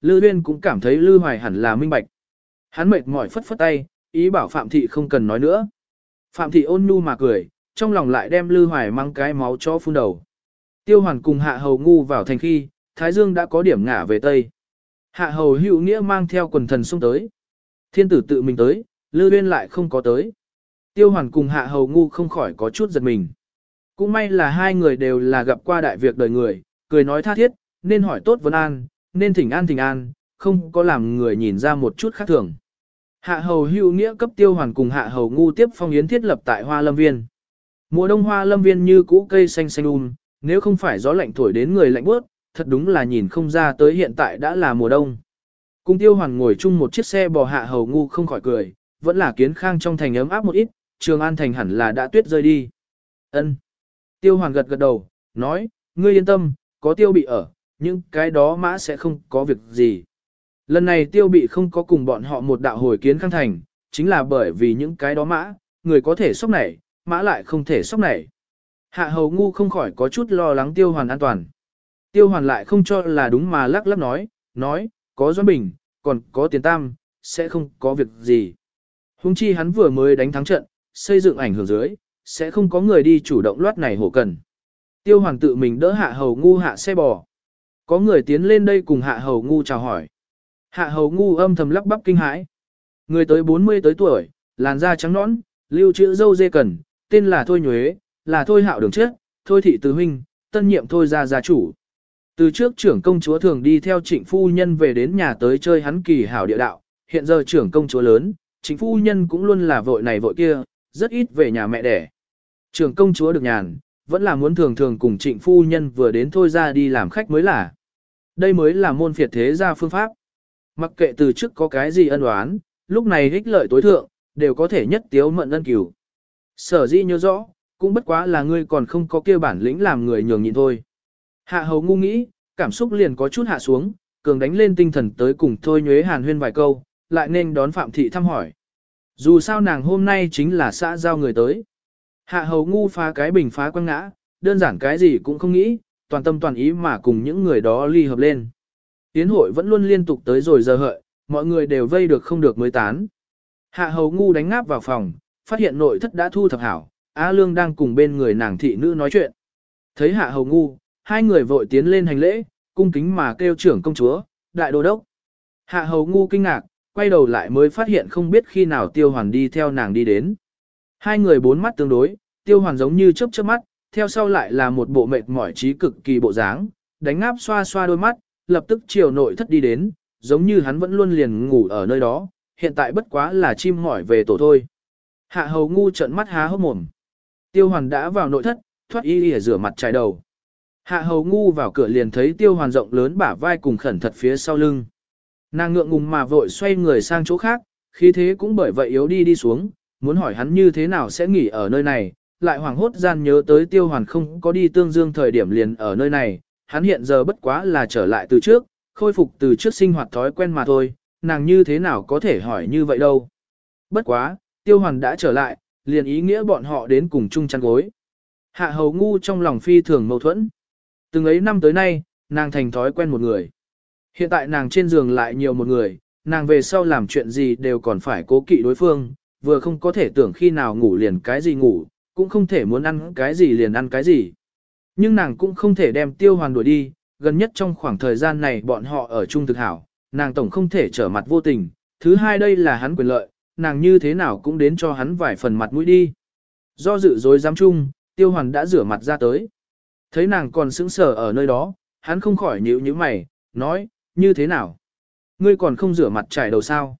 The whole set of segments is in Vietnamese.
Lư Huyên cũng cảm thấy Lư Hoài hẳn là minh bạch. Hắn mệt mỏi phất phất tay, ý bảo Phạm Thị không cần nói nữa. Phạm Thị ôn nhu mà cười, trong lòng lại đem Lư Hoài mang cái máu cho phun đầu. Tiêu hoàn cùng Hạ Hầu ngu vào thành khi, Thái Dương đã có điểm ngả về Tây. Hạ Hầu hữu nghĩa mang theo quần thần xung tới. Thiên tử tự mình tới, Lư Huyên lại không có tới. Tiêu hoàn cùng Hạ Hầu ngu không khỏi có chút giật mình. Cũng may là hai người đều là gặp qua đại việc đời người, cười nói tha thiết, nên hỏi tốt vấn an, nên thỉnh an thỉnh an, không có làm người nhìn ra một chút khác thường. Hạ hầu hữu nghĩa cấp tiêu hoàn cùng hạ hầu ngu tiếp phong yến thiết lập tại hoa lâm viên. Mùa đông hoa lâm viên như cũ cây xanh xanh um, nếu không phải gió lạnh thổi đến người lạnh bớt, thật đúng là nhìn không ra tới hiện tại đã là mùa đông. Cùng tiêu hoàn ngồi chung một chiếc xe bò hạ hầu ngu không khỏi cười, vẫn là kiến khang trong thành ấm áp một ít, trường an thành hẳn là đã tuyết rơi đi. ân Tiêu hoàn gật gật đầu, nói, ngươi yên tâm, có tiêu bị ở, nhưng cái đó mã sẽ không có việc gì. Lần này tiêu bị không có cùng bọn họ một đạo hồi kiến khang thành, chính là bởi vì những cái đó mã, người có thể sốc nảy, mã lại không thể sốc nảy. Hạ hầu ngu không khỏi có chút lo lắng tiêu hoàn an toàn. Tiêu hoàn lại không cho là đúng mà lắc lắc nói, nói, có doan bình, còn có tiền tam, sẽ không có việc gì. Hùng chi hắn vừa mới đánh thắng trận, xây dựng ảnh hưởng dưới, sẽ không có người đi chủ động loát này hổ cần. Tiêu hoàn tự mình đỡ hạ hầu ngu hạ xe bò. Có người tiến lên đây cùng hạ hầu ngu chào hỏi. Hạ hầu ngu âm thầm lắp bắp kinh hãi. Người tới 40 tới tuổi, làn da trắng nõn, lưu chữ dâu dê cần, tên là Thôi Nhuế, là Thôi Hạo Đường Trước, Thôi Thị Tứ Huynh, tân nhiệm Thôi gia gia chủ. Từ trước trưởng công chúa thường đi theo trịnh phu nhân về đến nhà tới chơi hắn kỳ hảo địa đạo, hiện giờ trưởng công chúa lớn, trịnh phu nhân cũng luôn là vội này vội kia, rất ít về nhà mẹ đẻ. Trưởng công chúa được nhàn, vẫn là muốn thường thường cùng trịnh phu nhân vừa đến thôi gia đi làm khách mới là. Đây mới là môn phiệt thế gia phương pháp. Mặc kệ từ trước có cái gì ân oán, lúc này ích lợi tối thượng, đều có thể nhất tiếu mận ân cửu. Sở di nhớ rõ, cũng bất quá là ngươi còn không có kia bản lĩnh làm người nhường nhịn thôi. Hạ hầu ngu nghĩ, cảm xúc liền có chút hạ xuống, cường đánh lên tinh thần tới cùng thôi nhuế hàn huyên vài câu, lại nên đón Phạm Thị thăm hỏi. Dù sao nàng hôm nay chính là xã giao người tới. Hạ hầu ngu phá cái bình phá quăng ngã, đơn giản cái gì cũng không nghĩ, toàn tâm toàn ý mà cùng những người đó ly hợp lên. Tiến hội vẫn luôn liên tục tới rồi giờ hợi, mọi người đều vây được không được mới tán. Hạ hầu ngu đánh ngáp vào phòng, phát hiện nội thất đã thu thập hảo, A Lương đang cùng bên người nàng thị nữ nói chuyện. Thấy hạ hầu ngu, hai người vội tiến lên hành lễ, cung kính mà kêu trưởng công chúa, đại đô đốc. Hạ hầu ngu kinh ngạc, quay đầu lại mới phát hiện không biết khi nào tiêu hoàn đi theo nàng đi đến. Hai người bốn mắt tương đối, tiêu hoàn giống như chớp chớp mắt, theo sau lại là một bộ mệt mỏi trí cực kỳ bộ dáng, đánh ngáp xoa xoa đôi mắt, lập tức chiều nội thất đi đến, giống như hắn vẫn luôn liền ngủ ở nơi đó, hiện tại bất quá là chim mỏi về tổ thôi. Hạ hầu ngu trợn mắt há hốc mồm. Tiêu hoàn đã vào nội thất, thoát y y rửa mặt trái đầu. Hạ hầu ngu vào cửa liền thấy tiêu hoàn rộng lớn bả vai cùng khẩn thật phía sau lưng. Nàng ngượng ngùng mà vội xoay người sang chỗ khác, khí thế cũng bởi vậy yếu đi đi xuống, muốn hỏi hắn như thế nào sẽ nghỉ ở nơi này, lại hoàng hốt gian nhớ tới tiêu hoàn không có đi tương dương thời điểm liền ở nơi này, hắn hiện giờ bất quá là trở lại từ trước, khôi phục từ trước sinh hoạt thói quen mà thôi, nàng như thế nào có thể hỏi như vậy đâu. Bất quá, tiêu hoàn đã trở lại, liền ý nghĩa bọn họ đến cùng chung chăn gối. Hạ hầu ngu trong lòng phi thường mâu thuẫn. Từng ấy năm tới nay, nàng thành thói quen một người. Hiện tại nàng trên giường lại nhiều một người, nàng về sau làm chuyện gì đều còn phải cố kỵ đối phương, vừa không có thể tưởng khi nào ngủ liền cái gì ngủ, cũng không thể muốn ăn cái gì liền ăn cái gì. Nhưng nàng cũng không thể đem tiêu hoàn đuổi đi, gần nhất trong khoảng thời gian này bọn họ ở chung thực hảo, nàng tổng không thể trở mặt vô tình, thứ hai đây là hắn quyền lợi, nàng như thế nào cũng đến cho hắn vài phần mặt mũi đi. Do dự dối dám chung, tiêu hoàn đã rửa mặt ra tới. Thấy nàng còn sững sờ ở nơi đó, hắn không khỏi nhíu nhíu mày, nói, như thế nào? Ngươi còn không rửa mặt trải đầu sao?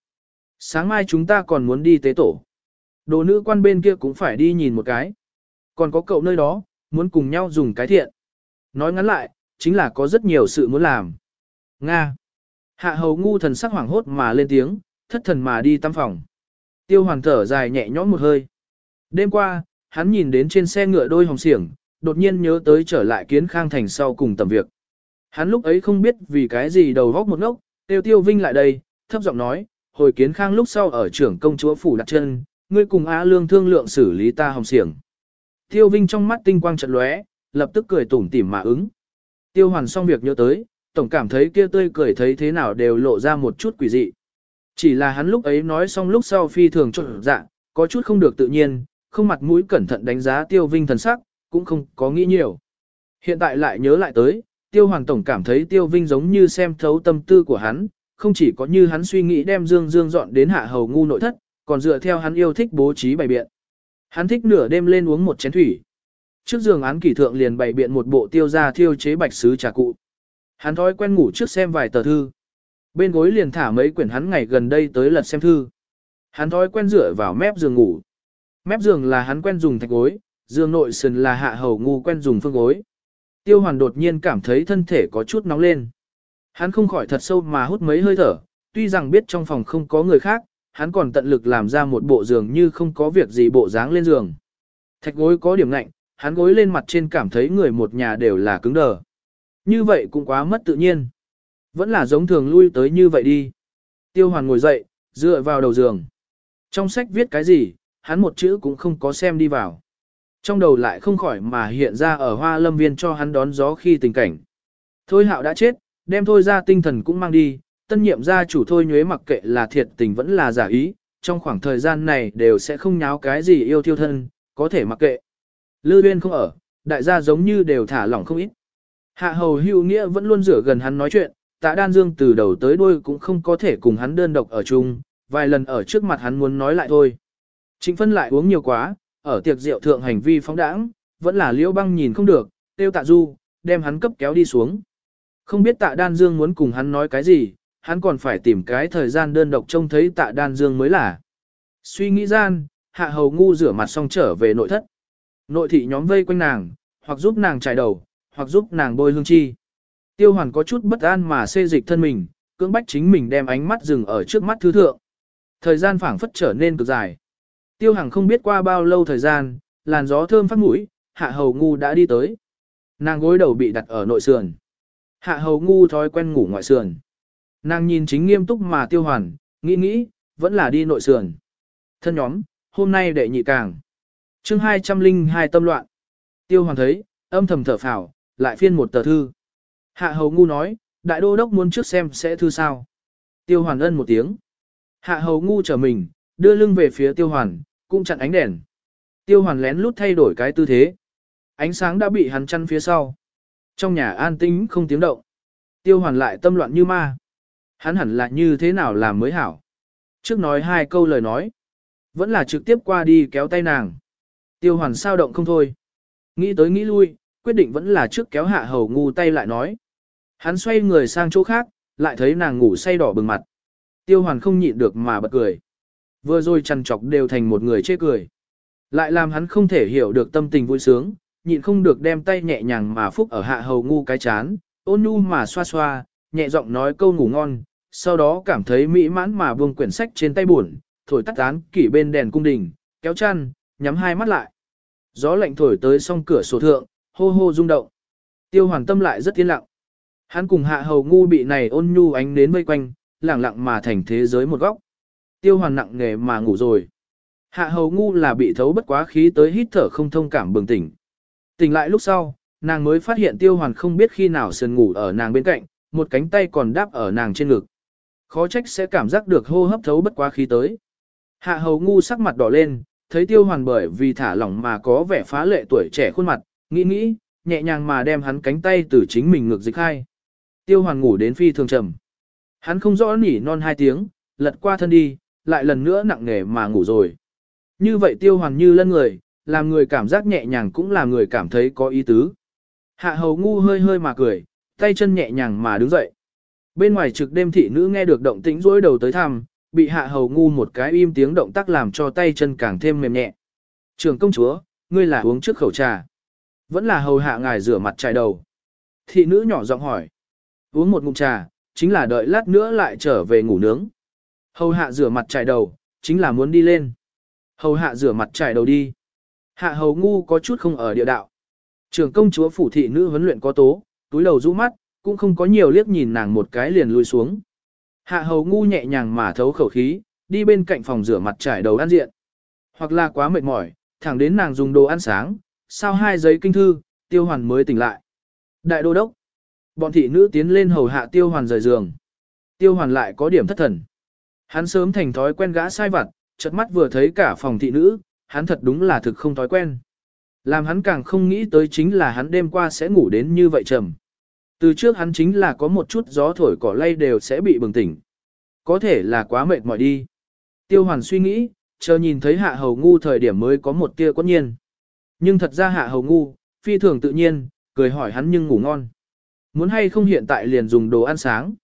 Sáng mai chúng ta còn muốn đi tế tổ. Đồ nữ quan bên kia cũng phải đi nhìn một cái. Còn có cậu nơi đó, muốn cùng nhau dùng cái thiện. Nói ngắn lại, chính là có rất nhiều sự muốn làm. Nga. Hạ hầu ngu thần sắc hoảng hốt mà lên tiếng, thất thần mà đi tăm phòng. Tiêu hoàng thở dài nhẹ nhõm một hơi. Đêm qua, hắn nhìn đến trên xe ngựa đôi hồng xiểng, đột nhiên nhớ tới trở lại kiến khang thành sau cùng tầm việc. Hắn lúc ấy không biết vì cái gì đầu góc một ngốc, tiêu tiêu vinh lại đây, thấp giọng nói, hồi kiến khang lúc sau ở trưởng công chúa phủ đặt chân, ngươi cùng Á Lương thương lượng xử lý ta hồng xiềng. Tiêu Vinh trong mắt tinh quang trận lóe, lập tức cười tủm tỉm mà ứng. Tiêu Hoàn xong việc nhớ tới, tổng cảm thấy kia tươi cười thấy thế nào đều lộ ra một chút quỷ dị. Chỉ là hắn lúc ấy nói xong lúc sau phi thường trộn dạ, có chút không được tự nhiên, không mặt mũi cẩn thận đánh giá tiêu vinh thần sắc, cũng không có nghĩ nhiều. Hiện tại lại nhớ lại tới, tiêu Hoàn tổng cảm thấy tiêu vinh giống như xem thấu tâm tư của hắn, không chỉ có như hắn suy nghĩ đem dương dương dọn đến hạ hầu ngu nội thất, còn dựa theo hắn yêu thích bố trí bày biện. Hắn thích nửa đêm lên uống một chén thủy. Trước giường án kỷ thượng liền bày biện một bộ tiêu gia thiêu chế bạch sứ trà cụ. Hắn thói quen ngủ trước xem vài tờ thư. Bên gối liền thả mấy quyển hắn ngày gần đây tới lật xem thư. Hắn thói quen dựa vào mép giường ngủ. Mép giường là hắn quen dùng thạch gối, giường nội sườn là hạ hầu ngu quen dùng phương gối. Tiêu hoàn đột nhiên cảm thấy thân thể có chút nóng lên. Hắn không khỏi thật sâu mà hút mấy hơi thở, tuy rằng biết trong phòng không có người khác, hắn còn tận lực làm ra một bộ giường như không có việc gì bộ dáng lên giường. Thạch gối có điểm lạnh, hắn gối lên mặt trên cảm thấy người một nhà đều là cứng đờ. Như vậy cũng quá mất tự nhiên. Vẫn là giống thường lui tới như vậy đi. Tiêu hoàn ngồi dậy, dựa vào đầu giường. Trong sách viết cái gì, hắn một chữ cũng không có xem đi vào. Trong đầu lại không khỏi mà hiện ra ở hoa lâm viên cho hắn đón gió khi tình cảnh. Thôi hạo đã chết, đem thôi ra tinh thần cũng mang đi, tân nhiệm gia chủ thôi nhuế mặc kệ là thiệt tình vẫn là giả ý, trong khoảng thời gian này đều sẽ không nháo cái gì yêu thiêu thân, có thể mặc kệ. Lư Uyên không ở, đại gia giống như đều thả lỏng không ít. Hạ hầu hưu nghĩa vẫn luôn rửa gần hắn nói chuyện, tạ đan dương từ đầu tới đuôi cũng không có thể cùng hắn đơn độc ở chung, vài lần ở trước mặt hắn muốn nói lại thôi. Trịnh phân lại uống nhiều quá, ở tiệc rượu thượng hành vi phóng đãng, vẫn là liễu băng nhìn không được, tiêu tạ du, đem hắn cấp kéo đi xuống. Không biết tạ đan dương muốn cùng hắn nói cái gì, hắn còn phải tìm cái thời gian đơn độc trông thấy tạ đan dương mới là. Suy nghĩ gian, hạ hầu ngu rửa mặt xong trở về nội thất. Nội thị nhóm vây quanh nàng, hoặc giúp nàng trải đầu, hoặc giúp nàng bôi hương chi. Tiêu hoàn có chút bất an mà xê dịch thân mình, cưỡng bách chính mình đem ánh mắt dừng ở trước mắt thứ thượng. Thời gian phảng phất trở nên cực dài. Tiêu hằng không biết qua bao lâu thời gian, làn gió thơm phát mũi, hạ hầu ngu đã đi tới. Nàng gối đầu bị đặt ở nội sườn. Hạ hầu ngu thói quen ngủ ngoại sườn. Nàng nhìn chính nghiêm túc mà tiêu hoàn, nghĩ nghĩ, vẫn là đi nội sườn. Thân nhóm, hôm nay đệ nhị càng. chương 202 tâm loạn. Tiêu hoàn thấy, âm thầm thở phào, lại phiên một tờ thư. Hạ hầu ngu nói, đại đô đốc muốn trước xem sẽ thư sao. Tiêu hoàn ân một tiếng. Hạ hầu ngu trở mình, đưa lưng về phía tiêu hoàn, cũng chặn ánh đèn. Tiêu hoàn lén lút thay đổi cái tư thế. Ánh sáng đã bị hắn chăn phía sau. Trong nhà an tĩnh không tiếng động. Tiêu hoàn lại tâm loạn như ma. Hắn hẳn là như thế nào làm mới hảo. Trước nói hai câu lời nói. Vẫn là trực tiếp qua đi kéo tay nàng. Tiêu hoàn sao động không thôi. Nghĩ tới nghĩ lui, quyết định vẫn là trước kéo hạ hầu ngu tay lại nói. Hắn xoay người sang chỗ khác, lại thấy nàng ngủ say đỏ bừng mặt. Tiêu hoàn không nhịn được mà bật cười. Vừa rồi chăn chọc đều thành một người chê cười. Lại làm hắn không thể hiểu được tâm tình vui sướng, nhịn không được đem tay nhẹ nhàng mà phúc ở hạ hầu ngu cái chán, ôn nhu mà xoa xoa, nhẹ giọng nói câu ngủ ngon, sau đó cảm thấy mỹ mãn mà buông quyển sách trên tay buồn, thổi tắt tán kỷ bên đèn cung đình, kéo chăn, nhắm hai mắt lại. Gió lạnh thổi tới song cửa sổ thượng, hô hô rung động. Tiêu hoàn tâm lại rất yên lặng. Hắn cùng hạ hầu ngu bị này ôn nhu ánh đến vây quanh, lẳng lặng mà thành thế giới một góc. Tiêu hoàn nặng nghề mà ngủ rồi. Hạ hầu ngu là bị thấu bất quá khí tới hít thở không thông cảm bừng tỉnh. Tỉnh lại lúc sau, nàng mới phát hiện tiêu hoàn không biết khi nào sườn ngủ ở nàng bên cạnh, một cánh tay còn đáp ở nàng trên ngực. Khó trách sẽ cảm giác được hô hấp thấu bất quá khí tới. Hạ hầu ngu sắc mặt đỏ lên, thấy tiêu hoàn bởi vì thả lỏng mà có vẻ phá lệ tuổi trẻ khuôn mặt, nghĩ nghĩ, nhẹ nhàng mà đem hắn cánh tay từ chính mình ngược dịch hai. Tiêu hoàn ngủ đến phi thường trầm. Hắn không rõ nỉ non hai tiếng, lật qua thân đi, lại lần nữa nặng nề mà ngủ rồi. Như vậy tiêu hoàn như lân người, làm người cảm giác nhẹ nhàng cũng làm người cảm thấy có ý tứ. Hạ hầu ngu hơi hơi mà cười, tay chân nhẹ nhàng mà đứng dậy. Bên ngoài trực đêm thị nữ nghe được động tĩnh rối đầu tới thăm, bị hạ hầu ngu một cái im tiếng động tác làm cho tay chân càng thêm mềm nhẹ. Trường công chúa, ngươi là uống trước khẩu trà. Vẫn là hầu hạ ngài rửa mặt trải đầu. Thị nữ nhỏ giọng hỏi. Uống một ngụm trà, chính là đợi lát nữa lại trở về ngủ nướng. Hầu hạ rửa mặt trải đầu, chính là muốn đi lên. Hầu hạ rửa mặt trải đầu đi. Hạ hầu ngu có chút không ở địa đạo. Trường công chúa phủ thị nữ huấn luyện có tố, túi đầu rũ mắt, cũng không có nhiều liếc nhìn nàng một cái liền lui xuống. Hạ hầu ngu nhẹ nhàng mà thấu khẩu khí, đi bên cạnh phòng rửa mặt trải đầu ăn diện. Hoặc là quá mệt mỏi, thẳng đến nàng dùng đồ ăn sáng, sau hai giấy kinh thư, tiêu hoàn mới tỉnh lại. Đại đô đốc. Bọn thị nữ tiến lên hầu hạ tiêu hoàn rời giường. Tiêu hoàn lại có điểm thất thần. Hắn sớm thành thói quen gã sai vặt, chợt mắt vừa thấy cả phòng thị nữ, hắn thật đúng là thực không thói quen. Làm hắn càng không nghĩ tới chính là hắn đêm qua sẽ ngủ đến như vậy trầm. Từ trước hắn chính là có một chút gió thổi cỏ lay đều sẽ bị bừng tỉnh. Có thể là quá mệt mỏi đi. Tiêu hoàn suy nghĩ, chờ nhìn thấy hạ hầu ngu thời điểm mới có một tia quất nhiên. Nhưng thật ra hạ hầu ngu, phi thường tự nhiên, cười hỏi hắn nhưng ngủ ngon. Muốn hay không hiện tại liền dùng đồ ăn sáng.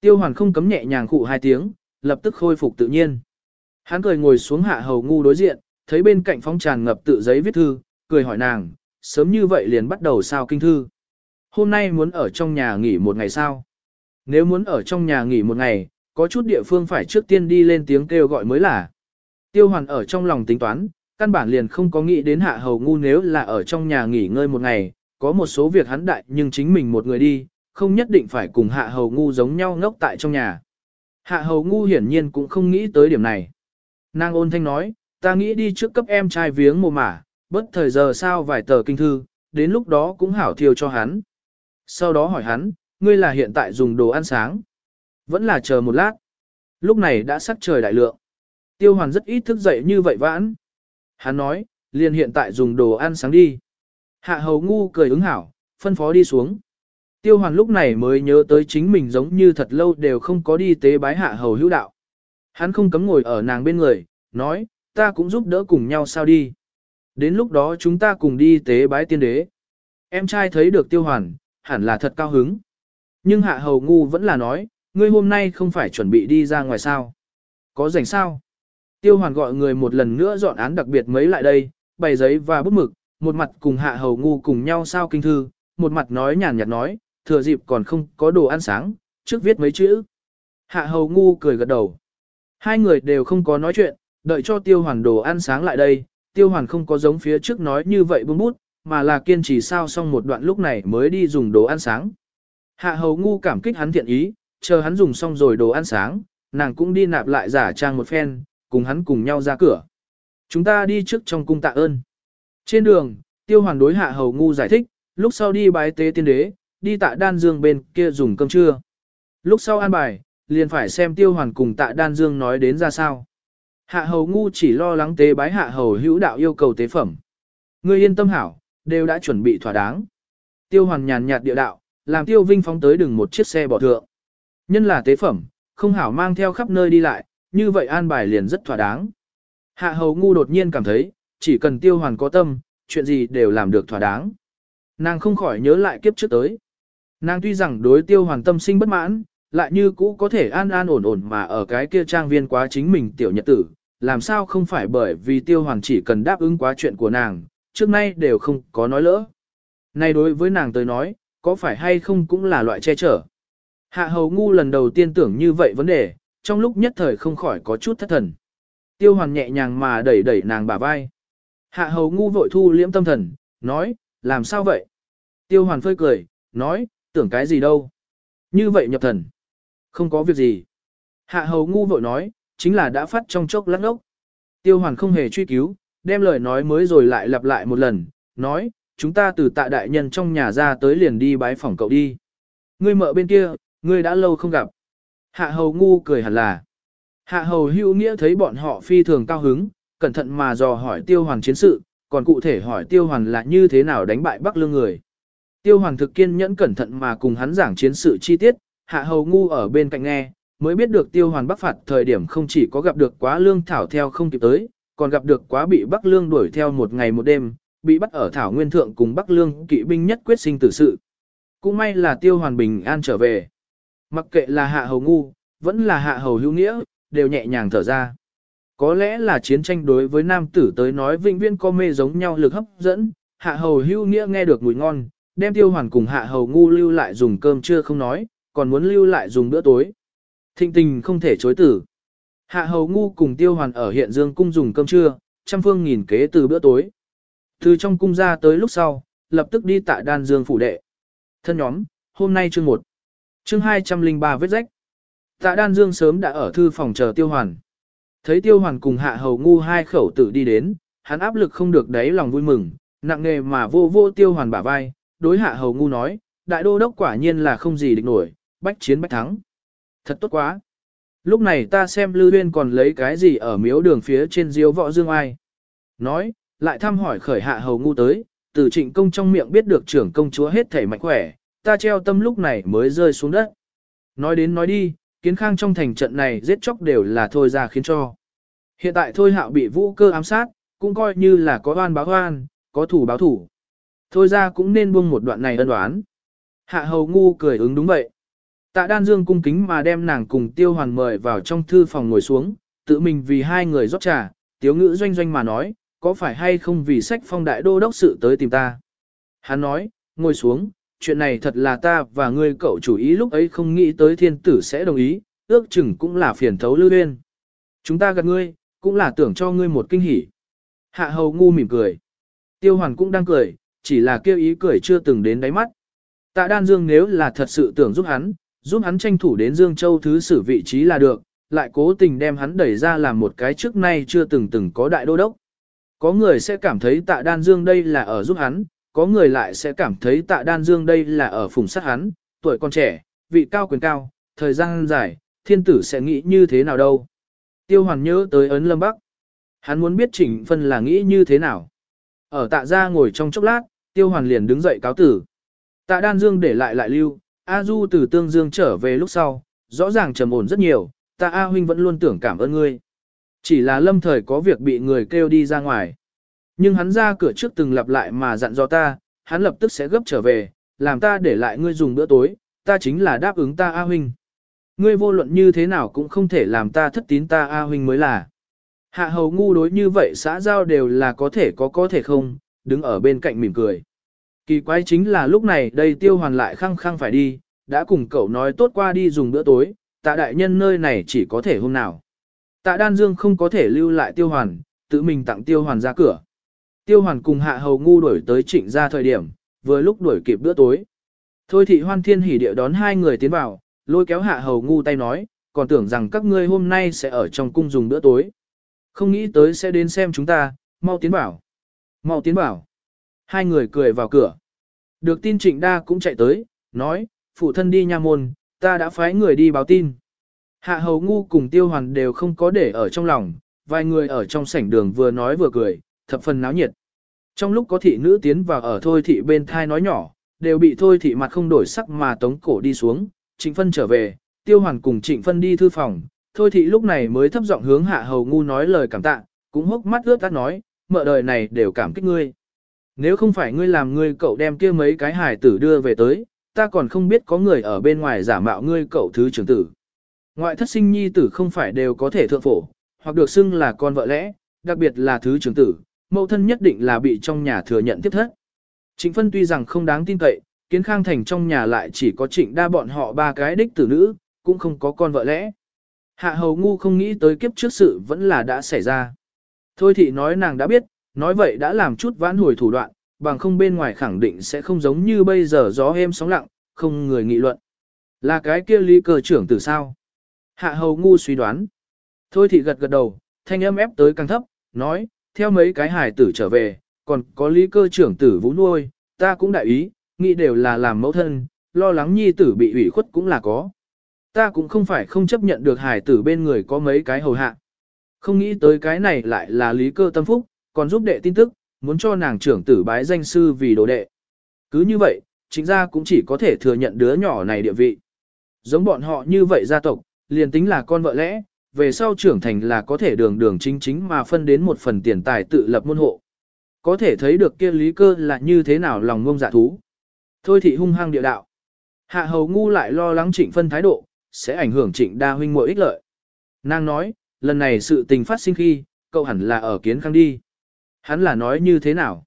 Tiêu hoàn không cấm nhẹ nhàng khụ hai tiếng, lập tức khôi phục tự nhiên. Hắn cười ngồi xuống hạ hầu ngu đối diện, thấy bên cạnh phong tràn ngập tự giấy viết thư, cười hỏi nàng, sớm như vậy liền bắt đầu sao kinh thư. Hôm nay muốn ở trong nhà nghỉ một ngày sao? Nếu muốn ở trong nhà nghỉ một ngày, có chút địa phương phải trước tiên đi lên tiếng kêu gọi mới là. Tiêu hoàn ở trong lòng tính toán, căn bản liền không có nghĩ đến hạ hầu ngu nếu là ở trong nhà nghỉ ngơi một ngày, có một số việc hắn đại nhưng chính mình một người đi, không nhất định phải cùng hạ hầu ngu giống nhau ngốc tại trong nhà. Hạ hầu ngu hiển nhiên cũng không nghĩ tới điểm này. Nàng ôn thanh nói, ta nghĩ đi trước cấp em trai viếng mồ mả, bất thời giờ sao vài tờ kinh thư, đến lúc đó cũng hảo thiêu cho hắn. Sau đó hỏi hắn, ngươi là hiện tại dùng đồ ăn sáng. Vẫn là chờ một lát. Lúc này đã sắc trời đại lượng. Tiêu hoàn rất ít thức dậy như vậy vãn. Hắn nói, liền hiện tại dùng đồ ăn sáng đi. Hạ hầu ngu cười ứng hảo, phân phó đi xuống. Tiêu hoàn lúc này mới nhớ tới chính mình giống như thật lâu đều không có đi tế bái hạ hầu hữu đạo. Hắn không cấm ngồi ở nàng bên người, nói, ta cũng giúp đỡ cùng nhau sao đi. Đến lúc đó chúng ta cùng đi tế bái tiên đế. Em trai thấy được tiêu hoàn, hẳn là thật cao hứng. Nhưng hạ hầu ngu vẫn là nói, ngươi hôm nay không phải chuẩn bị đi ra ngoài sao. Có rảnh sao? Tiêu hoàn gọi người một lần nữa dọn án đặc biệt mấy lại đây, bày giấy và bút mực, một mặt cùng hạ hầu ngu cùng nhau sao kinh thư, một mặt nói nhàn nhạt nói, thừa dịp còn không có đồ ăn sáng, trước viết mấy chữ. Hạ hầu ngu cười gật đầu. Hai người đều không có nói chuyện, đợi cho tiêu hoàn đồ ăn sáng lại đây, tiêu hoàn không có giống phía trước nói như vậy bưng bút, mà là kiên trì sao xong một đoạn lúc này mới đi dùng đồ ăn sáng. Hạ hầu ngu cảm kích hắn thiện ý, chờ hắn dùng xong rồi đồ ăn sáng, nàng cũng đi nạp lại giả trang một phen, cùng hắn cùng nhau ra cửa. Chúng ta đi trước trong cung tạ ơn. Trên đường, tiêu hoàn đối hạ hầu ngu giải thích, lúc sau đi bái tế tiên đế, đi tạ đan dương bên kia dùng cơm trưa. Lúc sau an bài, liền phải xem tiêu hoàn cùng tạ đan dương nói đến ra sao. Hạ hầu ngu chỉ lo lắng tế bái hạ hầu hữu đạo yêu cầu tế phẩm. Ngươi yên tâm hảo, đều đã chuẩn bị thỏa đáng. Tiêu hoàn nhàn nhạt địa đạo, làm tiêu vinh phóng tới đừng một chiếc xe bỏ thượng. Nhân là tế phẩm, không hảo mang theo khắp nơi đi lại, như vậy an bài liền rất thỏa đáng. Hạ hầu ngu đột nhiên cảm thấy, chỉ cần tiêu hoàn có tâm, chuyện gì đều làm được thỏa đáng. Nàng không khỏi nhớ lại kiếp trước tới. Nàng tuy rằng đối tiêu hoàn tâm sinh bất mãn, lại như cũ có thể an an ổn ổn mà ở cái kia trang viên quá chính mình tiểu nhật tử, làm sao không phải bởi vì tiêu hoàn chỉ cần đáp ứng quá chuyện của nàng, trước nay đều không có nói lỡ. Này đối với nàng tới nói, có phải hay không cũng là loại che chở. Hạ hầu ngu lần đầu tiên tưởng như vậy vấn đề, trong lúc nhất thời không khỏi có chút thất thần. Tiêu hoàn nhẹ nhàng mà đẩy đẩy nàng bả vai. Hạ hầu ngu vội thu liễm tâm thần, nói, làm sao vậy? Tiêu hoàn phơi cười, nói, tưởng cái gì đâu? Như vậy nhập thần. Không có việc gì. Hạ hầu ngu vội nói, chính là đã phát trong chốc lắc ốc. Tiêu hoàn không hề truy cứu, đem lời nói mới rồi lại lặp lại một lần, nói, chúng ta từ tạ đại nhân trong nhà ra tới liền đi bái phỏng cậu đi. Ngươi mợ bên kia, ngươi đã lâu không gặp. Hạ hầu ngu cười hẳn là. Hạ hầu hữu nghĩa thấy bọn họ phi thường cao hứng, cẩn thận mà dò hỏi tiêu hoàn chiến sự, còn cụ thể hỏi tiêu hoàn là như thế nào đánh bại bắc lương người. Tiêu hoàn thực kiên nhẫn cẩn thận mà cùng hắn giảng chiến sự chi tiết, hạ hầu ngu ở bên cạnh nghe, mới biết được tiêu hoàn bắc phạt thời điểm không chỉ có gặp được quá lương thảo theo không kịp tới, còn gặp được quá bị bắc lương đuổi theo một ngày một đêm, bị bắt ở thảo nguyên thượng cùng bắc lương kỵ binh nhất quyết sinh tử sự. Cũng may là tiêu hoàn bình an trở về. Mặc kệ là hạ hầu ngu, vẫn là hạ hầu hữu nghĩa, đều nhẹ nhàng thở ra. Có lẽ là chiến tranh đối với nam tử tới nói vĩnh Viên có mê giống nhau lực hấp dẫn, hạ hầu hữu nghĩa nghe được mùi ngon, đem tiêu hoàn cùng hạ hầu ngu lưu lại dùng cơm trưa không nói, còn muốn lưu lại dùng bữa tối. Thịnh tình không thể chối tử. Hạ hầu ngu cùng tiêu hoàn ở hiện dương cung dùng cơm trưa, trăm phương nghìn kế từ bữa tối. Từ trong cung ra tới lúc sau, lập tức đi tạ đan dương phủ đệ. Thân nhóm, hôm nay chương 1. Chương 203 vết rách. Tạ đan dương sớm đã ở thư phòng chờ tiêu hoàn. Thấy tiêu hoàn cùng hạ hầu ngu hai khẩu tử đi đến, hắn áp lực không được đáy lòng vui mừng, nặng nề mà vô vô tiêu hoàn bả vai, đối hạ hầu ngu nói, đại đô đốc quả nhiên là không gì địch nổi, bách chiến bách thắng. Thật tốt quá. Lúc này ta xem Lư Huyên còn lấy cái gì ở miếu đường phía trên diếu võ dương ai. Nói, lại thăm hỏi khởi hạ hầu ngu tới, từ trịnh công trong miệng biết được trưởng công chúa hết thể mạnh khỏe, ta treo tâm lúc này mới rơi xuống đất. Nói đến nói đi, kiến khang trong thành trận này giết chóc đều là thôi ra khiến cho. Hiện tại thôi hạo bị vũ cơ ám sát, cũng coi như là có oan báo oan, có thủ báo thủ. Thôi ra cũng nên buông một đoạn này ân đoán. Hạ hầu ngu cười ứng đúng vậy. Tạ đan dương cung kính mà đem nàng cùng tiêu hoàn mời vào trong thư phòng ngồi xuống, tự mình vì hai người rót trà, tiếu ngữ doanh doanh mà nói, có phải hay không vì sách phong đại đô đốc sự tới tìm ta. Hắn nói, ngồi xuống, chuyện này thật là ta và ngươi cậu chủ ý lúc ấy không nghĩ tới thiên tử sẽ đồng ý, ước chừng cũng là phiền thấu lưu uyên. Chúng ta gặp ngươi, cũng là tưởng cho ngươi một kinh hỉ. Hạ hầu ngu mỉm cười. Tiêu hoàn cũng đang cười, chỉ là kêu ý cười chưa từng đến đáy mắt. Tạ đan dương nếu là thật sự tưởng giúp hắn, giúp hắn tranh thủ đến Dương Châu thứ sử vị trí là được, lại cố tình đem hắn đẩy ra làm một cái trước nay chưa từng từng có đại đô đốc. Có người sẽ cảm thấy tạ đan dương đây là ở giúp hắn, có người lại sẽ cảm thấy tạ đan dương đây là ở phùng sát hắn, tuổi còn trẻ, vị cao quyền cao, thời gian dài, thiên tử sẽ nghĩ như thế nào đâu. Tiêu hoàn nhớ tới ấn lâm bắc. Hắn muốn biết chỉnh phân là nghĩ như thế nào. Ở tạ gia ngồi trong chốc lát, tiêu hoàn liền đứng dậy cáo tử. Tạ đan dương để lại lại lưu, A Du từ tương dương trở về lúc sau, rõ ràng trầm ổn rất nhiều, ta A huynh vẫn luôn tưởng cảm ơn ngươi. Chỉ là lâm thời có việc bị người kêu đi ra ngoài. Nhưng hắn ra cửa trước từng lặp lại mà dặn dò ta, hắn lập tức sẽ gấp trở về, làm ta để lại ngươi dùng bữa tối, ta chính là đáp ứng ta A huynh. Ngươi vô luận như thế nào cũng không thể làm ta thất tín ta A huynh mới là. Hạ hầu ngu đối như vậy xã giao đều là có thể có có thể không, đứng ở bên cạnh mỉm cười. Kỳ quái chính là lúc này đây tiêu hoàn lại khăng khăng phải đi, đã cùng cậu nói tốt qua đi dùng bữa tối, tạ đại nhân nơi này chỉ có thể hôm nào. Tạ đan dương không có thể lưu lại tiêu hoàn, tự mình tặng tiêu hoàn ra cửa. Tiêu hoàn cùng hạ hầu ngu đuổi tới trịnh ra thời điểm, vừa lúc đuổi kịp bữa tối. Thôi thị hoan thiên hỉ địa đón hai người tiến vào, lôi kéo hạ hầu ngu tay nói, còn tưởng rằng các ngươi hôm nay sẽ ở trong cung dùng bữa tối. Không nghĩ tới sẽ đến xem chúng ta, mau tiến bảo. Mau tiến bảo. Hai người cười vào cửa. Được tin trịnh đa cũng chạy tới, nói, phụ thân đi nha môn, ta đã phái người đi báo tin. Hạ hầu ngu cùng tiêu hoàn đều không có để ở trong lòng, vài người ở trong sảnh đường vừa nói vừa cười, thập phần náo nhiệt. Trong lúc có thị nữ tiến vào ở thôi thị bên thai nói nhỏ, đều bị thôi thị mặt không đổi sắc mà tống cổ đi xuống, trịnh phân trở về, tiêu hoàn cùng trịnh phân đi thư phòng, thôi thị lúc này mới thấp giọng hướng hạ hầu ngu nói lời cảm tạ, cũng hốc mắt ướt át nói, mợ đời này đều cảm kích ngươi. Nếu không phải ngươi làm ngươi cậu đem kia mấy cái hài tử đưa về tới, ta còn không biết có người ở bên ngoài giả mạo ngươi cậu thứ trưởng tử. Ngoại thất sinh nhi tử không phải đều có thể thượng phổ, hoặc được xưng là con vợ lẽ, đặc biệt là thứ trưởng tử, mẫu thân nhất định là bị trong nhà thừa nhận tiếp thất. Trịnh phân tuy rằng không đáng tin cậy, kiến khang thành trong nhà lại chỉ có trịnh đa bọn họ ba cái đích tử nữ, cũng không có con vợ lẽ. Hạ hầu ngu không nghĩ tới kiếp trước sự vẫn là đã xảy ra. Thôi thì nói nàng đã biết, nói vậy đã làm chút vãn hồi thủ đoạn, bằng không bên ngoài khẳng định sẽ không giống như bây giờ gió êm sóng lặng, không người nghị luận. Là cái kia lý cờ trưởng từ sao? Hạ hầu ngu suy đoán. Thôi thì gật gật đầu, thanh âm ép tới càng thấp, nói, theo mấy cái hải tử trở về, còn có lý cơ trưởng tử vũ nuôi, ta cũng đại ý, nghĩ đều là làm mẫu thân, lo lắng nhi tử bị ủy khuất cũng là có. Ta cũng không phải không chấp nhận được hải tử bên người có mấy cái hầu hạ. Không nghĩ tới cái này lại là lý cơ tâm phúc, còn giúp đệ tin tức, muốn cho nàng trưởng tử bái danh sư vì đồ đệ. Cứ như vậy, chính ra cũng chỉ có thể thừa nhận đứa nhỏ này địa vị. Giống bọn họ như vậy gia tộc, liền tính là con vợ lẽ, về sau trưởng thành là có thể đường đường chính chính mà phân đến một phần tiền tài tự lập môn hộ. Có thể thấy được kia lý cơ là như thế nào lòng ngông dạ thú. Thôi thì hung hăng địa đạo. Hạ hầu ngu lại lo lắng trịnh phân thái độ, sẽ ảnh hưởng trịnh đa huynh muội ích lợi. Nàng nói, lần này sự tình phát sinh khi, cậu hẳn là ở kiến khang đi. Hắn là nói như thế nào?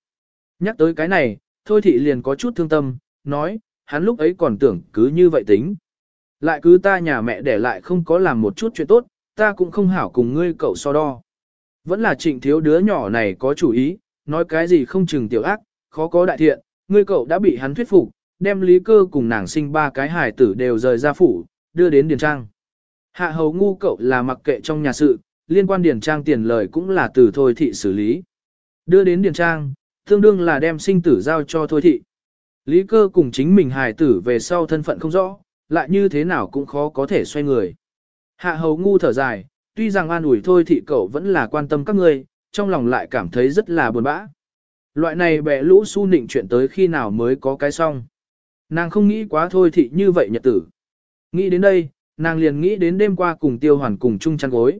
Nhắc tới cái này, thôi thị liền có chút thương tâm, nói, hắn lúc ấy còn tưởng cứ như vậy tính. Lại cứ ta nhà mẹ để lại không có làm một chút chuyện tốt, ta cũng không hảo cùng ngươi cậu so đo. Vẫn là trịnh thiếu đứa nhỏ này có chủ ý, nói cái gì không chừng tiểu ác, khó có đại thiện, ngươi cậu đã bị hắn thuyết phục, đem lý cơ cùng nàng sinh ba cái hài tử đều rời ra phủ, đưa đến điền trang. Hạ hầu ngu cậu là mặc kệ trong nhà sự, liên quan điền trang tiền lời cũng là từ thôi thị xử lý. Đưa đến điền trang, tương đương là đem sinh tử giao cho thôi thị. Lý cơ cùng chính mình hài tử về sau thân phận không rõ, lại như thế nào cũng khó có thể xoay người. Hạ hầu ngu thở dài, tuy rằng an ủi thôi Thị cậu vẫn là quan tâm các ngươi, trong lòng lại cảm thấy rất là buồn bã. Loại này bẻ lũ su nịnh chuyện tới khi nào mới có cái xong. Nàng không nghĩ quá thôi Thị như vậy nhật tử. Nghĩ đến đây, nàng liền nghĩ đến đêm qua cùng tiêu hoàn cùng chung chăn gối.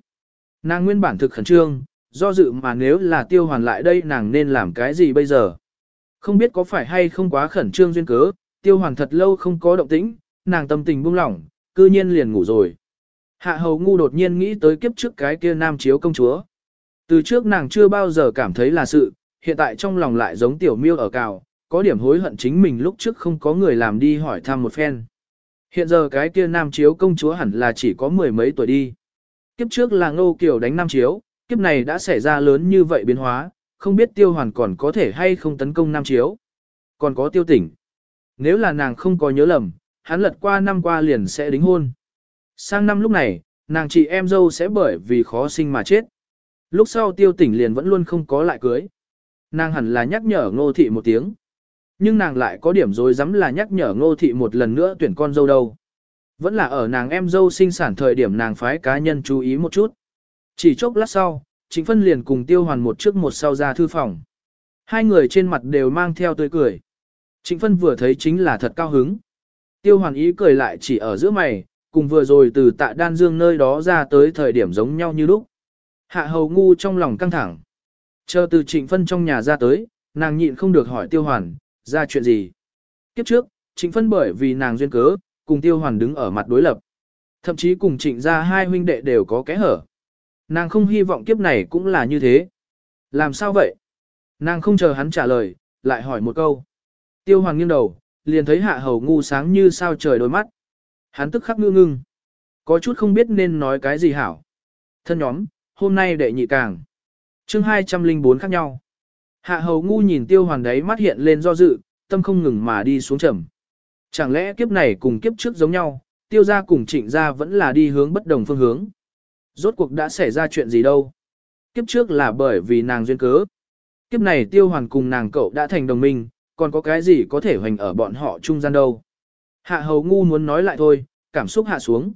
Nàng nguyên bản thực khẩn trương, do dự mà nếu là tiêu hoàn lại đây nàng nên làm cái gì bây giờ. Không biết có phải hay không quá khẩn trương duyên cớ, tiêu hoàn thật lâu không có động tĩnh, nàng tâm tình buông lỏng, cư nhiên liền ngủ rồi. Hạ hầu ngu đột nhiên nghĩ tới kiếp trước cái kia nam chiếu công chúa. Từ trước nàng chưa bao giờ cảm thấy là sự, hiện tại trong lòng lại giống tiểu miêu ở cào, có điểm hối hận chính mình lúc trước không có người làm đi hỏi thăm một phen. Hiện giờ cái kia nam chiếu công chúa hẳn là chỉ có mười mấy tuổi đi. Kiếp trước là ngô kiều đánh nam chiếu, kiếp này đã xảy ra lớn như vậy biến hóa, không biết tiêu hoàn còn có thể hay không tấn công nam chiếu. Còn có tiêu tỉnh. Nếu là nàng không có nhớ lầm, hắn lật qua năm qua liền sẽ đính hôn. Sang năm lúc này, nàng chị em dâu sẽ bởi vì khó sinh mà chết. Lúc sau tiêu tỉnh liền vẫn luôn không có lại cưới. Nàng hẳn là nhắc nhở ngô thị một tiếng. Nhưng nàng lại có điểm rồi dám là nhắc nhở ngô thị một lần nữa tuyển con dâu đâu. Vẫn là ở nàng em dâu sinh sản thời điểm nàng phái cá nhân chú ý một chút. Chỉ chốc lát sau, Trịnh phân liền cùng tiêu hoàn một trước một sau ra thư phòng. Hai người trên mặt đều mang theo tươi cười. Trịnh phân vừa thấy chính là thật cao hứng. Tiêu hoàn ý cười lại chỉ ở giữa mày, cùng vừa rồi từ tạ đan dương nơi đó ra tới thời điểm giống nhau như lúc. Hạ hầu ngu trong lòng căng thẳng. Chờ từ trịnh phân trong nhà ra tới, nàng nhịn không được hỏi tiêu hoàn, ra chuyện gì. Kiếp trước, trịnh phân bởi vì nàng duyên cớ, cùng tiêu hoàn đứng ở mặt đối lập. Thậm chí cùng trịnh ra hai huynh đệ đều có kẽ hở. Nàng không hy vọng kiếp này cũng là như thế. Làm sao vậy? Nàng không chờ hắn trả lời, lại hỏi một câu. Tiêu hoàng nghiêng đầu, liền thấy hạ hầu ngu sáng như sao trời đôi mắt. Hắn tức khắc ngư ngưng. Có chút không biết nên nói cái gì hảo. Thân nhóm, hôm nay đệ nhị càng. chương 204 khác nhau. Hạ hầu ngu nhìn tiêu hoàn đấy mắt hiện lên do dự, tâm không ngừng mà đi xuống trầm. Chẳng lẽ kiếp này cùng kiếp trước giống nhau, tiêu gia cùng trịnh gia vẫn là đi hướng bất đồng phương hướng. Rốt cuộc đã xảy ra chuyện gì đâu. Kiếp trước là bởi vì nàng duyên cớ. Kiếp này tiêu hoàn cùng nàng cậu đã thành đồng minh, còn có cái gì có thể hoành ở bọn họ trung gian đâu. Hạ hầu ngu muốn nói lại thôi, cảm xúc hạ xuống.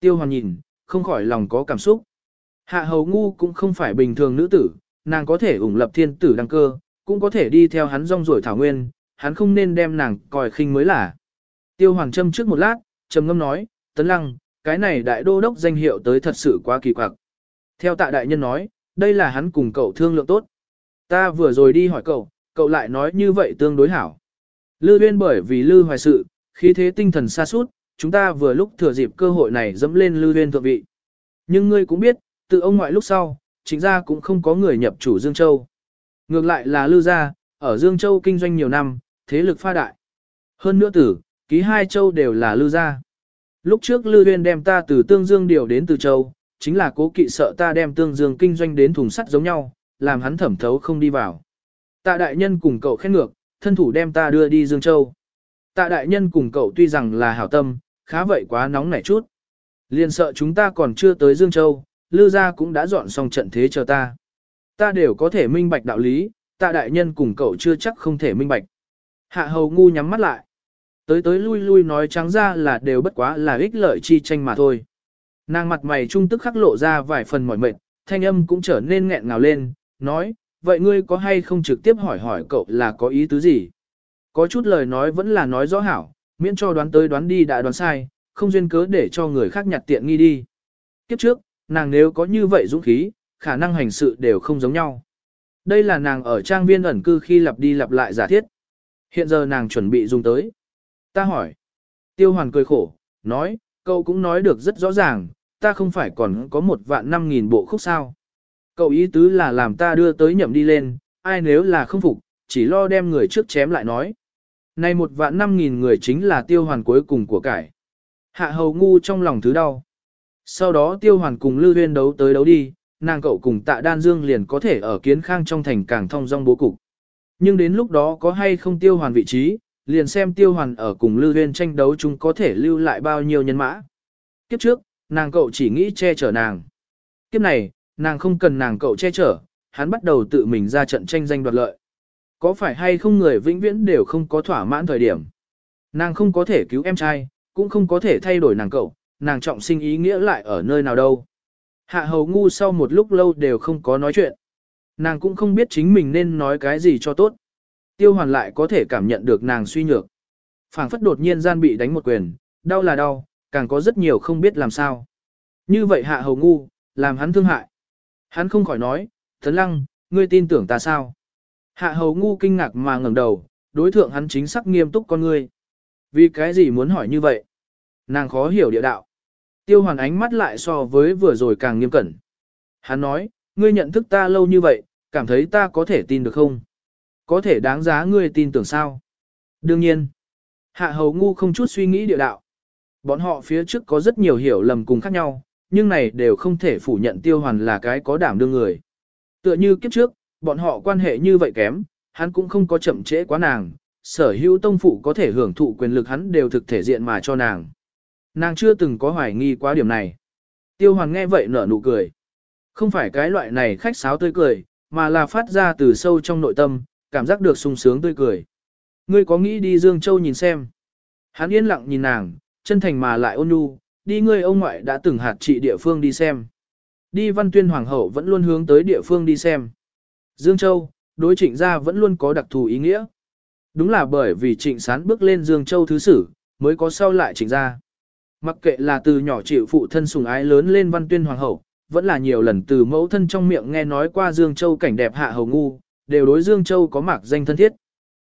Tiêu hoàn nhìn, không khỏi lòng có cảm xúc. Hạ hầu ngu cũng không phải bình thường nữ tử, nàng có thể ủng lập thiên tử đăng cơ, cũng có thể đi theo hắn rong ruổi thảo nguyên, hắn không nên đem nàng coi khinh mới là. Tiêu hoàng châm trước một lát, trầm ngâm nói, tấn lăng, cái này đại đô đốc danh hiệu tới thật sự quá kỳ quặc. Theo tạ đại nhân nói, đây là hắn cùng cậu thương lượng tốt. Ta vừa rồi đi hỏi cậu, cậu lại nói như vậy tương đối hảo. Lư Uyên bởi vì Lư Hoài sự, khí thế tinh thần xa suốt, chúng ta vừa lúc thừa dịp cơ hội này dẫm lên Lư Uyên thượng vị. Nhưng ngươi cũng biết, từ ông ngoại lúc sau, chính ra cũng không có người nhập chủ Dương Châu. Ngược lại là Lư gia, ở Dương Châu kinh doanh nhiều năm, thế lực pha đại. Hơn nữa tử, ký hai châu đều là Lư gia. Lúc trước Lư Uyên đem ta từ Tương Dương điều đến từ Châu, chính là cố kỵ sợ ta đem Tương Dương kinh doanh đến thùng sắt giống nhau, làm hắn thẩm thấu không đi vào. Tạ đại nhân cùng cậu khen ngược, thân thủ đem ta đưa đi Dương Châu. Tạ đại nhân cùng cậu tuy rằng là hảo tâm, khá vậy quá nóng nảy chút. Liên sợ chúng ta còn chưa tới Dương Châu, Lư gia cũng đã dọn xong trận thế chờ ta. Ta đều có thể minh bạch đạo lý, tạ đại nhân cùng cậu chưa chắc không thể minh bạch. Hạ hầu ngu nhắm mắt lại. Tới tới lui lui nói trắng ra là đều bất quá là ích lợi chi tranh mà thôi. Nàng mặt mày trung tức khắc lộ ra vài phần mỏi mệt, thanh âm cũng trở nên nghẹn ngào lên, nói, vậy ngươi có hay không trực tiếp hỏi hỏi cậu là có ý tứ gì? Có chút lời nói vẫn là nói rõ hảo, miễn cho đoán tới đoán đi đã đoán sai, không duyên cớ để cho người khác nhặt tiện nghi đi. Kiếp trước, nàng nếu có như vậy dũng khí, khả năng hành sự đều không giống nhau. Đây là nàng ở trang viên ẩn cư khi lặp đi lặp lại giả thiết. Hiện giờ nàng chuẩn bị dùng tới. Ta hỏi. Tiêu hoàn cười khổ, nói, cậu cũng nói được rất rõ ràng, ta không phải còn có một vạn năm nghìn bộ khúc sao. Cậu ý tứ là làm ta đưa tới nhậm đi lên, ai nếu là không phục, chỉ lo đem người trước chém lại nói. Này một vạn năm nghìn người chính là tiêu hoàn cuối cùng của cải. Hạ hầu ngu trong lòng thứ đau. Sau đó tiêu hoàn cùng Lưu Huyên đấu tới đấu đi, nàng cậu cùng tạ đan dương liền có thể ở kiến khang trong thành càng thông dong bố cục. Nhưng đến lúc đó có hay không tiêu hoàn vị trí, liền xem tiêu hoàn ở cùng lưu Huyên tranh đấu chúng có thể lưu lại bao nhiêu nhân mã. Kiếp trước, nàng cậu chỉ nghĩ che chở nàng. Kiếp này, nàng không cần nàng cậu che chở, hắn bắt đầu tự mình ra trận tranh danh đoạt lợi. Có phải hay không người vĩnh viễn đều không có thỏa mãn thời điểm. Nàng không có thể cứu em trai, cũng không có thể thay đổi nàng cậu, nàng trọng sinh ý nghĩa lại ở nơi nào đâu. Hạ hầu ngu sau một lúc lâu đều không có nói chuyện. Nàng cũng không biết chính mình nên nói cái gì cho tốt. Tiêu hoàn lại có thể cảm nhận được nàng suy nhược. phảng phất đột nhiên gian bị đánh một quyền, đau là đau, càng có rất nhiều không biết làm sao. Như vậy hạ hầu ngu, làm hắn thương hại. Hắn không khỏi nói, Thấn Lăng, ngươi tin tưởng ta sao? Hạ hầu ngu kinh ngạc mà ngẩng đầu, đối thượng hắn chính xác nghiêm túc con ngươi. Vì cái gì muốn hỏi như vậy? Nàng khó hiểu địa đạo. Tiêu hoàn ánh mắt lại so với vừa rồi càng nghiêm cẩn. Hắn nói, ngươi nhận thức ta lâu như vậy, cảm thấy ta có thể tin được không? Có thể đáng giá ngươi tin tưởng sao? Đương nhiên. Hạ hầu ngu không chút suy nghĩ địa đạo. Bọn họ phía trước có rất nhiều hiểu lầm cùng khác nhau, nhưng này đều không thể phủ nhận tiêu hoàn là cái có đảm đương người. Tựa như kiếp trước, bọn họ quan hệ như vậy kém, hắn cũng không có chậm trễ quá nàng, sở hữu tông phụ có thể hưởng thụ quyền lực hắn đều thực thể diện mà cho nàng. Nàng chưa từng có hoài nghi quá điểm này. Tiêu hoàn nghe vậy nở nụ cười. Không phải cái loại này khách sáo tươi cười, mà là phát ra từ sâu trong nội tâm, cảm giác được sung sướng tươi cười. Ngươi có nghĩ đi Dương Châu nhìn xem. Hắn yên lặng nhìn nàng, chân thành mà lại ôn nhu, đi ngươi ông ngoại đã từng hạt trị địa phương đi xem. Đi văn tuyên hoàng hậu vẫn luôn hướng tới địa phương đi xem. Dương Châu, đối trịnh gia vẫn luôn có đặc thù ý nghĩa. Đúng là bởi vì trịnh sán bước lên Dương Châu thứ sử, mới có sau lại trịnh gia. Mặc kệ là từ nhỏ chịu phụ thân sùng ái lớn lên văn tuyên hoàng hậu, vẫn là nhiều lần từ mẫu thân trong miệng nghe nói qua Dương Châu cảnh đẹp hạ hầu ngu, đều đối Dương Châu có mạc danh thân thiết.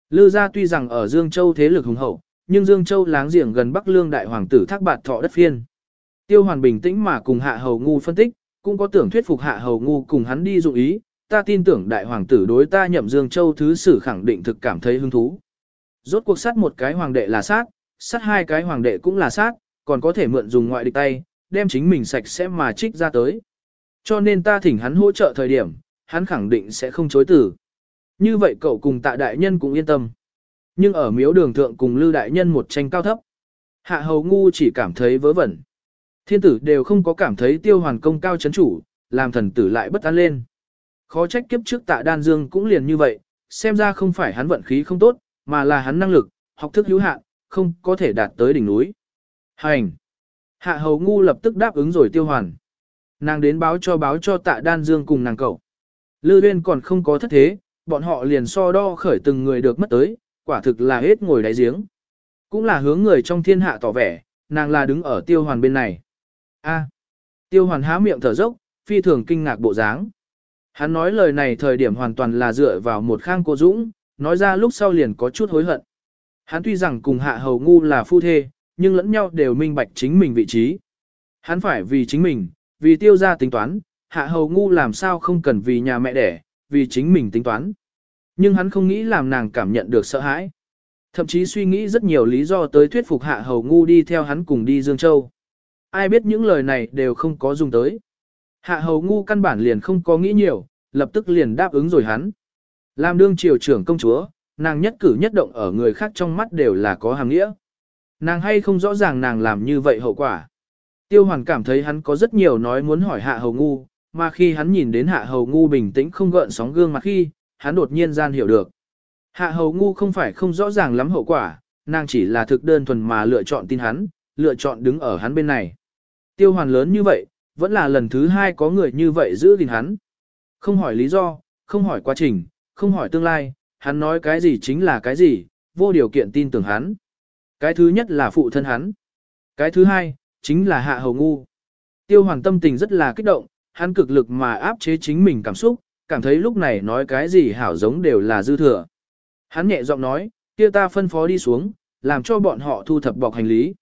Lư gia tuy rằng ở Dương Châu thế lực hùng hậu, nhưng Dương Châu láng giềng gần Bắc Lương đại hoàng tử thác bạt thọ đất phiên. Tiêu Hoàn bình tĩnh mà cùng hạ hầu ngu phân tích, cũng có tưởng thuyết phục hạ hầu ngu cùng hắn đi dụng ý, ta tin tưởng đại hoàng tử đối ta nhậm Dương Châu thứ sử khẳng định thực cảm thấy hứng thú. Rốt cuộc sát một cái hoàng đệ là sát, sát hai cái hoàng đệ cũng là sát, còn có thể mượn dùng ngoại địch tay, đem chính mình sạch sẽ mà trích ra tới. Cho nên ta thỉnh hắn hỗ trợ thời điểm, hắn khẳng định sẽ không chối từ. Như vậy cậu cùng tạ đại nhân cũng yên tâm. Nhưng ở miếu đường thượng cùng lưu đại nhân một tranh cao thấp. Hạ hầu ngu chỉ cảm thấy vớ vẩn. Thiên tử đều không có cảm thấy tiêu hoàn công cao chấn chủ, làm thần tử lại bất an lên. Khó trách kiếp trước tạ đan dương cũng liền như vậy, xem ra không phải hắn vận khí không tốt, mà là hắn năng lực, học thức hữu hạn, không có thể đạt tới đỉnh núi. Hành! Hạ hầu ngu lập tức đáp ứng rồi tiêu hoàn. Nàng đến báo cho báo cho tạ đan dương cùng nàng cậu. Lư Uyên còn không có thất thế, bọn họ liền so đo khởi từng người được mất tới, quả thực là hết ngồi đáy giếng. Cũng là hướng người trong thiên hạ tỏ vẻ, nàng là đứng ở tiêu hoàn bên này. A. tiêu hoàn há miệng thở dốc, phi thường kinh ngạc bộ dáng. Hắn nói lời này thời điểm hoàn toàn là dựa vào một khang cô dũng, nói ra lúc sau liền có chút hối hận. Hắn tuy rằng cùng hạ hầu ngu là phu thê, nhưng lẫn nhau đều minh bạch chính mình vị trí. Hắn phải vì chính mình, vì tiêu ra tính toán, hạ hầu ngu làm sao không cần vì nhà mẹ đẻ, vì chính mình tính toán. Nhưng hắn không nghĩ làm nàng cảm nhận được sợ hãi. Thậm chí suy nghĩ rất nhiều lý do tới thuyết phục hạ hầu ngu đi theo hắn cùng đi Dương Châu. Ai biết những lời này đều không có dùng tới. Hạ hầu ngu căn bản liền không có nghĩ nhiều, lập tức liền đáp ứng rồi hắn. Làm đương triều trưởng công chúa, nàng nhất cử nhất động ở người khác trong mắt đều là có hàng nghĩa. Nàng hay không rõ ràng nàng làm như vậy hậu quả. Tiêu hoàn cảm thấy hắn có rất nhiều nói muốn hỏi hạ hầu ngu, mà khi hắn nhìn đến hạ hầu ngu bình tĩnh không gợn sóng gương mặt khi, hắn đột nhiên gian hiểu được. Hạ hầu ngu không phải không rõ ràng lắm hậu quả, nàng chỉ là thực đơn thuần mà lựa chọn tin hắn, lựa chọn đứng ở hắn bên này. Tiêu hoàn lớn như vậy, vẫn là lần thứ hai có người như vậy giữ gìn hắn. Không hỏi lý do, không hỏi quá trình, không hỏi tương lai, hắn nói cái gì chính là cái gì, vô điều kiện tin tưởng hắn. Cái thứ nhất là phụ thân hắn. Cái thứ hai, chính là hạ hầu ngu. Tiêu Hoàn tâm tình rất là kích động, hắn cực lực mà áp chế chính mình cảm xúc, cảm thấy lúc này nói cái gì hảo giống đều là dư thừa. Hắn nhẹ giọng nói, kia ta phân phó đi xuống, làm cho bọn họ thu thập bọc hành lý.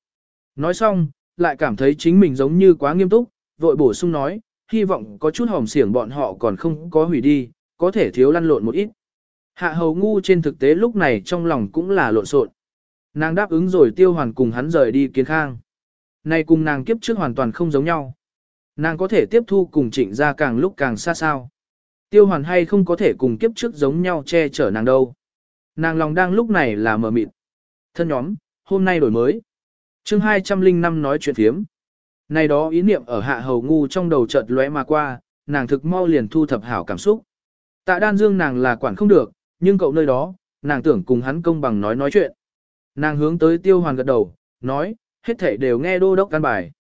Nói xong, lại cảm thấy chính mình giống như quá nghiêm túc, vội bổ sung nói, hy vọng có chút hỏng xiển bọn họ còn không có hủy đi, có thể thiếu lăn lộn một ít. Hạ hầu ngu trên thực tế lúc này trong lòng cũng là lộn xộn. Nàng đáp ứng rồi tiêu hoàn cùng hắn rời đi kiến khang. Này cùng nàng kiếp trước hoàn toàn không giống nhau. Nàng có thể tiếp thu cùng trịnh ra càng lúc càng xa sao. Tiêu hoàn hay không có thể cùng kiếp trước giống nhau che chở nàng đâu. Nàng lòng đang lúc này là mờ mịt. Thân nhóm, hôm nay đổi mới. chương 205 nói chuyện phiếm. Này đó ý niệm ở hạ hầu ngu trong đầu chợt lóe mà qua, nàng thực mau liền thu thập hảo cảm xúc. Tạ đan dương nàng là quản không được, nhưng cậu nơi đó, nàng tưởng cùng hắn công bằng nói nói chuyện. Nàng hướng tới tiêu hoàn gật đầu, nói, hết thảy đều nghe đô đốc căn bài.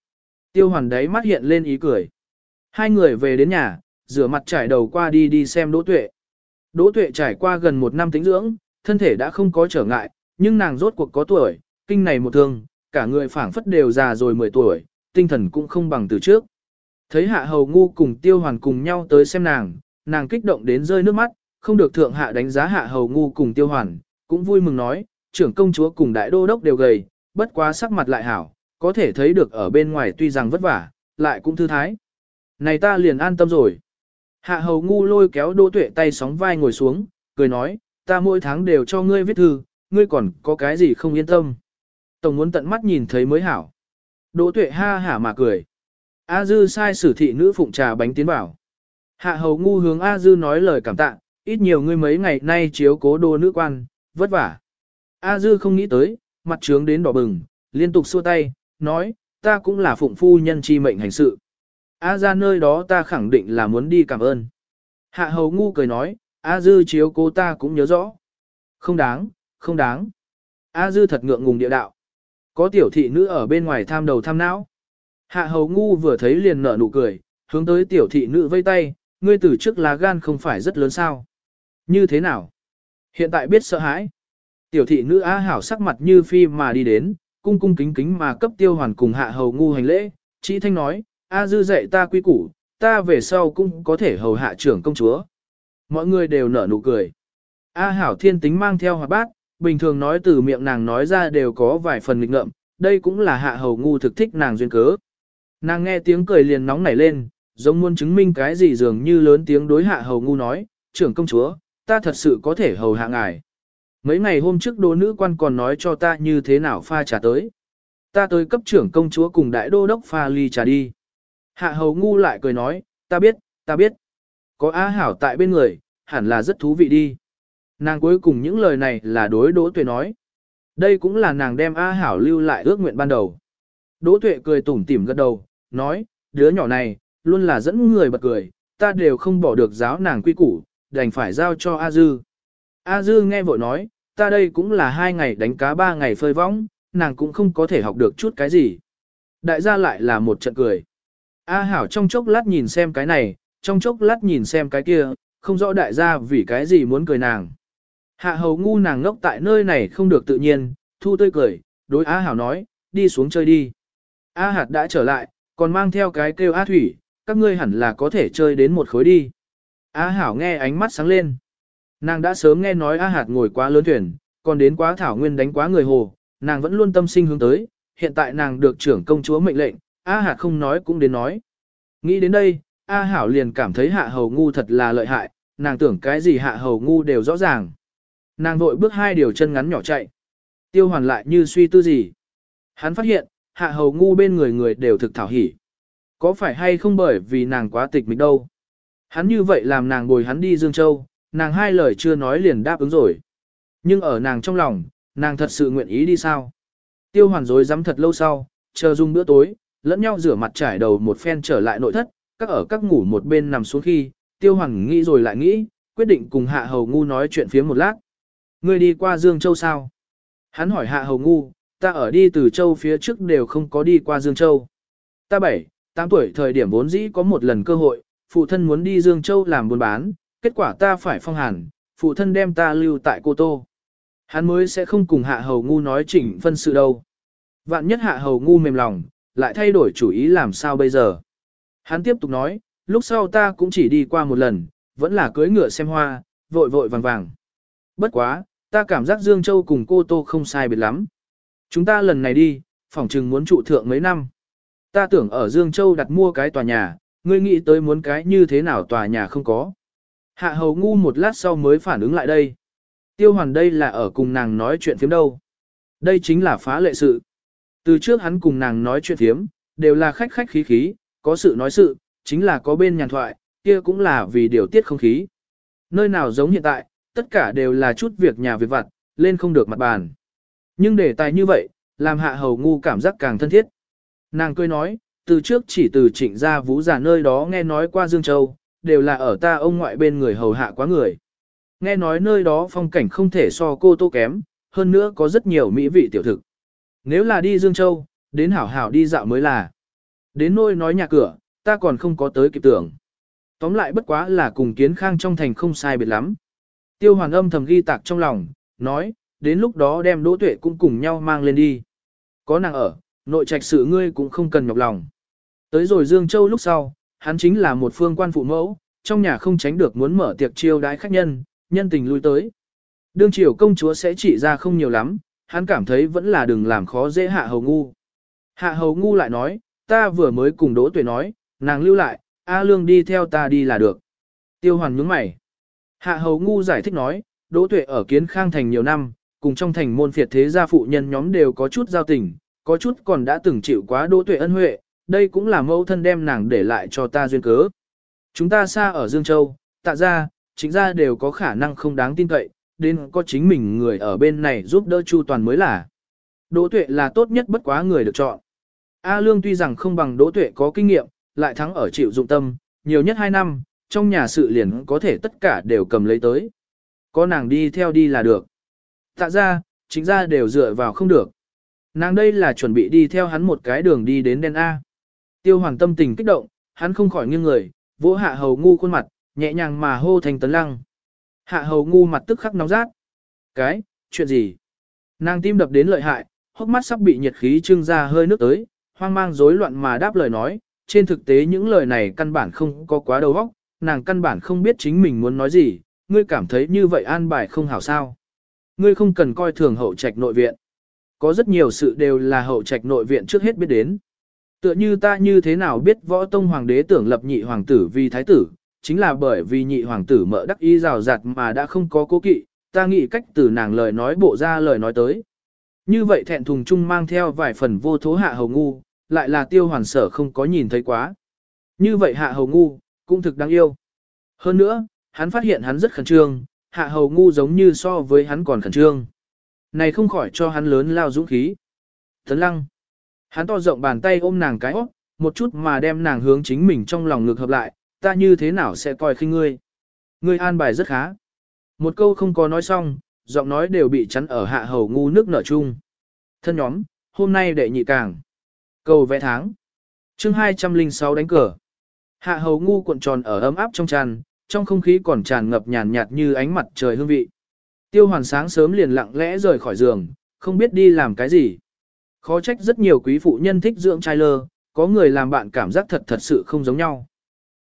Tiêu hoàn đấy mắt hiện lên ý cười. Hai người về đến nhà, rửa mặt trải đầu qua đi đi xem đỗ tuệ. Đỗ tuệ trải qua gần một năm tính dưỡng, thân thể đã không có trở ngại, nhưng nàng rốt cuộc có tuổi, kinh này một thương, cả người phảng phất đều già rồi 10 tuổi, tinh thần cũng không bằng từ trước. Thấy hạ hầu ngu cùng tiêu hoàn cùng nhau tới xem nàng, nàng kích động đến rơi nước mắt, không được thượng hạ đánh giá hạ hầu ngu cùng tiêu hoàn, cũng vui mừng nói, trưởng công chúa cùng đại đô đốc đều gầy, bất quá sắc mặt lại hảo, có thể thấy được ở bên ngoài tuy rằng vất vả, lại cũng thư thái. Này ta liền an tâm rồi. Hạ hầu ngu lôi kéo đỗ tuệ tay sóng vai ngồi xuống, cười nói, ta mỗi tháng đều cho ngươi viết thư, ngươi còn có cái gì không yên tâm. Tổng muốn tận mắt nhìn thấy mới hảo. Đỗ tuệ ha hả mà cười. A dư sai sử thị nữ phụng trà bánh tiến bảo. Hạ hầu ngu hướng A dư nói lời cảm tạ, ít nhiều ngươi mấy ngày nay chiếu cố đô nữ quan, vất vả. A dư không nghĩ tới, mặt trướng đến đỏ bừng, liên tục xua tay, nói, ta cũng là phụng phu nhân chi mệnh hành sự. A ra nơi đó ta khẳng định là muốn đi cảm ơn. Hạ hầu ngu cười nói, A dư chiếu cô ta cũng nhớ rõ. Không đáng, không đáng. A dư thật ngượng ngùng địa đạo. Có tiểu thị nữ ở bên ngoài tham đầu tham não. Hạ hầu ngu vừa thấy liền nở nụ cười, hướng tới tiểu thị nữ vây tay, ngươi từ trước lá gan không phải rất lớn sao. Như thế nào? Hiện tại biết sợ hãi. Tiểu thị nữ á hảo sắc mặt như phi mà đi đến, cung cung kính kính mà cấp tiêu hoàn cùng hạ hầu ngu hành lễ, chị thanh nói, A dư dạy ta quy củ, ta về sau cũng có thể hầu hạ trưởng công chúa. Mọi người đều nở nụ cười. A hảo thiên tính mang theo hoạt bát, bình thường nói từ miệng nàng nói ra đều có vài phần nghịch ngợm, đây cũng là hạ hầu ngu thực thích nàng duyên cớ. Nàng nghe tiếng cười liền nóng nảy lên, giống muốn chứng minh cái gì dường như lớn tiếng đối hạ hầu ngu nói, trưởng công chúa, ta thật sự có thể hầu hạ ngài. Mấy ngày hôm trước đô nữ quan còn nói cho ta như thế nào pha trà tới. Ta tới cấp trưởng công chúa cùng đại đô đốc pha ly trà đi. Hạ hầu ngu lại cười nói, ta biết, ta biết. Có A Hảo tại bên người, hẳn là rất thú vị đi. Nàng cuối cùng những lời này là đối Đỗ Tuệ nói. Đây cũng là nàng đem A Hảo lưu lại ước nguyện ban đầu. Đỗ Tuệ cười tủm tỉm gật đầu, nói, đứa nhỏ này, luôn là dẫn người bật cười, ta đều không bỏ được giáo nàng quy củ, đành phải giao cho A Dư. A Dư nghe vội nói, ta đây cũng là hai ngày đánh cá ba ngày phơi võng, nàng cũng không có thể học được chút cái gì. Đại gia lại là một trận cười. A Hảo trong chốc lát nhìn xem cái này, trong chốc lát nhìn xem cái kia, không rõ đại gia vì cái gì muốn cười nàng. Hạ hầu ngu nàng ngốc tại nơi này không được tự nhiên, thu tươi cười, đối A Hảo nói, đi xuống chơi đi. A Hạt đã trở lại, còn mang theo cái kêu A Thủy, các ngươi hẳn là có thể chơi đến một khối đi. A Hảo nghe ánh mắt sáng lên. Nàng đã sớm nghe nói A Hạt ngồi quá lớn thuyền, còn đến quá Thảo Nguyên đánh quá người hồ, nàng vẫn luôn tâm sinh hướng tới, hiện tại nàng được trưởng công chúa mệnh lệnh, A Hạt không nói cũng đến nói. Nghĩ đến đây, A Hảo liền cảm thấy hạ hầu ngu thật là lợi hại, nàng tưởng cái gì hạ hầu ngu đều rõ ràng. Nàng vội bước hai điều chân ngắn nhỏ chạy. Tiêu hoàn lại như suy tư gì. Hắn phát hiện, hạ hầu ngu bên người người đều thực thảo hỉ. Có phải hay không bởi vì nàng quá tịch mịch đâu. Hắn như vậy làm nàng bồi hắn đi Dương Châu, nàng hai lời chưa nói liền đáp ứng rồi. Nhưng ở nàng trong lòng, nàng thật sự nguyện ý đi sao. Tiêu hoàn dối dám thật lâu sau, chờ dùng bữa tối, lẫn nhau rửa mặt trải đầu một phen trở lại nội thất, các ở các ngủ một bên nằm xuống khi, tiêu hoàng nghĩ rồi lại nghĩ, quyết định cùng hạ hầu ngu nói chuyện phía một lát. Ngươi đi qua Dương Châu sao? Hắn hỏi hạ hầu ngu, ta ở đi từ Châu phía trước đều không có đi qua Dương Châu. Ta bảy, tám tuổi thời điểm vốn dĩ có một lần cơ hội, phụ thân muốn đi Dương Châu làm buôn bán, kết quả ta phải phong hàn, phụ thân đem ta lưu tại Cô Tô. Hắn mới sẽ không cùng hạ hầu ngu nói chỉnh phân sự đâu. Vạn nhất hạ hầu ngu mềm lòng, lại thay đổi chủ ý làm sao bây giờ. Hắn tiếp tục nói, lúc sau ta cũng chỉ đi qua một lần, vẫn là cưới ngựa xem hoa, vội vội vàng vàng. Bất quá, ta cảm giác Dương Châu cùng cô Tô không sai biệt lắm. Chúng ta lần này đi, phỏng chừng muốn trụ thượng mấy năm. Ta tưởng ở Dương Châu đặt mua cái tòa nhà, ngươi nghĩ tới muốn cái như thế nào tòa nhà không có. Hạ hầu ngu một lát sau mới phản ứng lại đây. Tiêu hoàn đây là ở cùng nàng nói chuyện phiếm đâu. Đây chính là phá lệ sự. Từ trước hắn cùng nàng nói chuyện thiếm, đều là khách khách khí khí, có sự nói sự, chính là có bên nhàn thoại, kia cũng là vì điều tiết không khí. Nơi nào giống hiện tại, tất cả đều là chút việc nhà việc vặt, lên không được mặt bàn. Nhưng đề tài như vậy, làm hạ hầu ngu cảm giác càng thân thiết. Nàng cười nói, từ trước chỉ từ trịnh ra vũ giả nơi đó nghe nói qua Dương Châu, đều là ở ta ông ngoại bên người hầu hạ quá người. Nghe nói nơi đó phong cảnh không thể so cô tô kém, hơn nữa có rất nhiều mỹ vị tiểu thực. Nếu là đi Dương Châu, đến hảo hảo đi dạo mới là. Đến nôi nói nhà cửa, ta còn không có tới kịp tưởng. Tóm lại bất quá là cùng kiến khang trong thành không sai biệt lắm. Tiêu hoàn âm thầm ghi tạc trong lòng, nói, đến lúc đó đem đỗ tuệ cũng cùng nhau mang lên đi. Có nàng ở, nội trạch sự ngươi cũng không cần nhọc lòng. Tới rồi Dương Châu lúc sau, hắn chính là một phương quan phụ mẫu, trong nhà không tránh được muốn mở tiệc chiêu đái khách nhân, nhân tình lui tới. Đương triều công chúa sẽ chỉ ra không nhiều lắm, hắn cảm thấy vẫn là đừng làm khó dễ hạ hầu ngu. Hạ hầu ngu lại nói, ta vừa mới cùng đỗ tuệ nói, nàng lưu lại, A Lương đi theo ta đi là được. Tiêu hoàn nhướng mày. Hạ hầu ngu giải thích nói, đỗ tuệ ở kiến khang thành nhiều năm, cùng trong thành môn phiệt thế gia phụ nhân nhóm đều có chút giao tình, có chút còn đã từng chịu quá đỗ tuệ ân huệ, đây cũng là mẫu thân đem nàng để lại cho ta duyên cớ. Chúng ta xa ở Dương Châu, tạ ra, chính ra đều có khả năng không đáng tin cậy, đến có chính mình người ở bên này giúp đỡ Chu Toàn mới là. Đỗ tuệ là tốt nhất bất quá người được chọn. A Lương tuy rằng không bằng Đỗ tuệ có kinh nghiệm, lại thắng ở chịu dụng tâm, nhiều nhất 2 năm, trong nhà sự liền có thể tất cả đều cầm lấy tới. Có nàng đi theo đi là được. Tạ ra, chính ra đều dựa vào không được. Nàng đây là chuẩn bị đi theo hắn một cái đường đi đến đen A. Tiêu hoàng tâm tình kích động, hắn không khỏi nghiêng người, vỗ hạ hầu ngu khuôn mặt, nhẹ nhàng mà hô thành tấn lăng. Hạ hầu ngu mặt tức khắc nóng rát. Cái, chuyện gì? Nàng tim đập đến lợi hại, hốc mắt sắp bị nhiệt khí trưng ra hơi nước tới, hoang mang rối loạn mà đáp lời nói, trên thực tế những lời này căn bản không có quá đầu óc, nàng căn bản không biết chính mình muốn nói gì, ngươi cảm thấy như vậy an bài không hảo sao. Ngươi không cần coi thường hậu trạch nội viện. Có rất nhiều sự đều là hậu trạch nội viện trước hết biết đến. Tựa như ta như thế nào biết võ tông hoàng đế tưởng lập nhị hoàng tử vì thái tử, chính là bởi vì nhị hoàng tử mợ đắc y rào rạt mà đã không có cố kỵ, ta nghĩ cách từ nàng lời nói bộ ra lời nói tới. Như vậy thẹn thùng chung mang theo vài phần vô thố hạ hầu ngu, lại là tiêu hoàn sở không có nhìn thấy quá. Như vậy hạ hầu ngu, cũng thực đáng yêu. Hơn nữa, hắn phát hiện hắn rất khẩn trương, hạ hầu ngu giống như so với hắn còn khẩn trương. Này không khỏi cho hắn lớn lao dũng khí. Tấn lăng. Hắn to rộng bàn tay ôm nàng cái óc, một chút mà đem nàng hướng chính mình trong lòng ngực hợp lại, ta như thế nào sẽ coi khinh ngươi. Ngươi an bài rất khá. Một câu không có nói xong, giọng nói đều bị chắn ở hạ hầu ngu nước nở chung. Thân nhóm, hôm nay đệ nhị càng. Cầu vẽ tháng. chương 206 đánh cờ. Hạ hầu ngu cuộn tròn ở ấm áp trong tràn, trong không khí còn tràn ngập nhàn nhạt như ánh mặt trời hương vị. Tiêu hoàn sáng sớm liền lặng lẽ rời khỏi giường, không biết đi làm cái gì. Khó trách rất nhiều quý phụ nhân thích dưỡng trai lơ, có người làm bạn cảm giác thật thật sự không giống nhau.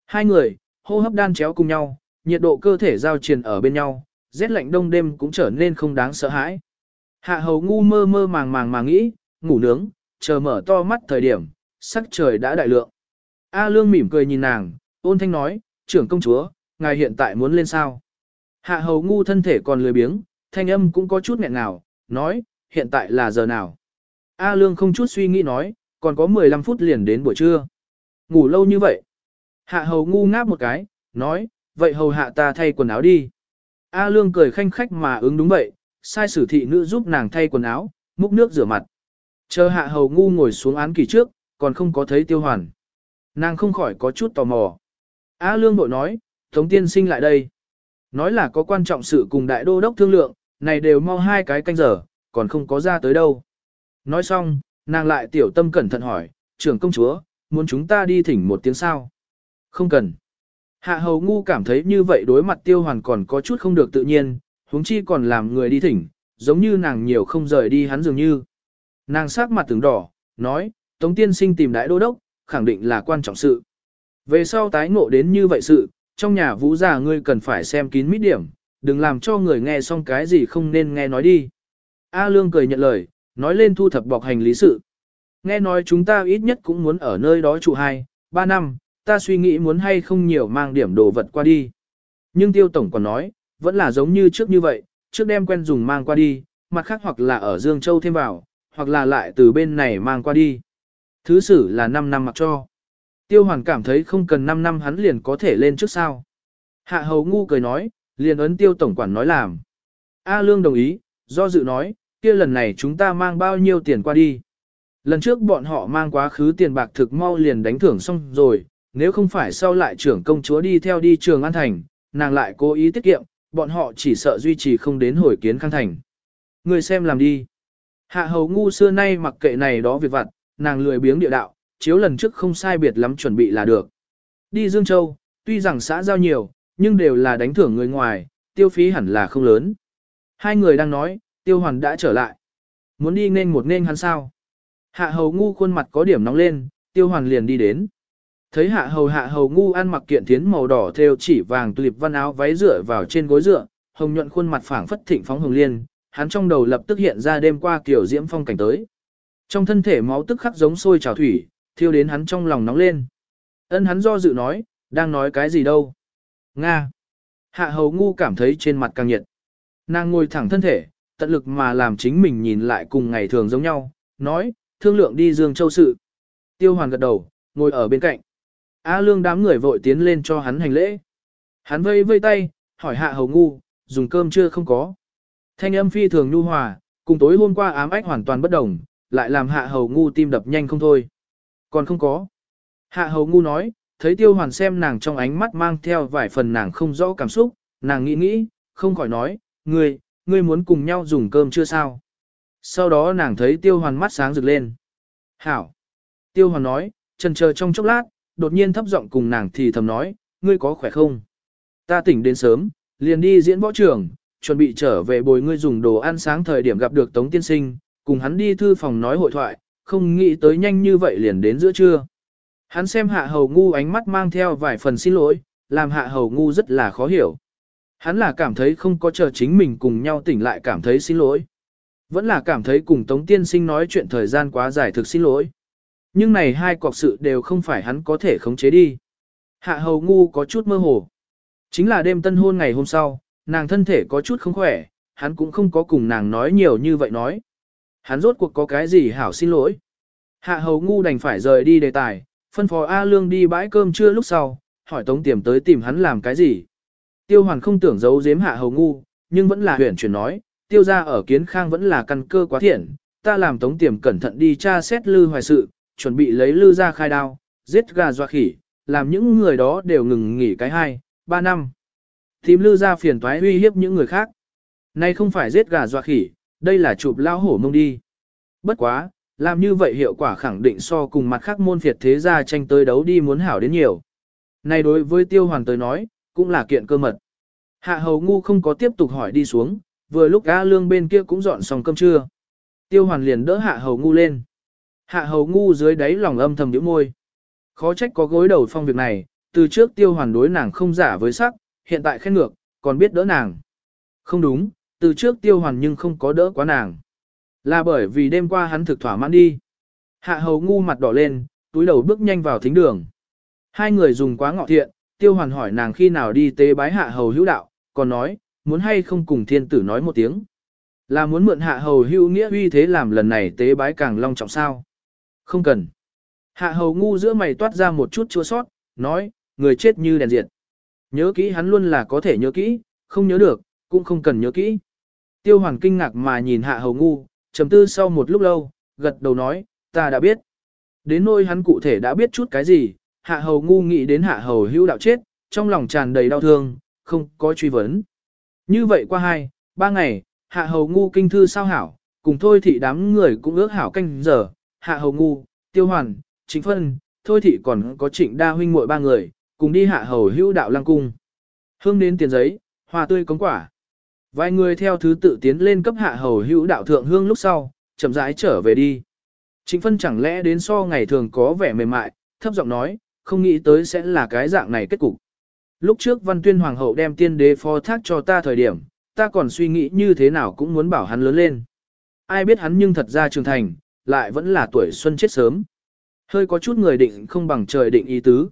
Hai người, hô hấp đan chéo cùng nhau, nhiệt độ cơ thể giao triền ở bên nhau, rét lạnh đông đêm cũng trở nên không đáng sợ hãi. Hạ hầu ngu mơ mơ màng màng mà nghĩ, ngủ nướng, chờ mở to mắt thời điểm, sắc trời đã đại lượng. A lương mỉm cười nhìn nàng, ôn thanh nói, trưởng công chúa, ngài hiện tại muốn lên sao? Hạ hầu ngu thân thể còn lười biếng, thanh âm cũng có chút nghẹn nào, nói, hiện tại là giờ nào? A lương không chút suy nghĩ nói, còn có 15 phút liền đến buổi trưa. Ngủ lâu như vậy. Hạ hầu ngu ngáp một cái, nói, vậy hầu hạ ta thay quần áo đi. A lương cười khanh khách mà ứng đúng vậy, sai sử thị nữ giúp nàng thay quần áo, múc nước rửa mặt. Chờ hạ hầu ngu ngồi xuống án kỳ trước, còn không có thấy tiêu hoàn. Nàng không khỏi có chút tò mò. A lương bội nói, Tống tiên sinh lại đây. Nói là có quan trọng sự cùng đại đô đốc thương lượng, này đều mau hai cái canh giờ, còn không có ra tới đâu. Nói xong, nàng lại tiểu tâm cẩn thận hỏi, trưởng công chúa, muốn chúng ta đi thỉnh một tiếng sao? Không cần. Hạ hầu ngu cảm thấy như vậy đối mặt tiêu hoàn còn có chút không được tự nhiên, huống chi còn làm người đi thỉnh, giống như nàng nhiều không rời đi hắn dường như. Nàng sắc mặt tướng đỏ, nói, Tống tiên sinh tìm đại đô đốc, khẳng định là quan trọng sự. Về sau tái ngộ đến như vậy sự, trong nhà vũ già ngươi cần phải xem kín mít điểm, đừng làm cho người nghe xong cái gì không nên nghe nói đi. A Lương cười nhận lời, nói lên thu thập bọc hành lý sự. Nghe nói chúng ta ít nhất cũng muốn ở nơi đó trụ 2, 3 năm, ta suy nghĩ muốn hay không nhiều mang điểm đồ vật qua đi. Nhưng tiêu tổng còn nói, vẫn là giống như trước như vậy, trước đem quen dùng mang qua đi, mặt khác hoặc là ở Dương Châu thêm vào, hoặc là lại từ bên này mang qua đi. Thứ sử là 5 năm mặc cho. Tiêu hoàn cảm thấy không cần 5 năm hắn liền có thể lên trước sao. Hạ hầu ngu cười nói, liền ấn tiêu tổng quản nói làm. A lương đồng ý, do dự nói, kia lần này chúng ta mang bao nhiêu tiền qua đi. Lần trước bọn họ mang quá khứ tiền bạc thực mau liền đánh thưởng xong rồi, nếu không phải sau lại trưởng công chúa đi theo đi trường An Thành, nàng lại cố ý tiết kiệm, bọn họ chỉ sợ duy trì không đến hồi kiến khang thành. Người xem làm đi. Hạ hầu ngu xưa nay mặc kệ này đó việc vặt, nàng lười biếng địa đạo, chiếu lần trước không sai biệt lắm chuẩn bị là được. Đi Dương Châu, tuy rằng xã giao nhiều, nhưng đều là đánh thưởng người ngoài, tiêu phí hẳn là không lớn. Hai người đang nói, tiêu hoàn đã trở lại. Muốn đi nên một nên hắn sao? Hạ hầu ngu khuôn mặt có điểm nóng lên, tiêu hoàn liền đi đến. Thấy hạ hầu hạ hầu ngu ăn mặc kiện tiến màu đỏ theo chỉ vàng tulip văn áo váy rửa vào trên gối dựa, hồng nhuận khuôn mặt phảng phất thịnh phóng hồng liên, hắn trong đầu lập tức hiện ra đêm qua kiểu diễm phong cảnh tới. Trong thân thể máu tức khắc giống sôi trào thủy, thiêu đến hắn trong lòng nóng lên. Ân hắn do dự nói, đang nói cái gì đâu. Nga. Hạ hầu ngu cảm thấy trên mặt càng nhiệt. Nàng ngồi thẳng thân thể, tận lực mà làm chính mình nhìn lại cùng ngày thường giống nhau, nói, thương lượng đi Dương Châu sự. Tiêu hoàn gật đầu, ngồi ở bên cạnh. A lương đám người vội tiến lên cho hắn hành lễ. Hắn vây vây tay, hỏi hạ hầu ngu, dùng cơm chưa không có. Thanh âm phi thường nhu hòa, cùng tối hôm qua ám ách hoàn toàn bất đồng, lại làm hạ hầu ngu tim đập nhanh không thôi. Còn không có. Hạ hầu ngu nói, thấy tiêu hoàn xem nàng trong ánh mắt mang theo vài phần nàng không rõ cảm xúc, nàng nghĩ nghĩ, không khỏi nói, ngươi, ngươi muốn cùng nhau dùng cơm chưa sao? Sau đó nàng thấy tiêu hoàn mắt sáng rực lên. Hảo. Tiêu hoàn nói, trần chờ trong chốc lát, đột nhiên thấp giọng cùng nàng thì thầm nói, ngươi có khỏe không? Ta tỉnh đến sớm, liền đi diễn võ trường, chuẩn bị trở về bồi ngươi dùng đồ ăn sáng thời điểm gặp được Tống Tiên Sinh, cùng hắn đi thư phòng nói hội thoại, không nghĩ tới nhanh như vậy liền đến giữa trưa. Hắn xem hạ hầu ngu ánh mắt mang theo vài phần xin lỗi, làm hạ hầu ngu rất là khó hiểu. Hắn là cảm thấy không có chờ chính mình cùng nhau tỉnh lại cảm thấy xin lỗi. Vẫn là cảm thấy cùng Tống Tiên Sinh nói chuyện thời gian quá dài thực xin lỗi. Nhưng này hai cọc sự đều không phải hắn có thể khống chế đi. Hạ hầu ngu có chút mơ hồ. Chính là đêm tân hôn ngày hôm sau, nàng thân thể có chút không khỏe, hắn cũng không có cùng nàng nói nhiều như vậy nói. Hắn rốt cuộc có cái gì hảo xin lỗi. Hạ hầu ngu đành phải rời đi đề tài, phân phó A Lương đi bãi cơm trưa lúc sau, hỏi Tống Tiềm tới tìm hắn làm cái gì. Tiêu hoàn không tưởng giấu giếm hạ hầu ngu, nhưng vẫn là huyền chuyển nói, tiêu ra ở kiến khang vẫn là căn cơ quá thiện, ta làm Tống Tiềm cẩn thận đi tra xét lư hoài sự, chuẩn bị lấy lư ra khai đao, giết gà doa khỉ, làm những người đó đều ngừng nghỉ cái hai, ba năm. Tìm lư ra phiền toái uy hiếp những người khác. Nay không phải giết gà doa khỉ, đây là chụp lao hổ mông đi. Bất quá, làm như vậy hiệu quả khẳng định so cùng mặt khác môn phiệt thế gia tranh tới đấu đi muốn hảo đến nhiều. Này đối với tiêu hoàng tới nói, cũng là kiện cơ mật. Hạ hầu ngu không có tiếp tục hỏi đi xuống, vừa lúc A lương bên kia cũng dọn xong cơm trưa. Tiêu hoàn liền đỡ hạ hầu ngu lên. Hạ hầu ngu dưới đáy lòng âm thầm nhíu môi. Khó trách có gối đầu phong việc này, từ trước tiêu hoàn đối nàng không giả với sắc, hiện tại khen ngược, còn biết đỡ nàng. Không đúng, từ trước tiêu hoàn nhưng không có đỡ quá nàng. Là bởi vì đêm qua hắn thực thỏa mãn đi. Hạ hầu ngu mặt đỏ lên, túi đầu bước nhanh vào thính đường. Hai người dùng quá ngọ thiện, tiêu hoàn hỏi nàng khi nào đi tế bái hạ hầu hữu đạo, còn nói, muốn hay không cùng thiên tử nói một tiếng. Là muốn mượn hạ hầu hữu nghĩa uy thế làm lần này tế bái càng long trọng sao. Không cần. Hạ hầu ngu giữa mày toát ra một chút chua sót, nói, người chết như đèn diệt. Nhớ kỹ hắn luôn là có thể nhớ kỹ, không nhớ được, cũng không cần nhớ kỹ. Tiêu hoàng kinh ngạc mà nhìn hạ hầu ngu, trầm tư sau một lúc lâu, gật đầu nói, ta đã biết. Đến nỗi hắn cụ thể đã biết chút cái gì, hạ hầu ngu nghĩ đến hạ hầu hữu đạo chết, trong lòng tràn đầy đau thương, không có truy vấn. Như vậy qua hai, ba ngày, hạ hầu ngu kinh thư sao hảo, cùng thôi thị đám người cũng ước hảo canh giờ, hạ hầu ngu, tiêu hoàn, chính phân, thôi thị còn có trịnh đa huynh muội ba người, cùng đi hạ hầu hữu đạo lăng cung. Hương đến tiền giấy, hoa tươi cống quả. Vài người theo thứ tự tiến lên cấp hạ hầu hữu đạo thượng hương lúc sau, chậm rãi trở về đi. Trịnh phân chẳng lẽ đến so ngày thường có vẻ mềm mại, thấp giọng nói, không nghĩ tới sẽ là cái dạng này kết cục. Lúc trước văn tuyên hoàng hậu đem tiên đế phó thác cho ta thời điểm, ta còn suy nghĩ như thế nào cũng muốn bảo hắn lớn lên. Ai biết hắn nhưng thật ra trưởng thành, lại vẫn là tuổi xuân chết sớm. Hơi có chút người định không bằng trời định ý tứ.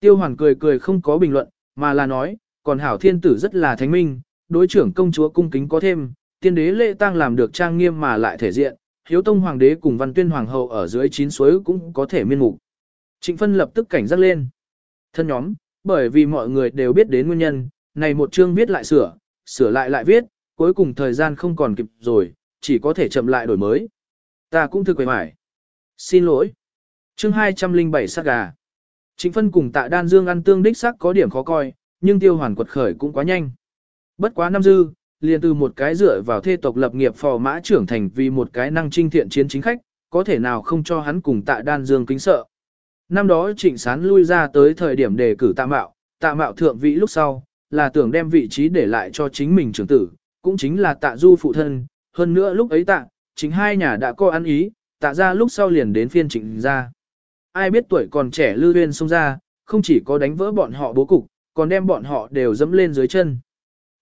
Tiêu hoàn cười cười không có bình luận, mà là nói, còn hảo thiên tử rất là thánh minh, đối trưởng công chúa cung kính có thêm, tiên đế lễ tang làm được trang nghiêm mà lại thể diện, hiếu tông hoàng đế cùng văn tuyên hoàng hậu ở dưới chín suối cũng có thể miên mục. Trịnh phân lập tức cảnh giác lên. Thân nhóm, bởi vì mọi người đều biết đến nguyên nhân, này một chương viết lại sửa, sửa lại lại viết, cuối cùng thời gian không còn kịp rồi, chỉ có thể chậm lại đổi mới. Ta cũng thực quầy mải. Xin lỗi. Chương 207 sát gà. Trịnh phân cùng tạ đan dương ăn tương đích sắc có điểm khó coi, nhưng tiêu hoàn quật khởi cũng quá nhanh. Bất quá năm dư, liền từ một cái dựa vào thê tộc lập nghiệp phò mã trưởng thành vì một cái năng trinh thiện chiến chính khách, có thể nào không cho hắn cùng tạ đan dương kính sợ. Năm đó trịnh sán lui ra tới thời điểm đề cử tạ mạo, tạ mạo thượng vị lúc sau, là tưởng đem vị trí để lại cho chính mình trưởng tử, cũng chính là tạ du phụ thân, hơn nữa lúc ấy tạ, chính hai nhà đã có ăn ý, tạ ra lúc sau liền đến phiên trịnh ra. Ai biết tuổi còn trẻ lưu huyên xông ra, không chỉ có đánh vỡ bọn họ bố cục, còn đem bọn họ đều dẫm lên dưới chân.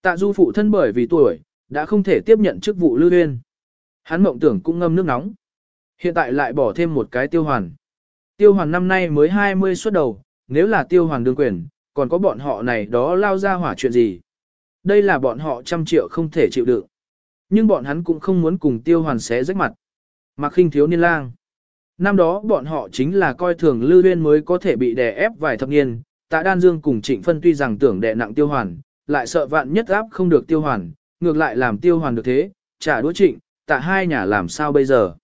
Tạ du phụ thân bởi vì tuổi, đã không thể tiếp nhận chức vụ lưu huyên. Hắn mộng tưởng cũng ngâm nước nóng. Hiện tại lại bỏ thêm một cái tiêu hoàn. Tiêu hoàn năm nay mới 20 xuất đầu, nếu là tiêu hoàn đương quyền, còn có bọn họ này đó lao ra hỏa chuyện gì. Đây là bọn họ trăm triệu không thể chịu đựng. Nhưng bọn hắn cũng không muốn cùng tiêu hoàn xé rách mặt. Mặc khinh thiếu niên lang. Năm đó bọn họ chính là coi thường lưu huyên mới có thể bị đè ép vài thập niên, tạ đan dương cùng trịnh phân tuy rằng tưởng đè nặng tiêu hoàn, lại sợ vạn nhất áp không được tiêu hoàn, ngược lại làm tiêu hoàn được thế, trả đũa trịnh, tạ hai nhà làm sao bây giờ.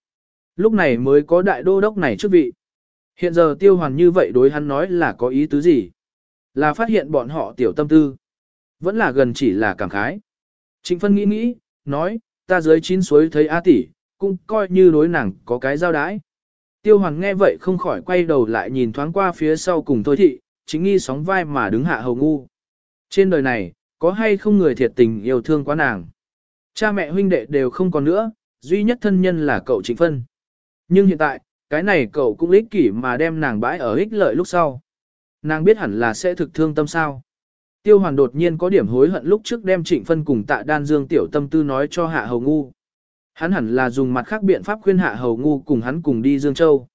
Lúc này mới có đại đô đốc này trước vị. Hiện giờ tiêu hoàn như vậy đối hắn nói là có ý tứ gì? Là phát hiện bọn họ tiểu tâm tư. Vẫn là gần chỉ là cảm khái. Trịnh phân nghĩ nghĩ, nói, ta dưới chín suối thấy A tỷ, cũng coi như đối nàng có cái giao đái. Tiêu hoàng nghe vậy không khỏi quay đầu lại nhìn thoáng qua phía sau cùng thôi thị, chính nghi sóng vai mà đứng hạ hầu ngu. Trên đời này, có hay không người thiệt tình yêu thương quá nàng. Cha mẹ huynh đệ đều không còn nữa, duy nhất thân nhân là cậu Trịnh Phân. Nhưng hiện tại, cái này cậu cũng ích kỷ mà đem nàng bãi ở ích lợi lúc sau. Nàng biết hẳn là sẽ thực thương tâm sao. Tiêu hoàn đột nhiên có điểm hối hận lúc trước đem trịnh phân cùng tạ đan dương tiểu tâm tư nói cho hạ hầu ngu. Hắn hẳn là dùng mặt khác biện pháp khuyên hạ hầu ngu cùng hắn cùng đi Dương Châu.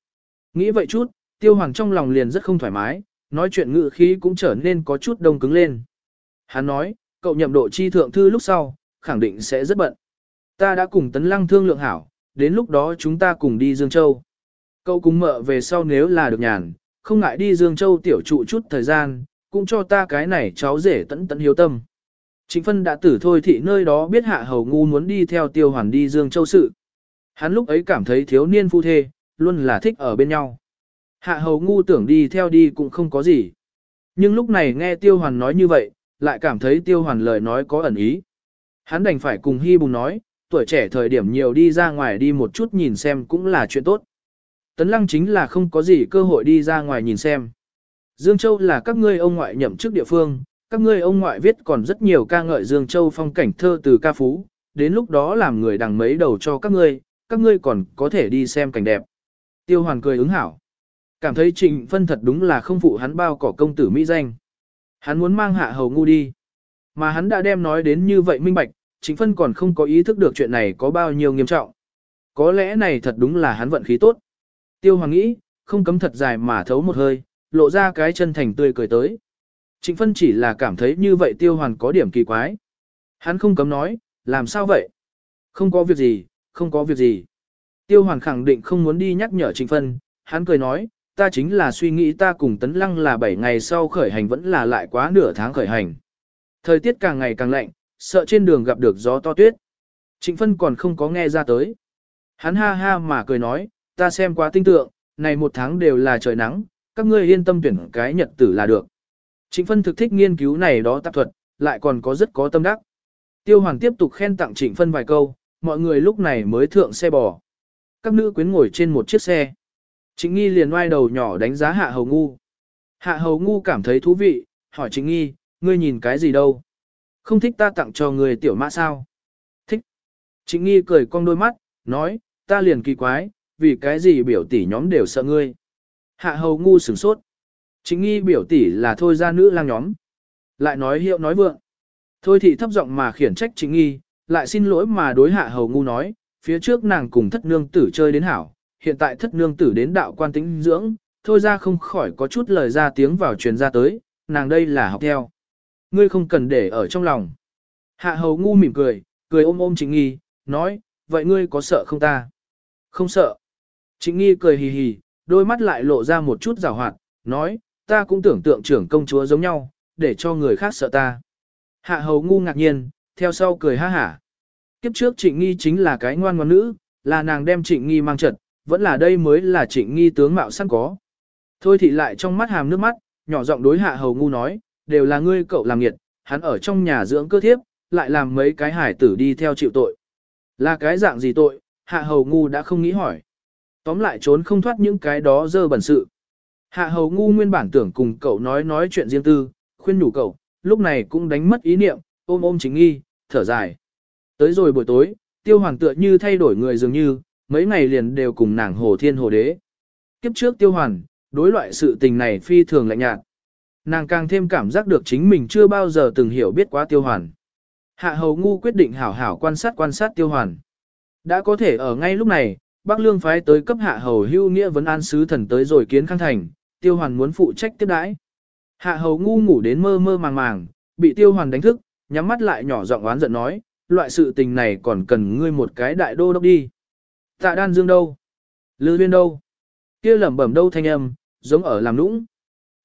Nghĩ vậy chút, tiêu hoàng trong lòng liền rất không thoải mái, nói chuyện ngự khí cũng trở nên có chút đông cứng lên. Hắn nói, cậu nhậm độ chi thượng thư lúc sau, khẳng định sẽ rất bận. Ta đã cùng tấn lăng thương lượng hảo, đến lúc đó chúng ta cùng đi Dương Châu. Cậu cùng mợ về sau nếu là được nhàn, không ngại đi Dương Châu tiểu trụ chút thời gian, cũng cho ta cái này cháu rể tận tận hiếu tâm. Trịnh phân đã tử thôi thị nơi đó biết hạ hầu ngu muốn đi theo tiêu hoàn đi Dương Châu sự. Hắn lúc ấy cảm thấy thiếu niên phu thê, luôn là thích ở bên nhau. Hạ hầu ngu tưởng đi theo đi cũng không có gì. Nhưng lúc này nghe tiêu hoàn nói như vậy, lại cảm thấy tiêu hoàn lời nói có ẩn ý. Hắn đành phải cùng Hy Bùng nói, tuổi trẻ thời điểm nhiều đi ra ngoài đi một chút nhìn xem cũng là chuyện tốt. Tấn lăng chính là không có gì cơ hội đi ra ngoài nhìn xem. Dương Châu là các ngươi ông ngoại nhậm chức địa phương, các ngươi ông ngoại viết còn rất nhiều ca ngợi Dương Châu phong cảnh thơ từ ca phú, đến lúc đó làm người đằng mấy đầu cho các ngươi, các ngươi còn có thể đi xem cảnh đẹp. Tiêu Hoàn cười ứng hảo. Cảm thấy Trịnh Phân thật đúng là không phụ hắn bao cỏ công tử Mỹ danh. Hắn muốn mang hạ hầu ngu đi. Mà hắn đã đem nói đến như vậy minh bạch, Trịnh Phân còn không có ý thức được chuyện này có bao nhiêu nghiêm trọng. Có lẽ này thật đúng là hắn vận khí tốt. Tiêu Hoàng nghĩ, không cấm thật dài mà thấu một hơi, lộ ra cái chân thành tươi cười tới. Trịnh Phân chỉ là cảm thấy như vậy Tiêu Hoàn có điểm kỳ quái. Hắn không cấm nói, làm sao vậy? Không có việc gì, không có việc gì. Tiêu Hoàn khẳng định không muốn đi nhắc nhở Trịnh Phân, hắn cười nói, ta chính là suy nghĩ ta cùng Tấn Lăng là 7 ngày sau khởi hành vẫn là lại quá nửa tháng khởi hành. Thời tiết càng ngày càng lạnh, sợ trên đường gặp được gió to tuyết. Trịnh Phân còn không có nghe ra tới. Hắn ha ha mà cười nói, ta xem quá tinh tượng, này một tháng đều là trời nắng, các ngươi yên tâm tuyển cái nhật tử là được. Trịnh Phân thực thích nghiên cứu này đó tạp thuật, lại còn có rất có tâm đắc. Tiêu Hoàng tiếp tục khen tặng Trịnh Phân vài câu, mọi người lúc này mới thượng xe bò. Các nữ quyến ngồi trên một chiếc xe. Trịnh Nghi liền oai đầu nhỏ đánh giá Hạ Hầu Ngu. Hạ Hầu Ngu cảm thấy thú vị, hỏi Trịnh Nghi, ngươi nhìn cái gì đâu? Không thích ta tặng cho người tiểu mã sao? Thích. Trịnh Nghi cười cong đôi mắt, nói, ta liền kỳ quái, vì cái gì biểu tỷ nhóm đều sợ ngươi. Hạ hầu ngu sửng sốt. Chính nghi biểu tỷ là thôi ra nữ lang nhóm. Lại nói hiệu nói vượng. Thôi thị thấp giọng mà khiển trách chính nghi, lại xin lỗi mà đối hạ hầu ngu nói, phía trước nàng cùng thất nương tử chơi đến hảo, hiện tại thất nương tử đến đạo quan tính dưỡng, thôi ra không khỏi có chút lời ra tiếng vào truyền ra tới, nàng đây là học theo. Ngươi không cần để ở trong lòng. Hạ hầu ngu mỉm cười, cười ôm ôm chính nghi, nói, vậy ngươi có sợ không ta? Không sợ. Chính nghi cười hì hì, đôi mắt lại lộ ra một chút rào hoạt, nói, ta cũng tưởng tượng trưởng công chúa giống nhau, để cho người khác sợ ta. Hạ hầu ngu ngạc nhiên, theo sau cười ha hả. Kiếp trước trịnh nghi chính là cái ngoan ngoan nữ, là nàng đem trịnh nghi mang trật, vẫn là đây mới là trịnh nghi tướng mạo sẵn có. Thôi thì lại trong mắt hàm nước mắt, nhỏ giọng đối hạ hầu ngu nói, đều là ngươi cậu làm nghiệt, hắn ở trong nhà dưỡng cơ thiếp, lại làm mấy cái hải tử đi theo chịu tội. Là cái dạng gì tội, hạ hầu ngu đã không nghĩ hỏi. Tóm lại trốn không thoát những cái đó dơ bẩn sự. Hạ hầu ngu nguyên bản tưởng cùng cậu nói nói chuyện riêng tư, khuyên nhủ cậu, lúc này cũng đánh mất ý niệm, ôm ôm chính nghi, thở dài. Tới rồi buổi tối, tiêu hoàng tựa như thay đổi người dường như, mấy ngày liền đều cùng nàng hồ thiên hồ đế. Kiếp trước tiêu hoàn, đối loại sự tình này phi thường lạnh nhạt. Nàng càng thêm cảm giác được chính mình chưa bao giờ từng hiểu biết quá tiêu hoàn. Hạ hầu ngu quyết định hảo hảo quan sát quan sát tiêu hoàn. Đã có thể ở ngay lúc này, Bắc Lương phái tới cấp hạ hầu hưu nghĩa vấn an sứ thần tới rồi kiến khang thành, tiêu hoàn muốn phụ trách tiếp đãi. Hạ hầu ngu ngủ đến mơ mơ màng màng, bị tiêu hoàn đánh thức, nhắm mắt lại nhỏ giọng oán giận nói, loại sự tình này còn cần ngươi một cái đại đô đốc đi. Tạ đan dương đâu? Lư viên đâu? kia lẩm bẩm đâu thanh âm, giống ở làm nũng.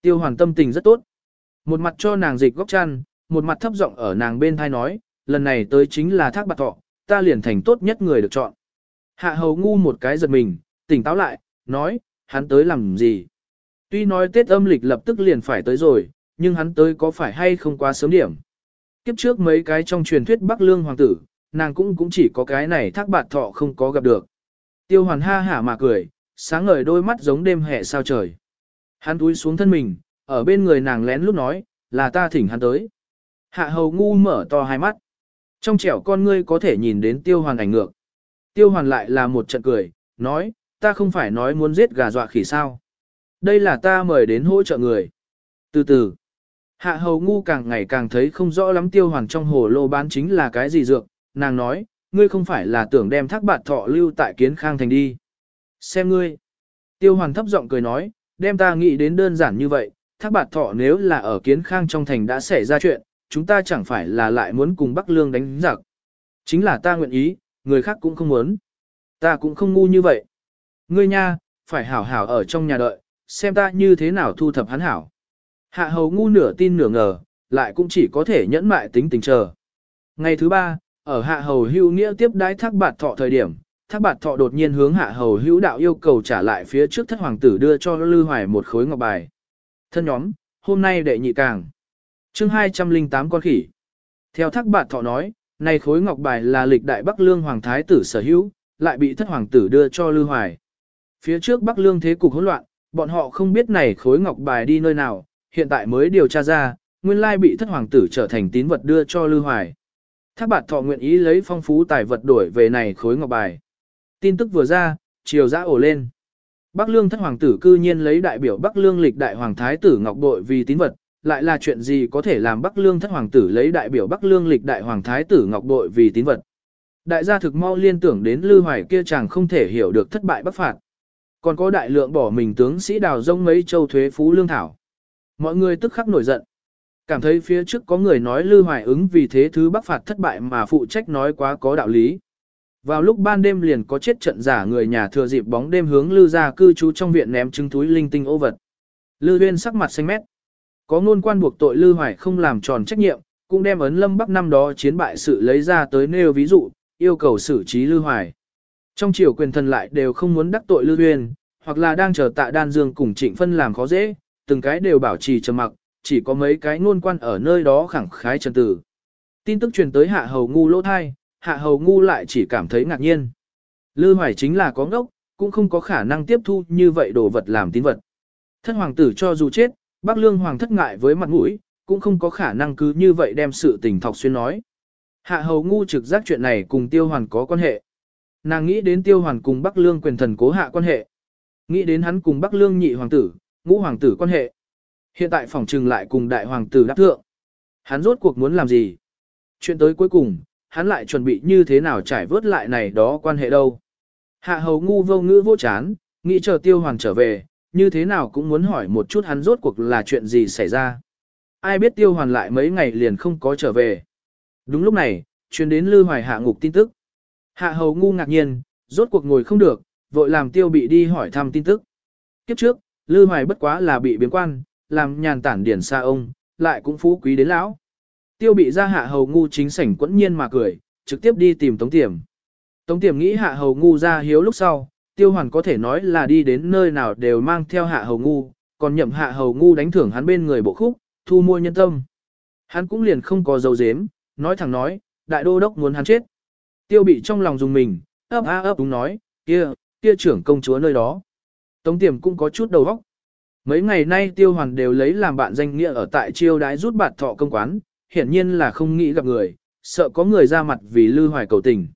Tiêu hoàn tâm tình rất tốt. Một mặt cho nàng dịch góc chăn, một mặt thấp giọng ở nàng bên thai nói, lần này tới chính là thác bạc thọ, ta liền thành tốt nhất người được chọn. Hạ hầu ngu một cái giật mình, tỉnh táo lại, nói, hắn tới làm gì? Tuy nói Tết âm lịch lập tức liền phải tới rồi, nhưng hắn tới có phải hay không quá sớm điểm. Kiếp trước mấy cái trong truyền thuyết Bắc Lương Hoàng tử, nàng cũng cũng chỉ có cái này thác bạt thọ không có gặp được. Tiêu hoàn ha hả mà cười, sáng ngời đôi mắt giống đêm hè sao trời. Hắn túi xuống thân mình, ở bên người nàng lén lúc nói, là ta thỉnh hắn tới. Hạ hầu ngu mở to hai mắt. Trong trẻo con ngươi có thể nhìn đến tiêu hoàn ảnh ngược. Tiêu hoàn lại là một trận cười, nói, ta không phải nói muốn giết gà dọa khỉ sao. Đây là ta mời đến hỗ trợ người. Từ từ, hạ hầu ngu càng ngày càng thấy không rõ lắm tiêu hoàn trong hồ lô bán chính là cái gì dược. Nàng nói, ngươi không phải là tưởng đem thác bạt thọ lưu tại kiến khang thành đi. Xem ngươi. Tiêu hoàn thấp giọng cười nói, đem ta nghĩ đến đơn giản như vậy, thác bạt thọ nếu là ở kiến khang trong thành đã xảy ra chuyện, chúng ta chẳng phải là lại muốn cùng Bắc Lương đánh giặc. Chính là ta nguyện ý, người khác cũng không muốn. Ta cũng không ngu như vậy. Ngươi nha, phải hảo hảo ở trong nhà đợi, xem ta như thế nào thu thập hắn hảo. Hạ hầu ngu nửa tin nửa ngờ, lại cũng chỉ có thể nhẫn mại tính tình chờ. Ngày thứ ba, ở hạ hầu hưu nghĩa tiếp đái thác bạt thọ thời điểm, thác bạt thọ đột nhiên hướng hạ hầu hữu đạo yêu cầu trả lại phía trước thất hoàng tử đưa cho Lư Hoài một khối ngọc bài. Thân nhóm, hôm nay đệ nhị càng. chương 208 con khỉ. Theo thác bạt thọ nói, này khối ngọc bài là lịch đại Bắc Lương Hoàng Thái tử sở hữu, lại bị thất hoàng tử đưa cho Lư Hoài. Phía trước Bắc Lương thế cục hỗn loạn, bọn họ không biết này khối ngọc bài đi nơi nào, hiện tại mới điều tra ra, nguyên lai bị thất hoàng tử trở thành tín vật đưa cho Lư Hoài. Thác bạt thọ nguyện ý lấy phong phú tài vật đổi về này khối ngọc bài. Tin tức vừa ra, chiều dã ổ lên. Bắc Lương thất hoàng tử cư nhiên lấy đại biểu Bắc Lương lịch đại hoàng thái tử ngọc bội vì tín vật, lại là chuyện gì có thể làm Bắc Lương thất hoàng tử lấy đại biểu Bắc Lương lịch đại hoàng thái tử ngọc bội vì tín vật. Đại gia thực mau liên tưởng đến Lư Hoài kia chàng không thể hiểu được thất bại bắc phạt. Còn có đại lượng bỏ mình tướng sĩ đào rông mấy châu thuế phú lương thảo. Mọi người tức khắc nổi giận. Cảm thấy phía trước có người nói Lư Hoài ứng vì thế thứ bắc phạt thất bại mà phụ trách nói quá có đạo lý. Vào lúc ban đêm liền có chết trận giả người nhà thừa dịp bóng đêm hướng Lư ra cư trú trong viện ném trứng túi linh tinh ô vật. Lư uyên sắc mặt xanh mét. Có ngôn quan buộc tội Lư Hoài không làm tròn trách nhiệm, cũng đem ấn lâm bắc năm đó chiến bại sự lấy ra tới nêu ví dụ, yêu cầu xử trí Lư Hoài. Trong triều quyền thần lại đều không muốn đắc tội Lư Huyền, hoặc là đang chờ tạ đan dương cùng trịnh phân làm khó dễ, từng cái đều bảo trì trầm mặc, chỉ có mấy cái ngôn quan ở nơi đó khẳng khái trần tử. Tin tức truyền tới hạ hầu ngu lỗ thai, hạ hầu ngu lại chỉ cảm thấy ngạc nhiên. Lư hoài chính là có ngốc, cũng không có khả năng tiếp thu như vậy đồ vật làm tín vật. Thân hoàng tử cho dù chết, bác lương hoàng thất ngại với mặt mũi, cũng không có khả năng cứ như vậy đem sự tình thọc xuyên nói. Hạ hầu ngu trực giác chuyện này cùng tiêu hoàn có quan hệ. Nàng nghĩ đến tiêu hoàn cùng bắc lương quyền thần cố hạ quan hệ. Nghĩ đến hắn cùng bắc lương nhị hoàng tử, ngũ hoàng tử quan hệ. Hiện tại phòng trừng lại cùng đại hoàng tử đáp thượng. Hắn rốt cuộc muốn làm gì? Chuyện tới cuối cùng, hắn lại chuẩn bị như thế nào trải vớt lại này đó quan hệ đâu. Hạ hầu ngu vô ngữ vô chán, nghĩ chờ tiêu Hoàn trở về, như thế nào cũng muốn hỏi một chút hắn rốt cuộc là chuyện gì xảy ra. Ai biết tiêu hoàn lại mấy ngày liền không có trở về. Đúng lúc này, truyền đến Lư Hoài hạ ngục tin tức. Hạ hầu ngu ngạc nhiên, rốt cuộc ngồi không được, vội làm tiêu bị đi hỏi thăm tin tức. Kiếp trước, Lư Hoài bất quá là bị biến quan, làm nhàn tản điển xa ông, lại cũng phú quý đến lão. Tiêu bị ra hạ hầu ngu chính sảnh quẫn nhiên mà cười, trực tiếp đi tìm Tống Tiềm. Tống Tiềm nghĩ hạ hầu ngu ra hiếu lúc sau, tiêu hoàn có thể nói là đi đến nơi nào đều mang theo hạ hầu ngu, còn nhậm hạ hầu ngu đánh thưởng hắn bên người bộ khúc, thu mua nhân tâm. Hắn cũng liền không có dấu dếm, nói thẳng nói, đại đô đốc muốn hắn chết. Tiêu bị trong lòng dùng mình, ấp a ấp đúng nói, kia, kia trưởng công chúa nơi đó. Tống tiềm cũng có chút đầu óc. Mấy ngày nay tiêu hoàn đều lấy làm bạn danh nghĩa ở tại chiêu đái rút bạt thọ công quán, hiển nhiên là không nghĩ gặp người, sợ có người ra mặt vì lư hoài cầu tình.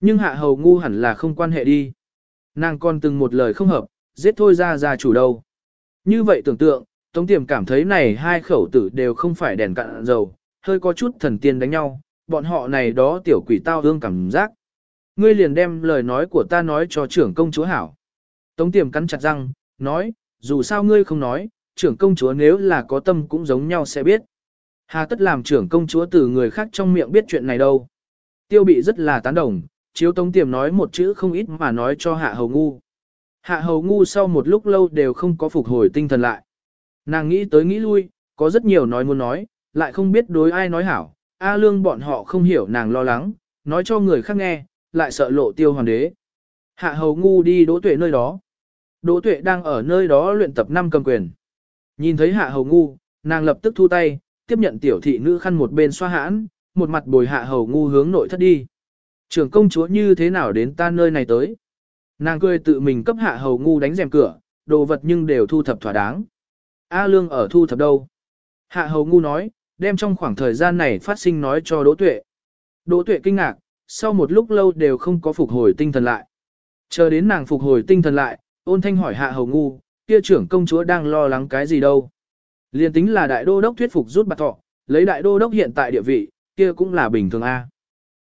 Nhưng hạ hầu ngu hẳn là không quan hệ đi. Nàng còn từng một lời không hợp, giết thôi ra ra chủ đâu. Như vậy tưởng tượng, Tống Tiềm cảm thấy này hai khẩu tử đều không phải đèn cạn dầu, hơi có chút thần tiên đánh nhau, bọn họ này đó tiểu quỷ tao hương cảm giác. Ngươi liền đem lời nói của ta nói cho trưởng công chúa hảo. Tống Tiềm cắn chặt răng, nói, dù sao ngươi không nói, trưởng công chúa nếu là có tâm cũng giống nhau sẽ biết. Hà tất làm trưởng công chúa từ người khác trong miệng biết chuyện này đâu. Tiêu bị rất là tán đồng, chiếu Tống Tiềm nói một chữ không ít mà nói cho Hạ Hầu Ngu. Hạ Hầu Ngu sau một lúc lâu đều không có phục hồi tinh thần lại. Nàng nghĩ tới nghĩ lui, có rất nhiều nói muốn nói, lại không biết đối ai nói hảo. A lương bọn họ không hiểu nàng lo lắng, nói cho người khác nghe, lại sợ lộ tiêu hoàng đế. Hạ hầu ngu đi đỗ tuệ nơi đó. Đỗ tuệ đang ở nơi đó luyện tập năm cầm quyền. Nhìn thấy hạ hầu ngu, nàng lập tức thu tay, tiếp nhận tiểu thị nữ khăn một bên xoa hãn, một mặt bồi hạ hầu ngu hướng nội thất đi. Trưởng công chúa như thế nào đến ta nơi này tới? Nàng cười tự mình cấp hạ hầu ngu đánh rèm cửa, đồ vật nhưng đều thu thập thỏa đáng. A Lương ở thu thập đâu? Hạ hầu ngu nói, đem trong khoảng thời gian này phát sinh nói cho Đỗ Tuệ. Đỗ Tuệ kinh ngạc, sau một lúc lâu đều không có phục hồi tinh thần lại. Chờ đến nàng phục hồi tinh thần lại, ôn thanh hỏi hạ hầu ngu, kia trưởng công chúa đang lo lắng cái gì đâu. Liên tính là đại đô đốc thuyết phục rút bạc thọ, lấy đại đô đốc hiện tại địa vị, kia cũng là bình thường A.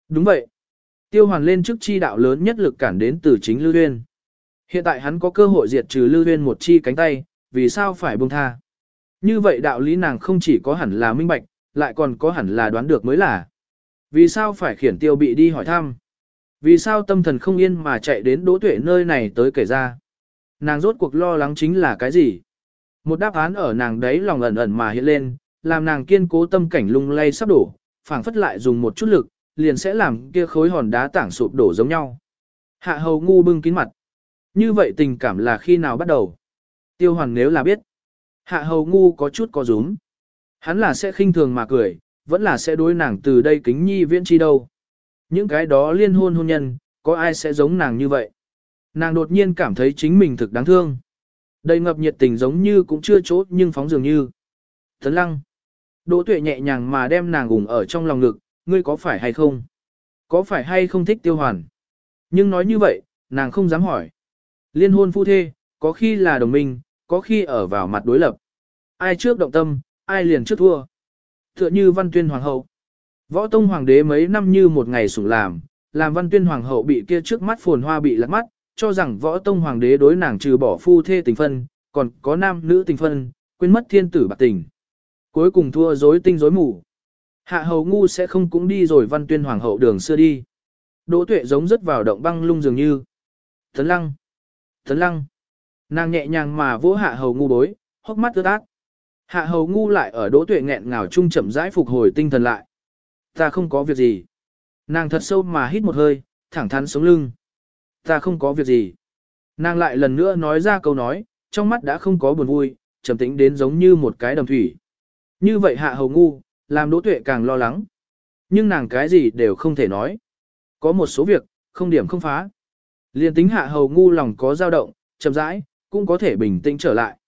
Đúng vậy. Tiêu hoàn lên trước chi đạo lớn nhất lực cản đến từ chính Lưu Huyên. Hiện tại hắn có cơ hội diệt trừ Lưu Huyên một chi cánh tay, vì sao phải buông tha. Như vậy đạo lý nàng không chỉ có hẳn là minh bạch, lại còn có hẳn là đoán được mới là. Vì sao phải khiển tiêu bị đi hỏi thăm? Vì sao tâm thần không yên mà chạy đến đỗ tuệ nơi này tới kể ra? Nàng rốt cuộc lo lắng chính là cái gì? Một đáp án ở nàng đấy lòng ẩn ẩn mà hiện lên, làm nàng kiên cố tâm cảnh lung lay sắp đổ, phảng phất lại dùng một chút lực, liền sẽ làm kia khối hòn đá tảng sụp đổ giống nhau. Hạ hầu ngu bưng kín mặt. Như vậy tình cảm là khi nào bắt đầu? Tiêu hoàng nếu là biết. Hạ hầu ngu có chút có rúm. Hắn là sẽ khinh thường mà cười, vẫn là sẽ đối nàng từ đây kính nhi viễn chi đâu. Những cái đó liên hôn hôn nhân, có ai sẽ giống nàng như vậy? Nàng đột nhiên cảm thấy chính mình thực đáng thương. Đầy ngập nhiệt tình giống như cũng chưa chốt nhưng phóng dường như. Thấn lăng. Đỗ tuệ nhẹ nhàng mà đem nàng gùng ở trong lòng ngực, ngươi có phải hay không? Có phải hay không thích tiêu hoàn? Nhưng nói như vậy, nàng không dám hỏi. Liên hôn phu thê, có khi là đồng minh, có khi ở vào mặt đối lập. Ai trước động tâm, ai liền trước thua. Tựa như văn tuyên hoàng hậu. Võ tông hoàng đế mấy năm như một ngày sủng làm, làm văn tuyên hoàng hậu bị kia trước mắt phồn hoa bị lắc mắt, cho rằng võ tông hoàng đế đối nàng trừ bỏ phu thê tình phân, còn có nam nữ tình phân, quên mất thiên tử bạc tình. Cuối cùng thua rối tinh rối mù. Hạ hầu ngu sẽ không cũng đi rồi văn tuyên hoàng hậu đường xưa đi. Đỗ tuệ giống rất vào động băng lung dường như. Thấn lăng. Thấn lăng. Nàng nhẹ nhàng mà vỗ hạ hầu ngu bối, hốc mắt ướt át. Hạ hầu ngu lại ở đỗ tuệ nghẹn ngào chung chậm rãi phục hồi tinh thần lại. Ta không có việc gì. Nàng thật sâu mà hít một hơi, thẳng thắn sống lưng. Ta không có việc gì. Nàng lại lần nữa nói ra câu nói, trong mắt đã không có buồn vui, trầm tĩnh đến giống như một cái đầm thủy. Như vậy hạ hầu ngu, làm đỗ tuệ càng lo lắng. Nhưng nàng cái gì đều không thể nói. Có một số việc, không điểm không phá. Liên tính hạ hầu ngu lòng có dao động, chậm rãi, cũng có thể bình tĩnh trở lại.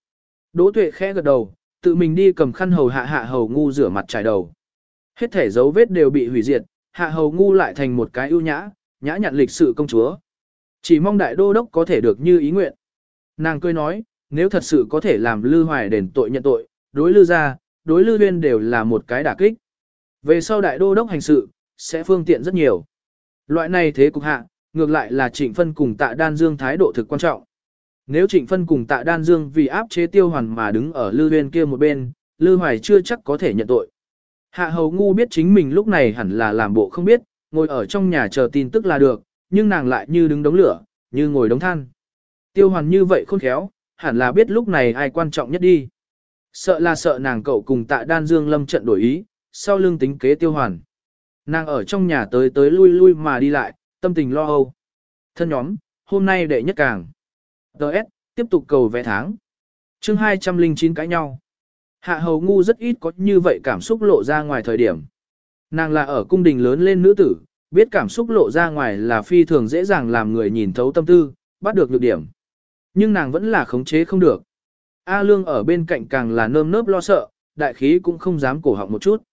Đỗ tuệ khẽ gật đầu, tự mình đi cầm khăn hầu hạ hạ hầu ngu rửa mặt trải đầu. Hết thể dấu vết đều bị hủy diệt, hạ hầu ngu lại thành một cái ưu nhã, nhã nhặn lịch sự công chúa. Chỉ mong đại đô đốc có thể được như ý nguyện. Nàng cười nói, nếu thật sự có thể làm lư hoài đền tội nhận tội, đối lư ra, đối Lưu viên đều là một cái đả kích. Về sau đại đô đốc hành sự, sẽ phương tiện rất nhiều. Loại này thế cục hạ, ngược lại là trịnh phân cùng tạ đan dương thái độ thực quan trọng. Nếu trịnh phân cùng tạ đan dương vì áp chế tiêu hoàn mà đứng ở Lưu huyên kia một bên, Lưu hoài chưa chắc có thể nhận tội. Hạ hầu ngu biết chính mình lúc này hẳn là làm bộ không biết, ngồi ở trong nhà chờ tin tức là được, nhưng nàng lại như đứng đống lửa, như ngồi đống than. Tiêu hoàn như vậy khôn khéo, hẳn là biết lúc này ai quan trọng nhất đi. Sợ là sợ nàng cậu cùng tạ đan dương lâm trận đổi ý, sau lưng tính kế tiêu hoàn. Nàng ở trong nhà tới tới lui lui mà đi lại, tâm tình lo âu. Thân nhóm, hôm nay đệ nhất càng. Đợt, tiếp tục cầu vẽ tháng. chương 209 cãi nhau. Hạ hầu ngu rất ít có như vậy cảm xúc lộ ra ngoài thời điểm. Nàng là ở cung đình lớn lên nữ tử, biết cảm xúc lộ ra ngoài là phi thường dễ dàng làm người nhìn thấu tâm tư, bắt được nhược điểm. Nhưng nàng vẫn là khống chế không được. A Lương ở bên cạnh càng là nơm nớp lo sợ, đại khí cũng không dám cổ họng một chút.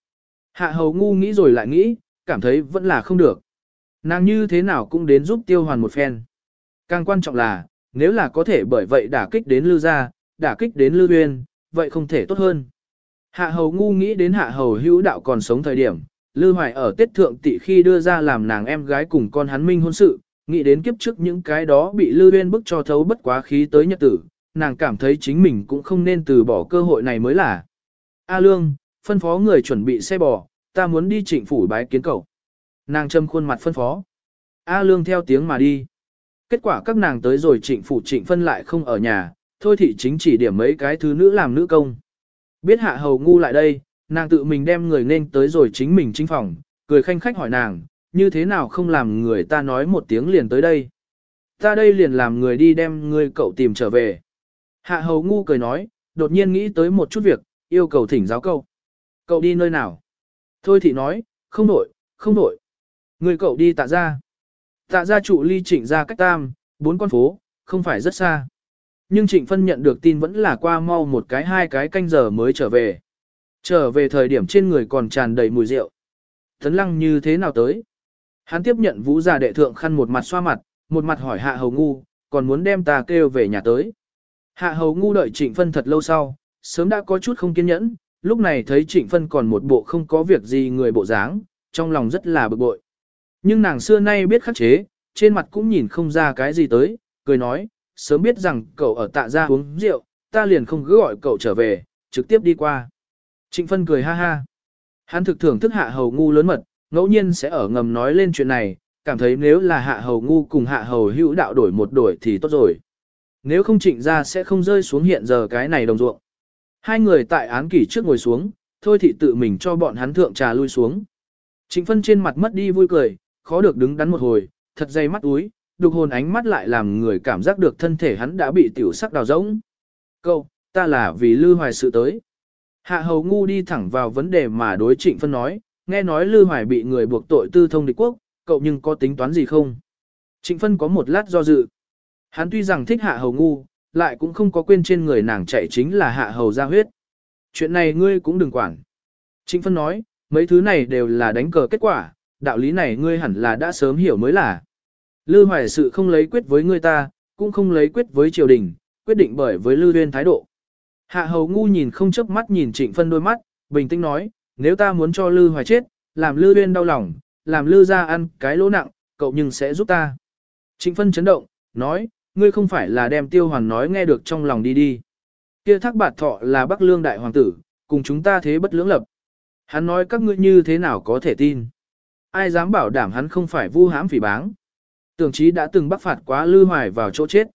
Hạ hầu ngu nghĩ rồi lại nghĩ, cảm thấy vẫn là không được. Nàng như thế nào cũng đến giúp tiêu hoàn một phen. Càng quan trọng là, nếu là có thể bởi vậy đả kích đến lư gia, đả kích đến lư uyên, vậy không thể tốt hơn. Hạ hầu ngu nghĩ đến hạ hầu hữu đạo còn sống thời điểm, lư hoài ở tết thượng tị khi đưa ra làm nàng em gái cùng con hắn minh hôn sự, nghĩ đến kiếp trước những cái đó bị lư uyên bức cho thấu bất quá khí tới nhật tử, nàng cảm thấy chính mình cũng không nên từ bỏ cơ hội này mới là. A Lương, phân phó người chuẩn bị xe bò, ta muốn đi trịnh phủ bái kiến cậu. Nàng châm khuôn mặt phân phó. A Lương theo tiếng mà đi. Kết quả các nàng tới rồi trịnh phủ trịnh phân lại không ở nhà, thôi thì chính chỉ điểm mấy cái thứ nữ làm nữ công. Biết hạ hầu ngu lại đây, nàng tự mình đem người nên tới rồi chính mình chính phòng, cười khanh khách hỏi nàng, như thế nào không làm người ta nói một tiếng liền tới đây. Ta đây liền làm người đi đem người cậu tìm trở về. Hạ hầu ngu cười nói, đột nhiên nghĩ tới một chút việc, yêu cầu thỉnh giáo cậu. Cậu đi nơi nào? Thôi thì nói, không đổi, không đổi. Người cậu đi tạ ra. Tạ ra trụ ly trịnh ra cách tam, bốn con phố, không phải rất xa. Nhưng trịnh phân nhận được tin vẫn là qua mau một cái hai cái canh giờ mới trở về. Trở về thời điểm trên người còn tràn đầy mùi rượu. Tấn lăng như thế nào tới? Hắn tiếp nhận vũ già đệ thượng khăn một mặt xoa mặt, một mặt hỏi hạ hầu ngu, còn muốn đem ta kêu về nhà tới. Hạ hầu ngu đợi trịnh phân thật lâu sau, sớm đã có chút không kiên nhẫn, lúc này thấy trịnh phân còn một bộ không có việc gì người bộ dáng, trong lòng rất là bực bội. Nhưng nàng xưa nay biết khắc chế, trên mặt cũng nhìn không ra cái gì tới, cười nói, sớm biết rằng cậu ở tạ gia uống rượu, ta liền không cứ gọi cậu trở về, trực tiếp đi qua. Trịnh phân cười ha ha. Hắn thực thưởng thức hạ hầu ngu lớn mật, ngẫu nhiên sẽ ở ngầm nói lên chuyện này, cảm thấy nếu là hạ hầu ngu cùng hạ hầu hữu đạo đổi một đổi thì tốt rồi. Nếu không trịnh ra sẽ không rơi xuống hiện giờ cái này đồng ruộng. Hai người tại án kỷ trước ngồi xuống, thôi thì tự mình cho bọn hắn thượng trà lui xuống. Trịnh phân trên mặt mất đi vui cười, khó được đứng đắn một hồi, thật dây mắt úi, đục hồn ánh mắt lại làm người cảm giác được thân thể hắn đã bị tiểu sắc đào rỗng. Câu, ta là vì Lư Hoài sự tới. Hạ hầu ngu đi thẳng vào vấn đề mà đối trịnh phân nói, nghe nói Lư Hoài bị người buộc tội tư thông địch quốc, cậu nhưng có tính toán gì không? Trịnh phân có một lát do dự. Hắn tuy rằng thích hạ hầu ngu, lại cũng không có quên trên người nàng chạy chính là hạ hầu ra huyết. Chuyện này ngươi cũng đừng quản. Trịnh phân nói, mấy thứ này đều là đánh cờ kết quả, đạo lý này ngươi hẳn là đã sớm hiểu mới là. Lư hoài sự không lấy quyết với ngươi ta, cũng không lấy quyết với triều đình, quyết định bởi với Lư Uyên thái độ. Hạ hầu ngu nhìn không chớp mắt nhìn trịnh phân đôi mắt, bình tĩnh nói, nếu ta muốn cho Lư hoài chết, làm Lư Uyên đau lòng, làm Lư ra ăn cái lỗ nặng, cậu nhưng sẽ giúp ta. Trịnh phân chấn động, nói, ngươi không phải là đem tiêu hoàn nói nghe được trong lòng đi đi. Kia thác bạt thọ là bắc lương đại hoàng tử, cùng chúng ta thế bất lưỡng lập. Hắn nói các ngươi như thế nào có thể tin. Ai dám bảo đảm hắn không phải vu hãm phỉ báng. Tưởng chí đã từng bắc phạt quá lư hoài vào chỗ chết.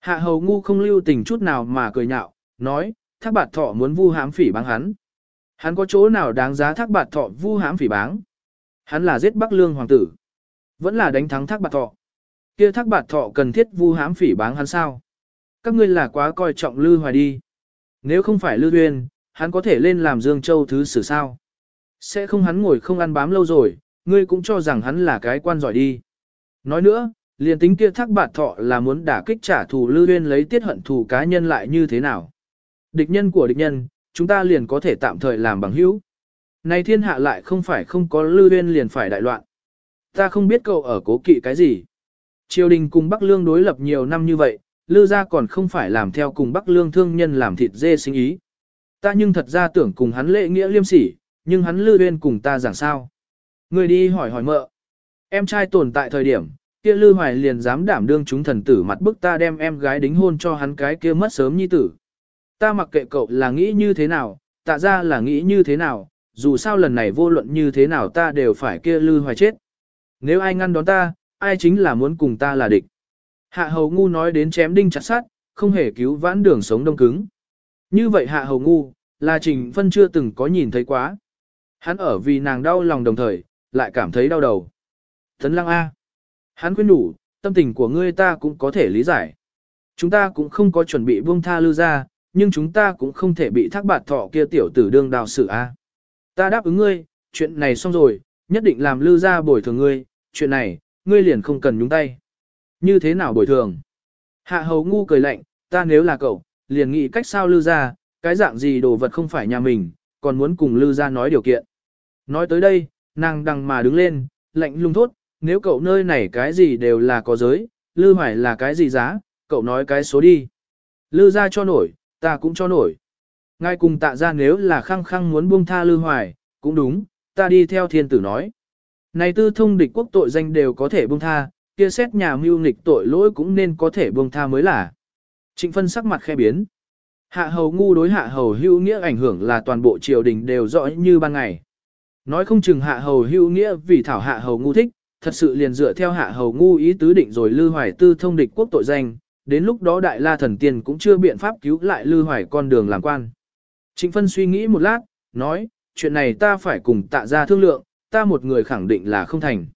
Hạ hầu ngu không lưu tình chút nào mà cười nhạo, nói, thác bạt thọ muốn vu hãm phỉ báng hắn. Hắn có chỗ nào đáng giá thác bạt thọ vu hãm phỉ báng. Hắn là giết bắc lương hoàng tử. Vẫn là đánh thắng thác bạt thọ kia thác bạt thọ cần thiết vu hãm phỉ báng hắn sao? Các ngươi là quá coi trọng Lư Hoài đi. Nếu không phải Lư Uyên, hắn có thể lên làm Dương Châu thứ sử sao? Sẽ không hắn ngồi không ăn bám lâu rồi, ngươi cũng cho rằng hắn là cái quan giỏi đi. Nói nữa, liền tính kia thác bạt thọ là muốn đả kích trả thù Lư Uyên lấy tiết hận thù cá nhân lại như thế nào? Địch nhân của địch nhân, chúng ta liền có thể tạm thời làm bằng hữu. Này thiên hạ lại không phải không có Lư Uyên liền phải đại loạn. Ta không biết cậu ở cố kỵ cái gì. Triều đình cùng Bắc Lương đối lập nhiều năm như vậy, Lư gia còn không phải làm theo cùng Bắc Lương thương nhân làm thịt dê sinh ý. Ta nhưng thật ra tưởng cùng hắn lễ nghĩa liêm sỉ, nhưng hắn Lư Uyên cùng ta giảng sao. Người đi hỏi hỏi mợ. Em trai tồn tại thời điểm, kia Lư Hoài liền dám đảm đương chúng thần tử mặt bức ta đem em gái đính hôn cho hắn cái kia mất sớm nhi tử. Ta mặc kệ cậu là nghĩ như thế nào, tạ ra là nghĩ như thế nào, dù sao lần này vô luận như thế nào ta đều phải kia Lư Hoài chết. Nếu ai ngăn đón ta, ai chính là muốn cùng ta là địch. Hạ hầu ngu nói đến chém đinh chặt sát, không hề cứu vãn đường sống đông cứng. Như vậy hạ hầu ngu, là trình phân chưa từng có nhìn thấy quá. Hắn ở vì nàng đau lòng đồng thời, lại cảm thấy đau đầu. Thấn lăng A. Hắn khuyên đủ, tâm tình của ngươi ta cũng có thể lý giải. Chúng ta cũng không có chuẩn bị buông tha lưu ra, nhưng chúng ta cũng không thể bị thác bạt thọ kia tiểu tử đương đào sự A. Ta đáp ứng ngươi, chuyện này xong rồi, nhất định làm Lưu ra bồi thường ngươi, chuyện này, ngươi liền không cần nhúng tay. Như thế nào bồi thường? Hạ hầu ngu cười lạnh, ta nếu là cậu, liền nghĩ cách sao lư ra, cái dạng gì đồ vật không phải nhà mình, còn muốn cùng lư ra nói điều kiện. Nói tới đây, nàng đằng mà đứng lên, lạnh lung thốt, nếu cậu nơi này cái gì đều là có giới, lư hoài là cái gì giá, cậu nói cái số đi. Lư ra cho nổi, ta cũng cho nổi. Ngay cùng tạ ra nếu là khăng khăng muốn buông tha lư hoài, cũng đúng, ta đi theo thiên tử nói. Này tư thông địch quốc tội danh đều có thể buông tha, kia xét nhà mưu nghịch tội lỗi cũng nên có thể buông tha mới là. Trịnh phân sắc mặt khe biến. Hạ hầu ngu đối hạ hầu hữu nghĩa ảnh hưởng là toàn bộ triều đình đều rõ như ban ngày. Nói không chừng hạ hầu hữu nghĩa vì thảo hạ hầu ngu thích, thật sự liền dựa theo hạ hầu ngu ý tứ định rồi lư hoài tư thông địch quốc tội danh, đến lúc đó đại la thần tiên cũng chưa biện pháp cứu lại lư hoài con đường làm quan. Trịnh phân suy nghĩ một lát, nói, chuyện này ta phải cùng tạ ra thương lượng, ta một người khẳng định là không thành.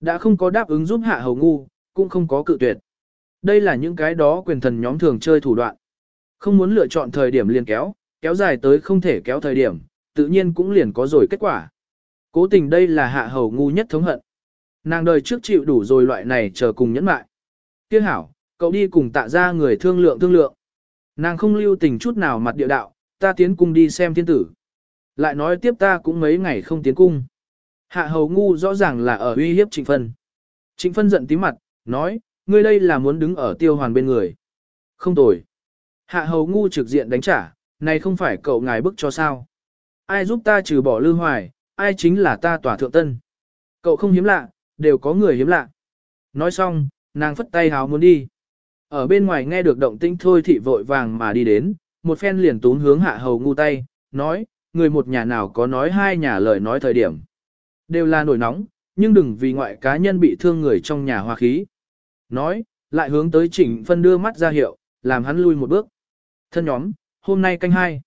Đã không có đáp ứng giúp hạ hầu ngu, cũng không có cự tuyệt. Đây là những cái đó quyền thần nhóm thường chơi thủ đoạn. Không muốn lựa chọn thời điểm liền kéo, kéo dài tới không thể kéo thời điểm, tự nhiên cũng liền có rồi kết quả. Cố tình đây là hạ hầu ngu nhất thống hận. Nàng đời trước chịu đủ rồi loại này chờ cùng nhẫn mại. Tiếc hảo, cậu đi cùng tạ ra người thương lượng thương lượng. Nàng không lưu tình chút nào mặt địa đạo, ta tiến cung đi xem thiên tử. Lại nói tiếp ta cũng mấy ngày không tiến cung. Hạ hầu ngu rõ ràng là ở uy hiếp trịnh phân. Trịnh phân giận tí mặt, nói, ngươi đây là muốn đứng ở tiêu hoàn bên người. Không tồi. Hạ hầu ngu trực diện đánh trả, này không phải cậu ngài bức cho sao. Ai giúp ta trừ bỏ lư hoài, ai chính là ta tỏa thượng tân. Cậu không hiếm lạ, đều có người hiếm lạ. Nói xong, nàng phất tay háo muốn đi. Ở bên ngoài nghe được động tĩnh thôi thị vội vàng mà đi đến, một phen liền tún hướng hạ hầu ngu tay, nói, người một nhà nào có nói hai nhà lời nói thời điểm. Đều là nổi nóng, nhưng đừng vì ngoại cá nhân bị thương người trong nhà hòa khí. Nói, lại hướng tới Trịnh phân đưa mắt ra hiệu, làm hắn lui một bước. Thân nhóm, hôm nay canh hai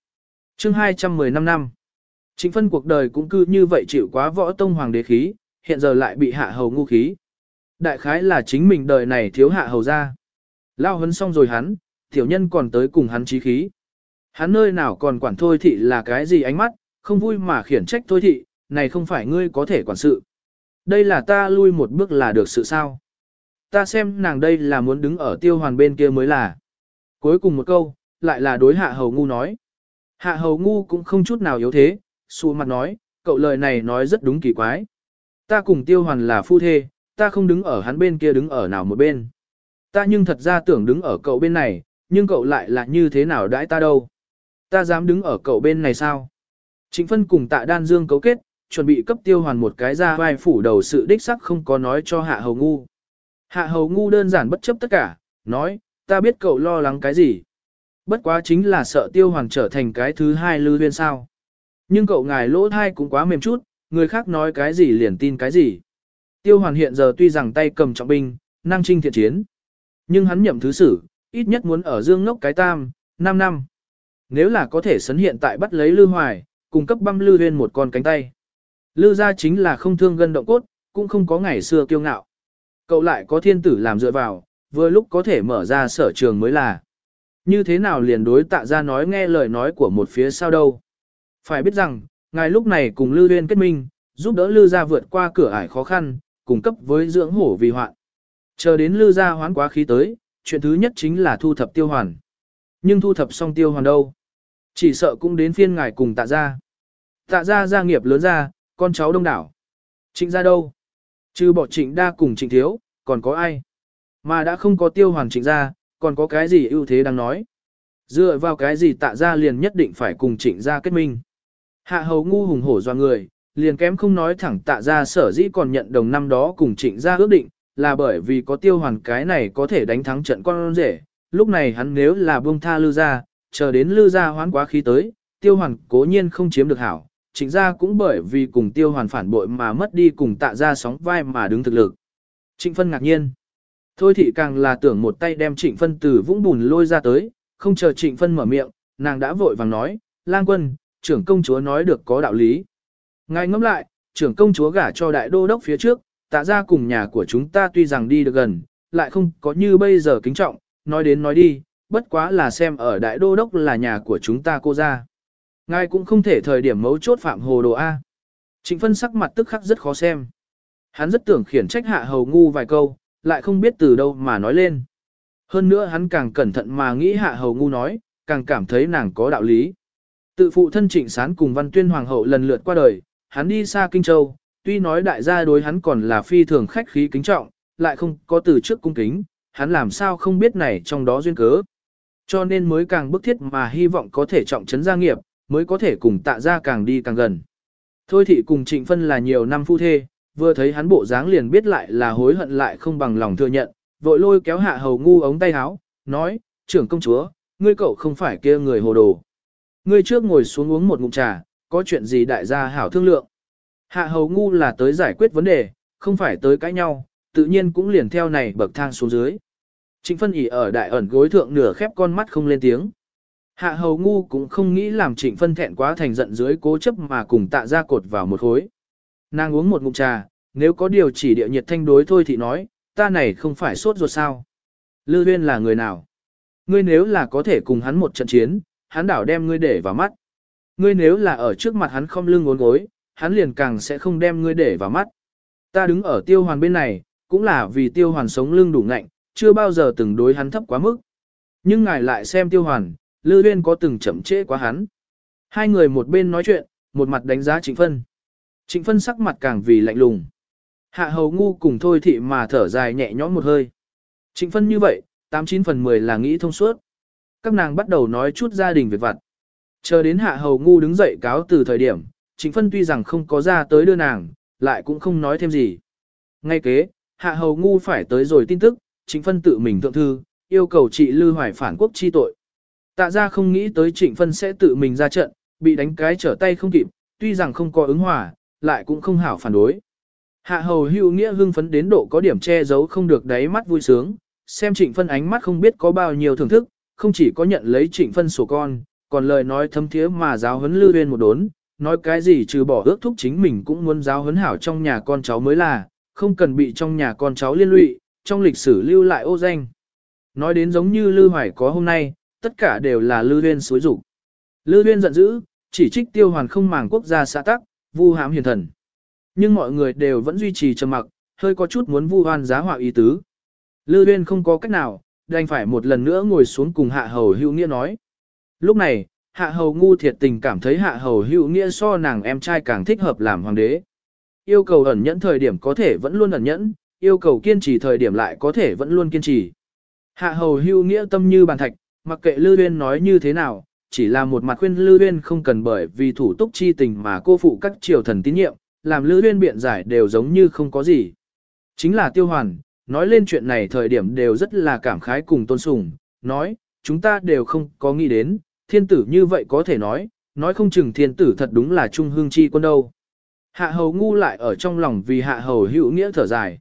chương 215 năm. Trịnh phân cuộc đời cũng cư như vậy chịu quá võ tông hoàng đế khí, hiện giờ lại bị hạ hầu ngu khí. Đại khái là chính mình đời này thiếu hạ hầu ra. Lao hấn xong rồi hắn, tiểu nhân còn tới cùng hắn trí khí. Hắn nơi nào còn quản thôi thị là cái gì ánh mắt, không vui mà khiển trách thôi thị, này không phải ngươi có thể quản sự. Đây là ta lui một bước là được sự sao. Ta xem nàng đây là muốn đứng ở tiêu hoàn bên kia mới là. Cuối cùng một câu, lại là đối hạ hầu ngu nói. Hạ hầu ngu cũng không chút nào yếu thế, xù mặt nói, cậu lời này nói rất đúng kỳ quái. Ta cùng tiêu hoàn là phu thê, ta không đứng ở hắn bên kia đứng ở nào một bên. Ta nhưng thật ra tưởng đứng ở cậu bên này, nhưng cậu lại là như thế nào đãi ta đâu. Ta dám đứng ở cậu bên này sao? Trịnh phân cùng tạ đan dương cấu kết, chuẩn bị cấp tiêu hoàn một cái ra vai phủ đầu sự đích sắc không có nói cho hạ hầu ngu. Hạ hầu ngu đơn giản bất chấp tất cả, nói, ta biết cậu lo lắng cái gì. Bất quá chính là sợ tiêu hoàn trở thành cái thứ hai lư viên sao. Nhưng cậu ngài lỗ thai cũng quá mềm chút, người khác nói cái gì liền tin cái gì. Tiêu hoàn hiện giờ tuy rằng tay cầm trọng binh, năng trinh thiện chiến. Nhưng hắn nhậm thứ sử, ít nhất muốn ở dương ngốc cái tam, 5 năm. Nếu là có thể sấn hiện tại bắt lấy Lư Hoài, cung cấp băm Lư Huyên một con cánh tay. Lư gia chính là không thương gân động cốt, cũng không có ngày xưa kiêu ngạo. Cậu lại có thiên tử làm dựa vào, vừa lúc có thể mở ra sở trường mới là. Như thế nào liền đối tạ ra nói nghe lời nói của một phía sau đâu. Phải biết rằng, ngài lúc này cùng Lư Uyên kết minh, giúp đỡ Lư gia vượt qua cửa ải khó khăn, cung cấp với dưỡng hổ vì hoạn. Chờ đến Lư gia hoán quá khí tới, chuyện thứ nhất chính là thu thập tiêu hoàn. Nhưng thu thập xong tiêu hoàn đâu? Chỉ sợ cũng đến phiên ngài cùng tạ ra. Tạ ra gia nghiệp lớn ra, con cháu đông đảo. Trịnh ra đâu? Trừ bỏ trịnh đa cùng trịnh thiếu, còn có ai? Mà đã không có tiêu hoàn trịnh ra, còn có cái gì ưu thế đang nói? Dựa vào cái gì tạ ra liền nhất định phải cùng trịnh ra kết minh? Hạ hầu ngu hùng hổ do người, liền kém không nói thẳng tạ ra sở dĩ còn nhận đồng năm đó cùng trịnh ra ước định, là bởi vì có tiêu hoàn cái này có thể đánh thắng trận con rể. Lúc này hắn nếu là buông tha lưu ra, chờ đến lư gia hoán quá khí tới, tiêu hoàn cố nhiên không chiếm được hảo, trịnh gia cũng bởi vì cùng tiêu hoàn phản bội mà mất đi cùng tạ ra sóng vai mà đứng thực lực. Trịnh phân ngạc nhiên. Thôi thị càng là tưởng một tay đem trịnh phân từ vũng bùn lôi ra tới, không chờ trịnh phân mở miệng, nàng đã vội vàng nói, lang quân, trưởng công chúa nói được có đạo lý. Ngài ngẫm lại, trưởng công chúa gả cho đại đô đốc phía trước, tạ ra cùng nhà của chúng ta tuy rằng đi được gần, lại không có như bây giờ kính trọng, nói đến nói đi, bất quá là xem ở đại đô đốc là nhà của chúng ta cô ra. Ngài cũng không thể thời điểm mấu chốt phạm hồ đồ A. Trịnh phân sắc mặt tức khắc rất khó xem. Hắn rất tưởng khiển trách hạ hầu ngu vài câu, lại không biết từ đâu mà nói lên. Hơn nữa hắn càng cẩn thận mà nghĩ hạ hầu ngu nói, càng cảm thấy nàng có đạo lý. Tự phụ thân trịnh sán cùng văn tuyên hoàng hậu lần lượt qua đời, hắn đi xa Kinh Châu, tuy nói đại gia đối hắn còn là phi thường khách khí kính trọng, lại không có từ trước cung kính, hắn làm sao không biết này trong đó duyên cớ. Cho nên mới càng bức thiết mà hy vọng có thể trọng trấn gia nghiệp, mới có thể cùng tạ ra càng đi càng gần. Thôi thị cùng trịnh phân là nhiều năm phu thê, vừa thấy hắn bộ dáng liền biết lại là hối hận lại không bằng lòng thừa nhận, vội lôi kéo hạ hầu ngu ống tay háo, nói, trưởng công chúa, ngươi cậu không phải kia người hồ đồ. Ngươi trước ngồi xuống uống một ngụm trà, có chuyện gì đại gia hảo thương lượng. Hạ hầu ngu là tới giải quyết vấn đề, không phải tới cãi nhau, tự nhiên cũng liền theo này bậc thang xuống dưới. Trịnh phân ỉ ở đại ẩn gối thượng nửa khép con mắt không lên tiếng. Hạ hầu ngu cũng không nghĩ làm trịnh phân thẹn quá thành giận dưới cố chấp mà cùng tạ ra cột vào một khối. Nàng uống một ngụm trà, nếu có điều chỉ địa nhiệt thanh đối thôi thì nói, ta này không phải sốt ruột sao. Lư huyên là người nào? Ngươi nếu là có thể cùng hắn một trận chiến, hắn đảo đem ngươi để vào mắt. Ngươi nếu là ở trước mặt hắn không lưng ngốn gối, hắn liền càng sẽ không đem ngươi để vào mắt. Ta đứng ở tiêu hoàn bên này, cũng là vì tiêu hoàn sống lưng đủ ngạnh, chưa bao giờ từng đối hắn thấp quá mức. Nhưng ngài lại xem tiêu hoàn, Lư Uyên có từng chậm trễ quá hắn. Hai người một bên nói chuyện, một mặt đánh giá Trịnh Phân. Trịnh Phân sắc mặt càng vì lạnh lùng. Hạ hầu ngu cùng thôi thị mà thở dài nhẹ nhõm một hơi. Trịnh Phân như vậy, 89 phần 10 là nghĩ thông suốt. Các nàng bắt đầu nói chút gia đình việc vặt. Chờ đến hạ hầu ngu đứng dậy cáo từ thời điểm, Trịnh Phân tuy rằng không có ra tới đưa nàng, lại cũng không nói thêm gì. Ngay kế, hạ hầu ngu phải tới rồi tin tức, Trịnh Phân tự mình thượng thư, yêu cầu trị Lư Hoài phản quốc chi tội. Tạ ra không nghĩ tới Trịnh Phân sẽ tự mình ra trận, bị đánh cái trở tay không kịp, tuy rằng không có ứng hòa, lại cũng không hảo phản đối. Hạ hầu hữu nghĩa hưng phấn đến độ có điểm che giấu không được đáy mắt vui sướng, xem trịnh phân ánh mắt không biết có bao nhiêu thưởng thức, không chỉ có nhận lấy trịnh phân sổ con, còn lời nói thâm thiế mà giáo huấn lưu viên một đốn, nói cái gì trừ bỏ ước thúc chính mình cũng muốn giáo huấn hảo trong nhà con cháu mới là, không cần bị trong nhà con cháu liên lụy, trong lịch sử lưu lại ô danh. Nói đến giống như Lư Hoài có hôm nay, tất cả đều là Lư Huyên xối rủ. Lư Huyên giận dữ, chỉ trích tiêu hoàn không màng quốc gia xã tắc, vu hãm hiền thần. Nhưng mọi người đều vẫn duy trì trầm mặc, hơi có chút muốn vu hoan giá họa ý tứ. Lư Huyên không có cách nào, đành phải một lần nữa ngồi xuống cùng Hạ Hầu Hữu Nghĩa nói. Lúc này, Hạ Hầu ngu thiệt tình cảm thấy Hạ Hầu Hữu Nghĩa so nàng em trai càng thích hợp làm hoàng đế. Yêu cầu ẩn nhẫn thời điểm có thể vẫn luôn ẩn nhẫn, yêu cầu kiên trì thời điểm lại có thể vẫn luôn kiên trì. Hạ Hầu Hữu Nghĩa tâm như bàn thạch, mặc kệ Lư uyên nói như thế nào, chỉ là một mặt khuyên Lư uyên không cần bởi vì thủ túc chi tình mà cô phụ các triều thần tín nhiệm, làm Lư uyên biện giải đều giống như không có gì. Chính là Tiêu Hoàn, nói lên chuyện này thời điểm đều rất là cảm khái cùng tôn sùng, nói, chúng ta đều không có nghĩ đến, thiên tử như vậy có thể nói, nói không chừng thiên tử thật đúng là trung hương chi quân đâu. Hạ hầu ngu lại ở trong lòng vì hạ hầu hữu nghĩa thở dài.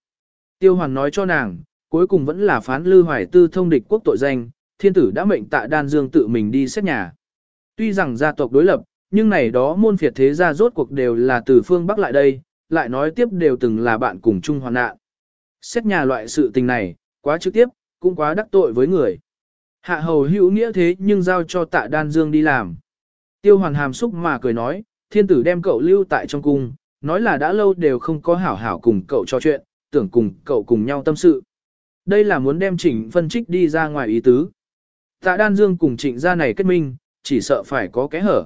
Tiêu hoàn nói cho nàng, cuối cùng vẫn là phán lư hoài tư thông địch quốc tội danh, thiên tử đã mệnh tạ đan dương tự mình đi xét nhà. Tuy rằng gia tộc đối lập, nhưng này đó môn phiệt thế gia rốt cuộc đều là từ phương Bắc lại đây, lại nói tiếp đều từng là bạn cùng chung hoàn nạn. Xét nhà loại sự tình này, quá trực tiếp, cũng quá đắc tội với người. Hạ hầu hữu nghĩa thế nhưng giao cho tạ đan dương đi làm. Tiêu hoàn hàm xúc mà cười nói, thiên tử đem cậu lưu tại trong cung, nói là đã lâu đều không có hảo hảo cùng cậu trò chuyện, tưởng cùng cậu cùng nhau tâm sự. Đây là muốn đem chỉnh phân trích đi ra ngoài ý tứ. Tạ đan dương cùng trịnh gia này kết minh, chỉ sợ phải có kẽ hở.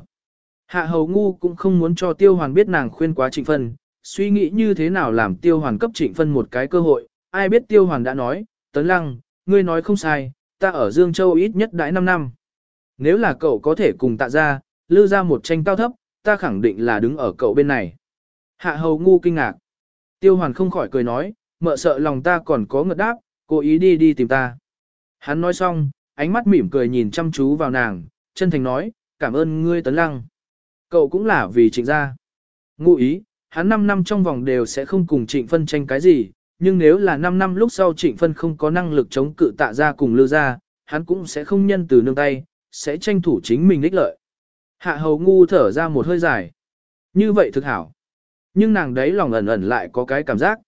Hạ hầu ngu cũng không muốn cho tiêu hoàn biết nàng khuyên quá trịnh phân, suy nghĩ như thế nào làm tiêu hoàn cấp trịnh phân một cái cơ hội, ai biết tiêu hoàn đã nói, tấn lăng, ngươi nói không sai, ta ở Dương Châu ít nhất đãi 5 năm. Nếu là cậu có thể cùng tạ ra, lưu ra một tranh cao thấp, ta khẳng định là đứng ở cậu bên này. Hạ hầu ngu kinh ngạc. Tiêu hoàn không khỏi cười nói, mợ sợ lòng ta còn có ngợt đáp, cố ý đi đi tìm ta. Hắn nói xong, ánh mắt mỉm cười nhìn chăm chú vào nàng, chân thành nói, cảm ơn ngươi tấn lăng. Cậu cũng là vì trịnh gia. Ngụ ý, hắn 5 năm trong vòng đều sẽ không cùng trịnh phân tranh cái gì, nhưng nếu là 5 năm lúc sau trịnh phân không có năng lực chống cự tạ ra cùng lưu ra, hắn cũng sẽ không nhân từ nương tay, sẽ tranh thủ chính mình đích lợi. Hạ hầu ngu thở ra một hơi dài. Như vậy thực hảo. Nhưng nàng đấy lòng ẩn ẩn lại có cái cảm giác.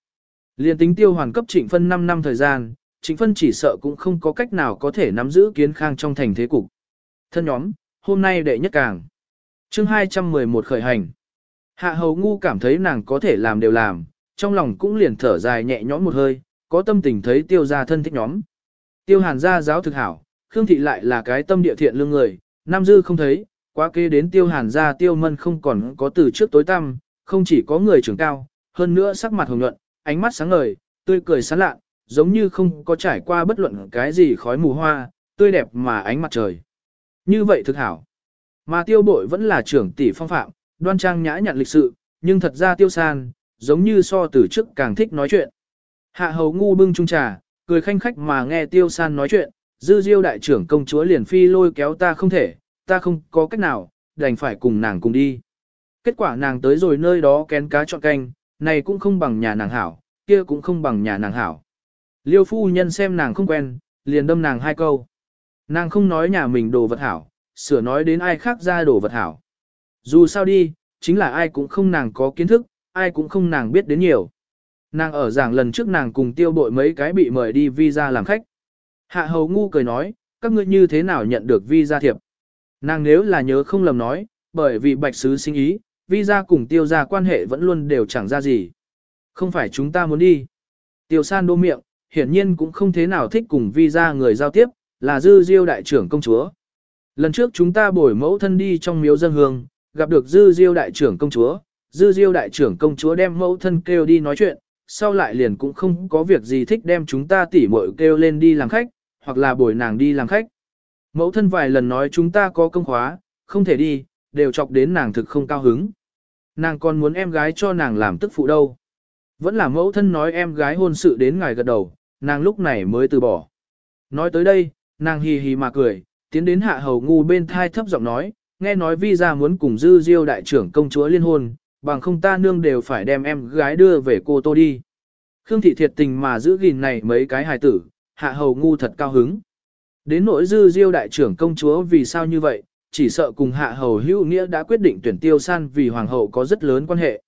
Liên tính tiêu hoàn cấp trịnh phân 5 năm thời gian, trịnh phân chỉ sợ cũng không có cách nào có thể nắm giữ kiến khang trong thành thế cục. Thân nhóm, hôm nay đệ nhất càng. chương 211 khởi hành. Hạ hầu ngu cảm thấy nàng có thể làm đều làm, trong lòng cũng liền thở dài nhẹ nhõm một hơi, có tâm tình thấy tiêu gia thân thích nhóm. Tiêu hàn gia giáo thực hảo, Khương Thị lại là cái tâm địa thiện lương người, Nam Dư không thấy, quá kế đến tiêu hàn gia tiêu mân không còn có từ trước tối tăm, không chỉ có người trưởng cao, hơn nữa sắc mặt hồng nhuận, ánh mắt sáng ngời, tươi cười sáng lạ, giống như không có trải qua bất luận cái gì khói mù hoa, tươi đẹp mà ánh mặt trời. Như vậy thực hảo. Mà tiêu bội vẫn là trưởng tỷ phong phạm, đoan trang nhã nhặn lịch sự, nhưng thật ra tiêu san, giống như so từ trước càng thích nói chuyện. Hạ hầu ngu bưng chung trà, cười khanh khách mà nghe tiêu san nói chuyện, dư diêu đại trưởng công chúa liền phi lôi kéo ta không thể, ta không có cách nào, đành phải cùng nàng cùng đi. Kết quả nàng tới rồi nơi đó kén cá chọn canh, này cũng không bằng nhà nàng hảo, kia cũng không bằng nhà nàng hảo. Liêu phu nhân xem nàng không quen, liền đâm nàng hai câu. Nàng không nói nhà mình đồ vật hảo, sửa nói đến ai khác ra đồ vật hảo. Dù sao đi, chính là ai cũng không nàng có kiến thức, ai cũng không nàng biết đến nhiều. Nàng ở giảng lần trước nàng cùng tiêu bội mấy cái bị mời đi visa làm khách. Hạ hầu ngu cười nói, các ngươi như thế nào nhận được visa thiệp. Nàng nếu là nhớ không lầm nói, bởi vì bạch sứ sinh ý, visa cùng tiêu ra quan hệ vẫn luôn đều chẳng ra gì. Không phải chúng ta muốn đi. Tiêu san đô miệng, hiển nhiên cũng không thế nào thích cùng visa người giao tiếp, là dư diêu đại trưởng công chúa. Lần trước chúng ta bồi mẫu thân đi trong miếu dân hương, gặp được dư diêu đại trưởng công chúa, dư diêu đại trưởng công chúa đem mẫu thân kêu đi nói chuyện, sau lại liền cũng không có việc gì thích đem chúng ta tỉ muội kêu lên đi làm khách, hoặc là bồi nàng đi làm khách. Mẫu thân vài lần nói chúng ta có công khóa, không thể đi, đều chọc đến nàng thực không cao hứng. Nàng còn muốn em gái cho nàng làm tức phụ đâu. Vẫn là mẫu thân nói em gái hôn sự đến ngày gật đầu, nàng lúc này mới từ bỏ. Nói tới đây, nàng hì hì mà cười, tiến đến hạ hầu ngu bên thai thấp giọng nói, nghe nói vi ra muốn cùng dư diêu đại trưởng công chúa liên hôn, bằng không ta nương đều phải đem em gái đưa về cô tô đi. Khương thị thiệt tình mà giữ gìn này mấy cái hài tử, hạ hầu ngu thật cao hứng. Đến nỗi dư diêu đại trưởng công chúa vì sao như vậy, chỉ sợ cùng hạ hầu hữu nghĩa đã quyết định tuyển tiêu san vì hoàng hậu có rất lớn quan hệ.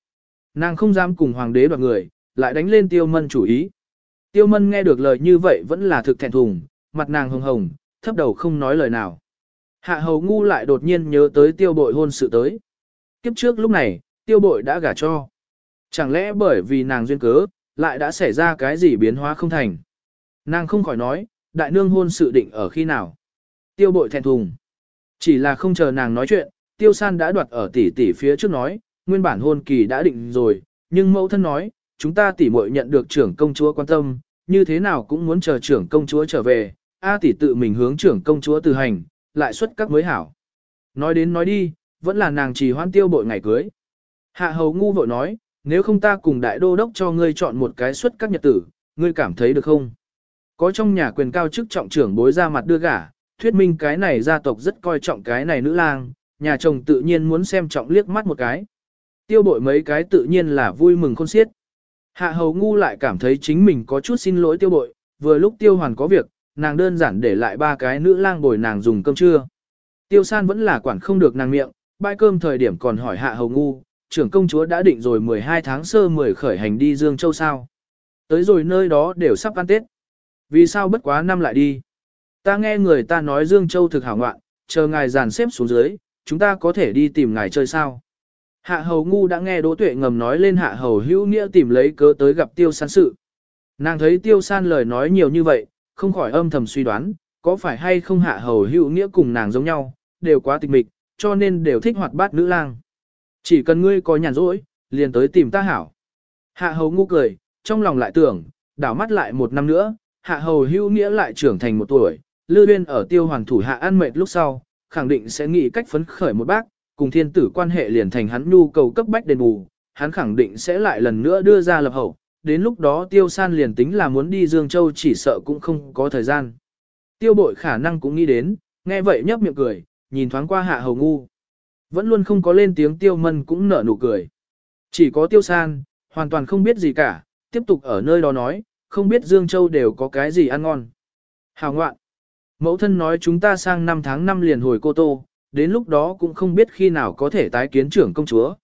Nàng không dám cùng hoàng đế đoạt người, lại đánh lên tiêu mân chủ ý. Tiêu mân nghe được lời như vậy vẫn là thực thẹn thùng, mặt nàng hồng hồng, thấp đầu không nói lời nào. Hạ hầu ngu lại đột nhiên nhớ tới tiêu bội hôn sự tới. Kiếp trước lúc này, tiêu bội đã gả cho. Chẳng lẽ bởi vì nàng duyên cớ, lại đã xảy ra cái gì biến hóa không thành. Nàng không khỏi nói, đại nương hôn sự định ở khi nào. Tiêu bội thẹn thùng. Chỉ là không chờ nàng nói chuyện, tiêu san đã đoạt ở tỷ tỷ phía trước nói, nguyên bản hôn kỳ đã định rồi, nhưng mẫu thân nói, chúng ta tỷ muội nhận được trưởng công chúa quan tâm, như thế nào cũng muốn chờ trưởng công chúa trở về, A tỷ tự mình hướng trưởng công chúa từ hành, lại xuất các mới hảo. Nói đến nói đi, vẫn là nàng trì hoan tiêu bội ngày cưới. Hạ hầu ngu vội nói, nếu không ta cùng đại đô đốc cho ngươi chọn một cái xuất các nhật tử, ngươi cảm thấy được không? Có trong nhà quyền cao chức trọng trưởng bối ra mặt đưa gả, thuyết minh cái này gia tộc rất coi trọng cái này nữ lang, nhà chồng tự nhiên muốn xem trọng liếc mắt một cái. Tiêu bội mấy cái tự nhiên là vui mừng khôn xiết. Hạ hầu ngu lại cảm thấy chính mình có chút xin lỗi tiêu bội, vừa lúc tiêu hoàn có việc, nàng đơn giản để lại ba cái nữ lang bồi nàng dùng cơm trưa. Tiêu san vẫn là quản không được nàng miệng, bãi cơm thời điểm còn hỏi hạ hầu ngu, trưởng công chúa đã định rồi 12 tháng sơ 10 khởi hành đi Dương Châu sao. Tới rồi nơi đó đều sắp ăn Tết. Vì sao bất quá năm lại đi? Ta nghe người ta nói Dương Châu thực hảo ngoạn, chờ ngài dàn xếp xuống dưới, chúng ta có thể đi tìm ngài chơi sao? Hạ hầu ngu đã nghe Đỗ Tuệ ngầm nói lên hạ hầu hữu nghĩa tìm lấy cớ tới gặp tiêu san sự. Nàng thấy tiêu san lời nói nhiều như vậy, không khỏi âm thầm suy đoán, có phải hay không hạ hầu hữu nghĩa cùng nàng giống nhau, đều quá tịch mịch, cho nên đều thích hoạt bát nữ lang. Chỉ cần ngươi có nhàn rỗi, liền tới tìm ta hảo. Hạ hầu ngu cười, trong lòng lại tưởng, đảo mắt lại một năm nữa, hạ hầu hữu nghĩa lại trưởng thành một tuổi, lư bên ở tiêu hoàng thủ hạ ăn mệt lúc sau, khẳng định sẽ nghĩ cách phấn khởi một bác, cùng thiên tử quan hệ liền thành hắn nhu cầu cấp bách đền bù, hắn khẳng định sẽ lại lần nữa đưa ra lập hậu, đến lúc đó tiêu san liền tính là muốn đi Dương Châu chỉ sợ cũng không có thời gian. Tiêu bội khả năng cũng nghĩ đến, nghe vậy nhấp miệng cười, nhìn thoáng qua hạ hầu ngu. Vẫn luôn không có lên tiếng tiêu mân cũng nở nụ cười. Chỉ có tiêu san, hoàn toàn không biết gì cả, tiếp tục ở nơi đó nói, không biết Dương Châu đều có cái gì ăn ngon. Hào ngoạn. Mẫu thân nói chúng ta sang năm tháng năm liền hồi cô tô, đến lúc đó cũng không biết khi nào có thể tái kiến trưởng công chúa.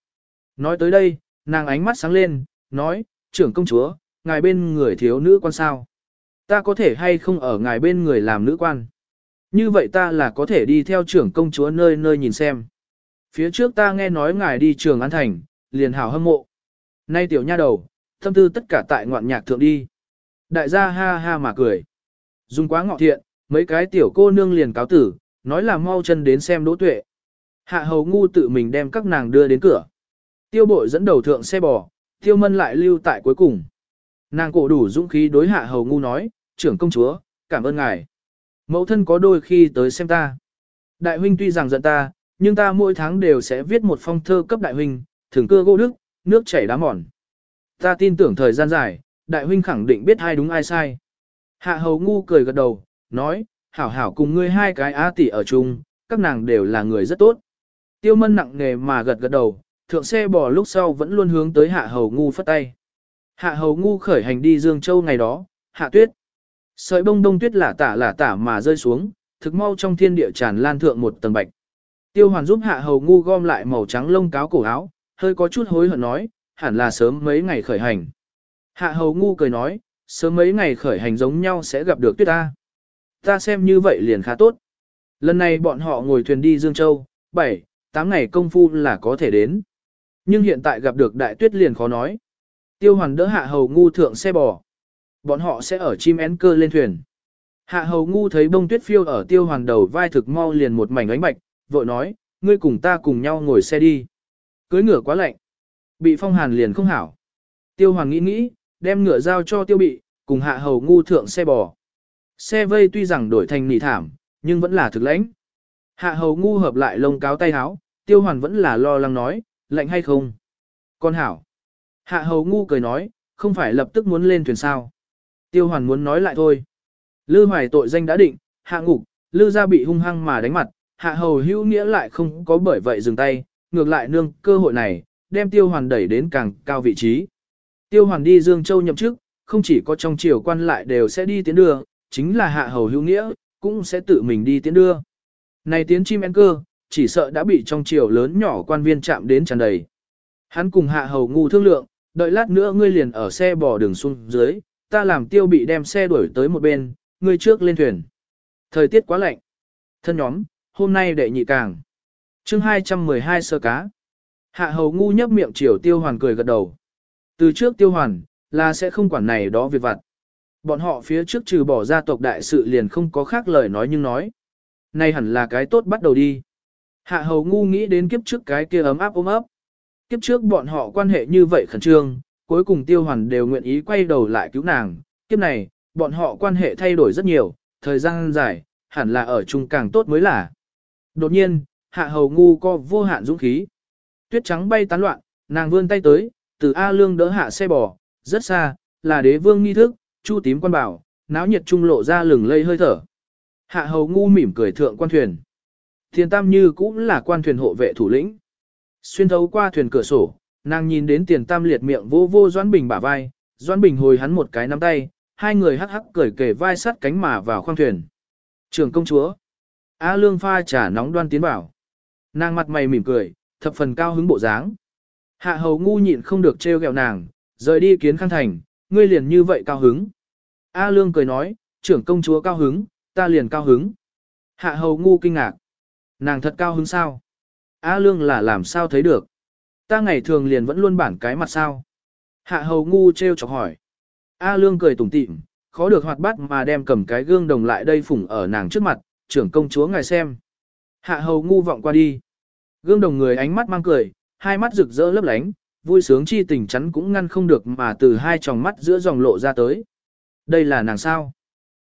Nói tới đây, nàng ánh mắt sáng lên, nói, trưởng công chúa, ngài bên người thiếu nữ quan sao? Ta có thể hay không ở ngài bên người làm nữ quan? Như vậy ta là có thể đi theo trưởng công chúa nơi nơi nhìn xem. Phía trước ta nghe nói ngài đi trường An Thành, liền hào hâm mộ. Nay tiểu nha đầu, tâm tư tất cả tại ngoạn nhạc thượng đi. Đại gia ha ha mà cười. Dùng quá ngọ thiện, mấy cái tiểu cô nương liền cáo tử, nói là mau chân đến xem đỗ tuệ. Hạ hầu ngu tự mình đem các nàng đưa đến cửa. Tiêu bội dẫn đầu thượng xe bò, tiêu mân lại lưu tại cuối cùng. Nàng cổ đủ dũng khí đối hạ hầu ngu nói, trưởng công chúa, cảm ơn ngài. Mẫu thân có đôi khi tới xem ta. Đại huynh tuy rằng giận ta, nhưng ta mỗi tháng đều sẽ viết một phong thơ cấp đại huynh, thường cưa gỗ đức, nước chảy đá mòn. Ta tin tưởng thời gian dài, đại huynh khẳng định biết ai đúng ai sai. Hạ hầu ngu cười gật đầu, nói, hảo hảo cùng ngươi hai cái á tỷ ở chung, các nàng đều là người rất tốt. Tiêu mân nặng nề mà gật gật đầu, thượng xe bò lúc sau vẫn luôn hướng tới hạ hầu ngu phất tay. Hạ hầu ngu khởi hành đi Dương Châu ngày đó, hạ tuyết. Sợi bông đông tuyết lả tả lả tả mà rơi xuống, thực mau trong thiên địa tràn lan thượng một tầng bạch. Tiêu hoàn giúp hạ hầu ngu gom lại màu trắng lông cáo cổ áo, hơi có chút hối hận nói, hẳn là sớm mấy ngày khởi hành. Hạ hầu ngu cười nói, sớm mấy ngày khởi hành giống nhau sẽ gặp được tuyết ta. Ta xem như vậy liền khá tốt. Lần này bọn họ ngồi thuyền đi Dương Châu, 7, 8 ngày công phu là có thể đến. Nhưng hiện tại gặp được đại tuyết liền khó nói. Tiêu hoàn đỡ hạ hầu ngu thượng xe bò. Bọn họ sẽ ở chim én cơ lên thuyền. Hạ hầu ngu thấy bông tuyết phiêu ở tiêu hoàn đầu vai thực mau liền một mảnh ánh bạch, vội nói, ngươi cùng ta cùng nhau ngồi xe đi. Cưới ngựa quá lạnh. Bị phong hàn liền không hảo. Tiêu hoàn nghĩ nghĩ, đem ngựa giao cho tiêu bị, cùng hạ hầu ngu thượng xe bò. Xe vây tuy rằng đổi thành nỉ thảm, nhưng vẫn là thực lãnh. Hạ hầu ngu hợp lại lông cáo tay háo, tiêu hoàn vẫn là lo lắng nói, lạnh hay không? Con hảo. Hạ hầu ngu cười nói, không phải lập tức muốn lên thuyền sao. Tiêu hoàn muốn nói lại thôi. Lư hoài tội danh đã định, hạ ngục, lư gia bị hung hăng mà đánh mặt, hạ hầu hữu nghĩa lại không có bởi vậy dừng tay, ngược lại nương cơ hội này, đem tiêu hoàn đẩy đến càng cao vị trí. Tiêu hoàn đi Dương Châu nhậm chức, không chỉ có trong triều quan lại đều sẽ đi tiến đường chính là hạ hầu hữu nghĩa, cũng sẽ tự mình đi tiến đưa. Này tiến chim én cơ, chỉ sợ đã bị trong triều lớn nhỏ quan viên chạm đến tràn đầy. Hắn cùng hạ hầu ngu thương lượng, đợi lát nữa ngươi liền ở xe bò đường xuống dưới, ta làm tiêu bị đem xe đuổi tới một bên, ngươi trước lên thuyền. Thời tiết quá lạnh. Thân nhóm, hôm nay đệ nhị càng. chương 212 sơ cá. Hạ hầu ngu nhấp miệng chiều tiêu hoàn cười gật đầu. Từ trước tiêu hoàn, là sẽ không quản này đó việc vặt. Bọn họ phía trước trừ bỏ gia tộc đại sự liền không có khác lời nói nhưng nói. nay hẳn là cái tốt bắt đầu đi. Hạ hầu ngu nghĩ đến kiếp trước cái kia ấm áp ôm ấp. Kiếp trước bọn họ quan hệ như vậy khẩn trương, cuối cùng tiêu hoàn đều nguyện ý quay đầu lại cứu nàng. Kiếp này, bọn họ quan hệ thay đổi rất nhiều, thời gian dài, hẳn là ở chung càng tốt mới là. Đột nhiên, hạ hầu ngu có vô hạn dũng khí. Tuyết trắng bay tán loạn, nàng vươn tay tới, từ A lương đỡ hạ xe bò, rất xa, là đế vương nghi thức, chu tím quan bảo, náo nhiệt trung lộ ra lừng lây hơi thở. Hạ hầu ngu mỉm cười thượng quan thuyền. Thiên tam như cũng là quan thuyền hộ vệ thủ lĩnh. Xuyên thấu qua thuyền cửa sổ, nàng nhìn đến tiền tam liệt miệng vô vô Doãn Bình bả vai, Doãn Bình hồi hắn một cái nắm tay, hai người hắc hắc cười kề vai sắt cánh mà vào khoang thuyền. Trường công chúa. A lương pha trà nóng đoan tiến bảo. Nàng mặt mày mỉm cười, thập phần cao hứng bộ dáng. Hạ hầu ngu nhịn không được trêu ghẹo nàng, rời đi kiến khang thành, ngươi liền như vậy cao hứng. A lương cười nói, trưởng công chúa cao hứng, ta liền cao hứng. Hạ hầu ngu kinh ngạc. Nàng thật cao hứng sao? A lương là làm sao thấy được? Ta ngày thường liền vẫn luôn bản cái mặt sao? Hạ hầu ngu treo chọc hỏi. A lương cười tủm tỉm, khó được hoạt bát mà đem cầm cái gương đồng lại đây phủng ở nàng trước mặt, trưởng công chúa ngài xem. Hạ hầu ngu vọng qua đi. Gương đồng người ánh mắt mang cười, hai mắt rực rỡ lấp lánh, vui sướng chi tình chắn cũng ngăn không được mà từ hai tròng mắt giữa dòng lộ ra tới. Đây là nàng sao?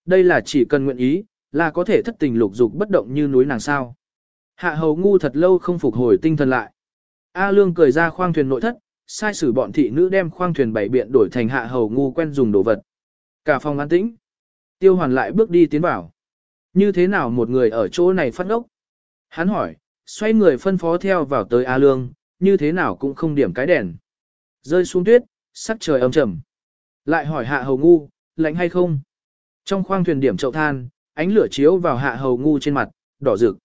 Đây là chỉ cần nguyện ý, là có thể thất tình lục dục bất động như núi nàng sao. Hạ hầu ngu thật lâu không phục hồi tinh thần lại. A lương cười ra khoang thuyền nội thất, sai sử bọn thị nữ đem khoang thuyền bảy biện đổi thành hạ hầu ngu quen dùng đồ vật. Cả phòng an tĩnh. Tiêu hoàn lại bước đi tiến vào. Như thế nào một người ở chỗ này phát ốc? Hắn hỏi, xoay người phân phó theo vào tới A lương, như thế nào cũng không điểm cái đèn. Rơi xuống tuyết, sắc trời âm trầm. Lại hỏi hạ hầu ngu, lạnh hay không? Trong khoang thuyền điểm chậu than, ánh lửa chiếu vào hạ hầu ngu trên mặt, đỏ rực.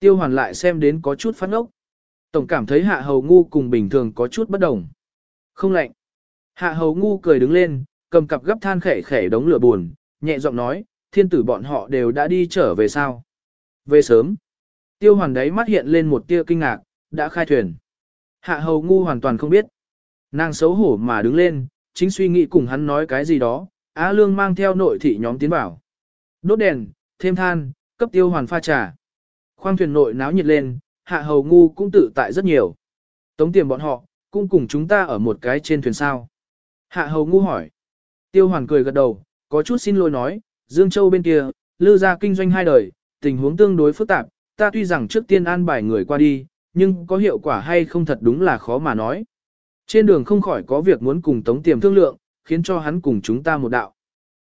Tiêu hoàn lại xem đến có chút phát ngốc. Tổng cảm thấy hạ hầu ngu cùng bình thường có chút bất đồng. Không lạnh. Hạ hầu ngu cười đứng lên, cầm cặp gấp than khẻ khẻ đống lửa buồn, nhẹ giọng nói, thiên tử bọn họ đều đã đi trở về sao. Về sớm. Tiêu hoàn đấy mắt hiện lên một tia kinh ngạc, đã khai thuyền. Hạ hầu ngu hoàn toàn không biết. Nàng xấu hổ mà đứng lên, chính suy nghĩ cùng hắn nói cái gì đó, Á Lương mang theo nội thị nhóm tiến vào. Đốt đèn, thêm than, cấp tiêu hoàn pha trà. Khoang thuyền nội náo nhiệt lên, hạ hầu ngu cũng tự tại rất nhiều. Tống tiền bọn họ, cũng cùng chúng ta ở một cái trên thuyền sao. Hạ hầu ngu hỏi. Tiêu hoàn cười gật đầu, có chút xin lỗi nói, Dương Châu bên kia, lư ra kinh doanh hai đời, tình huống tương đối phức tạp, ta tuy rằng trước tiên an bài người qua đi, nhưng có hiệu quả hay không thật đúng là khó mà nói. Trên đường không khỏi có việc muốn cùng Tống Tiềm thương lượng, khiến cho hắn cùng chúng ta một đạo.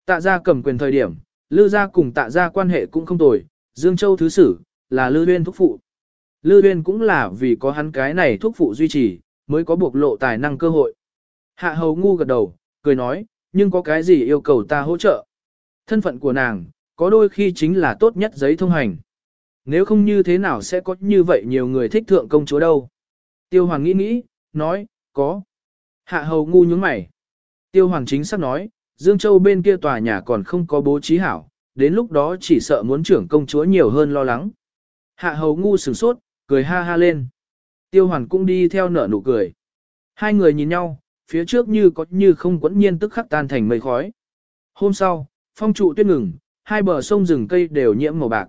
Tạ gia cầm quyền thời điểm, Lư gia cùng tạ gia quan hệ cũng không tồi, Dương Châu thứ sử, là Lư Uyên thúc phụ. Lư Uyên cũng là vì có hắn cái này thúc phụ duy trì, mới có bộc lộ tài năng cơ hội. Hạ hầu ngu gật đầu, cười nói, nhưng có cái gì yêu cầu ta hỗ trợ. Thân phận của nàng, có đôi khi chính là tốt nhất giấy thông hành. Nếu không như thế nào sẽ có như vậy nhiều người thích thượng công chúa đâu. Tiêu Hoàng nghĩ nghĩ, nói, có. Hạ hầu ngu nhướng mày. Tiêu Hoàng chính xác nói, Dương Châu bên kia tòa nhà còn không có bố trí hảo, đến lúc đó chỉ sợ muốn trưởng công chúa nhiều hơn lo lắng. Hạ hầu ngu sửng sốt, cười ha ha lên. Tiêu Hoàng cũng đi theo nở nụ cười. Hai người nhìn nhau, phía trước như có như không quẫn nhiên tức khắc tan thành mây khói. Hôm sau, phong trụ tuyết ngừng, hai bờ sông rừng cây đều nhiễm màu bạc.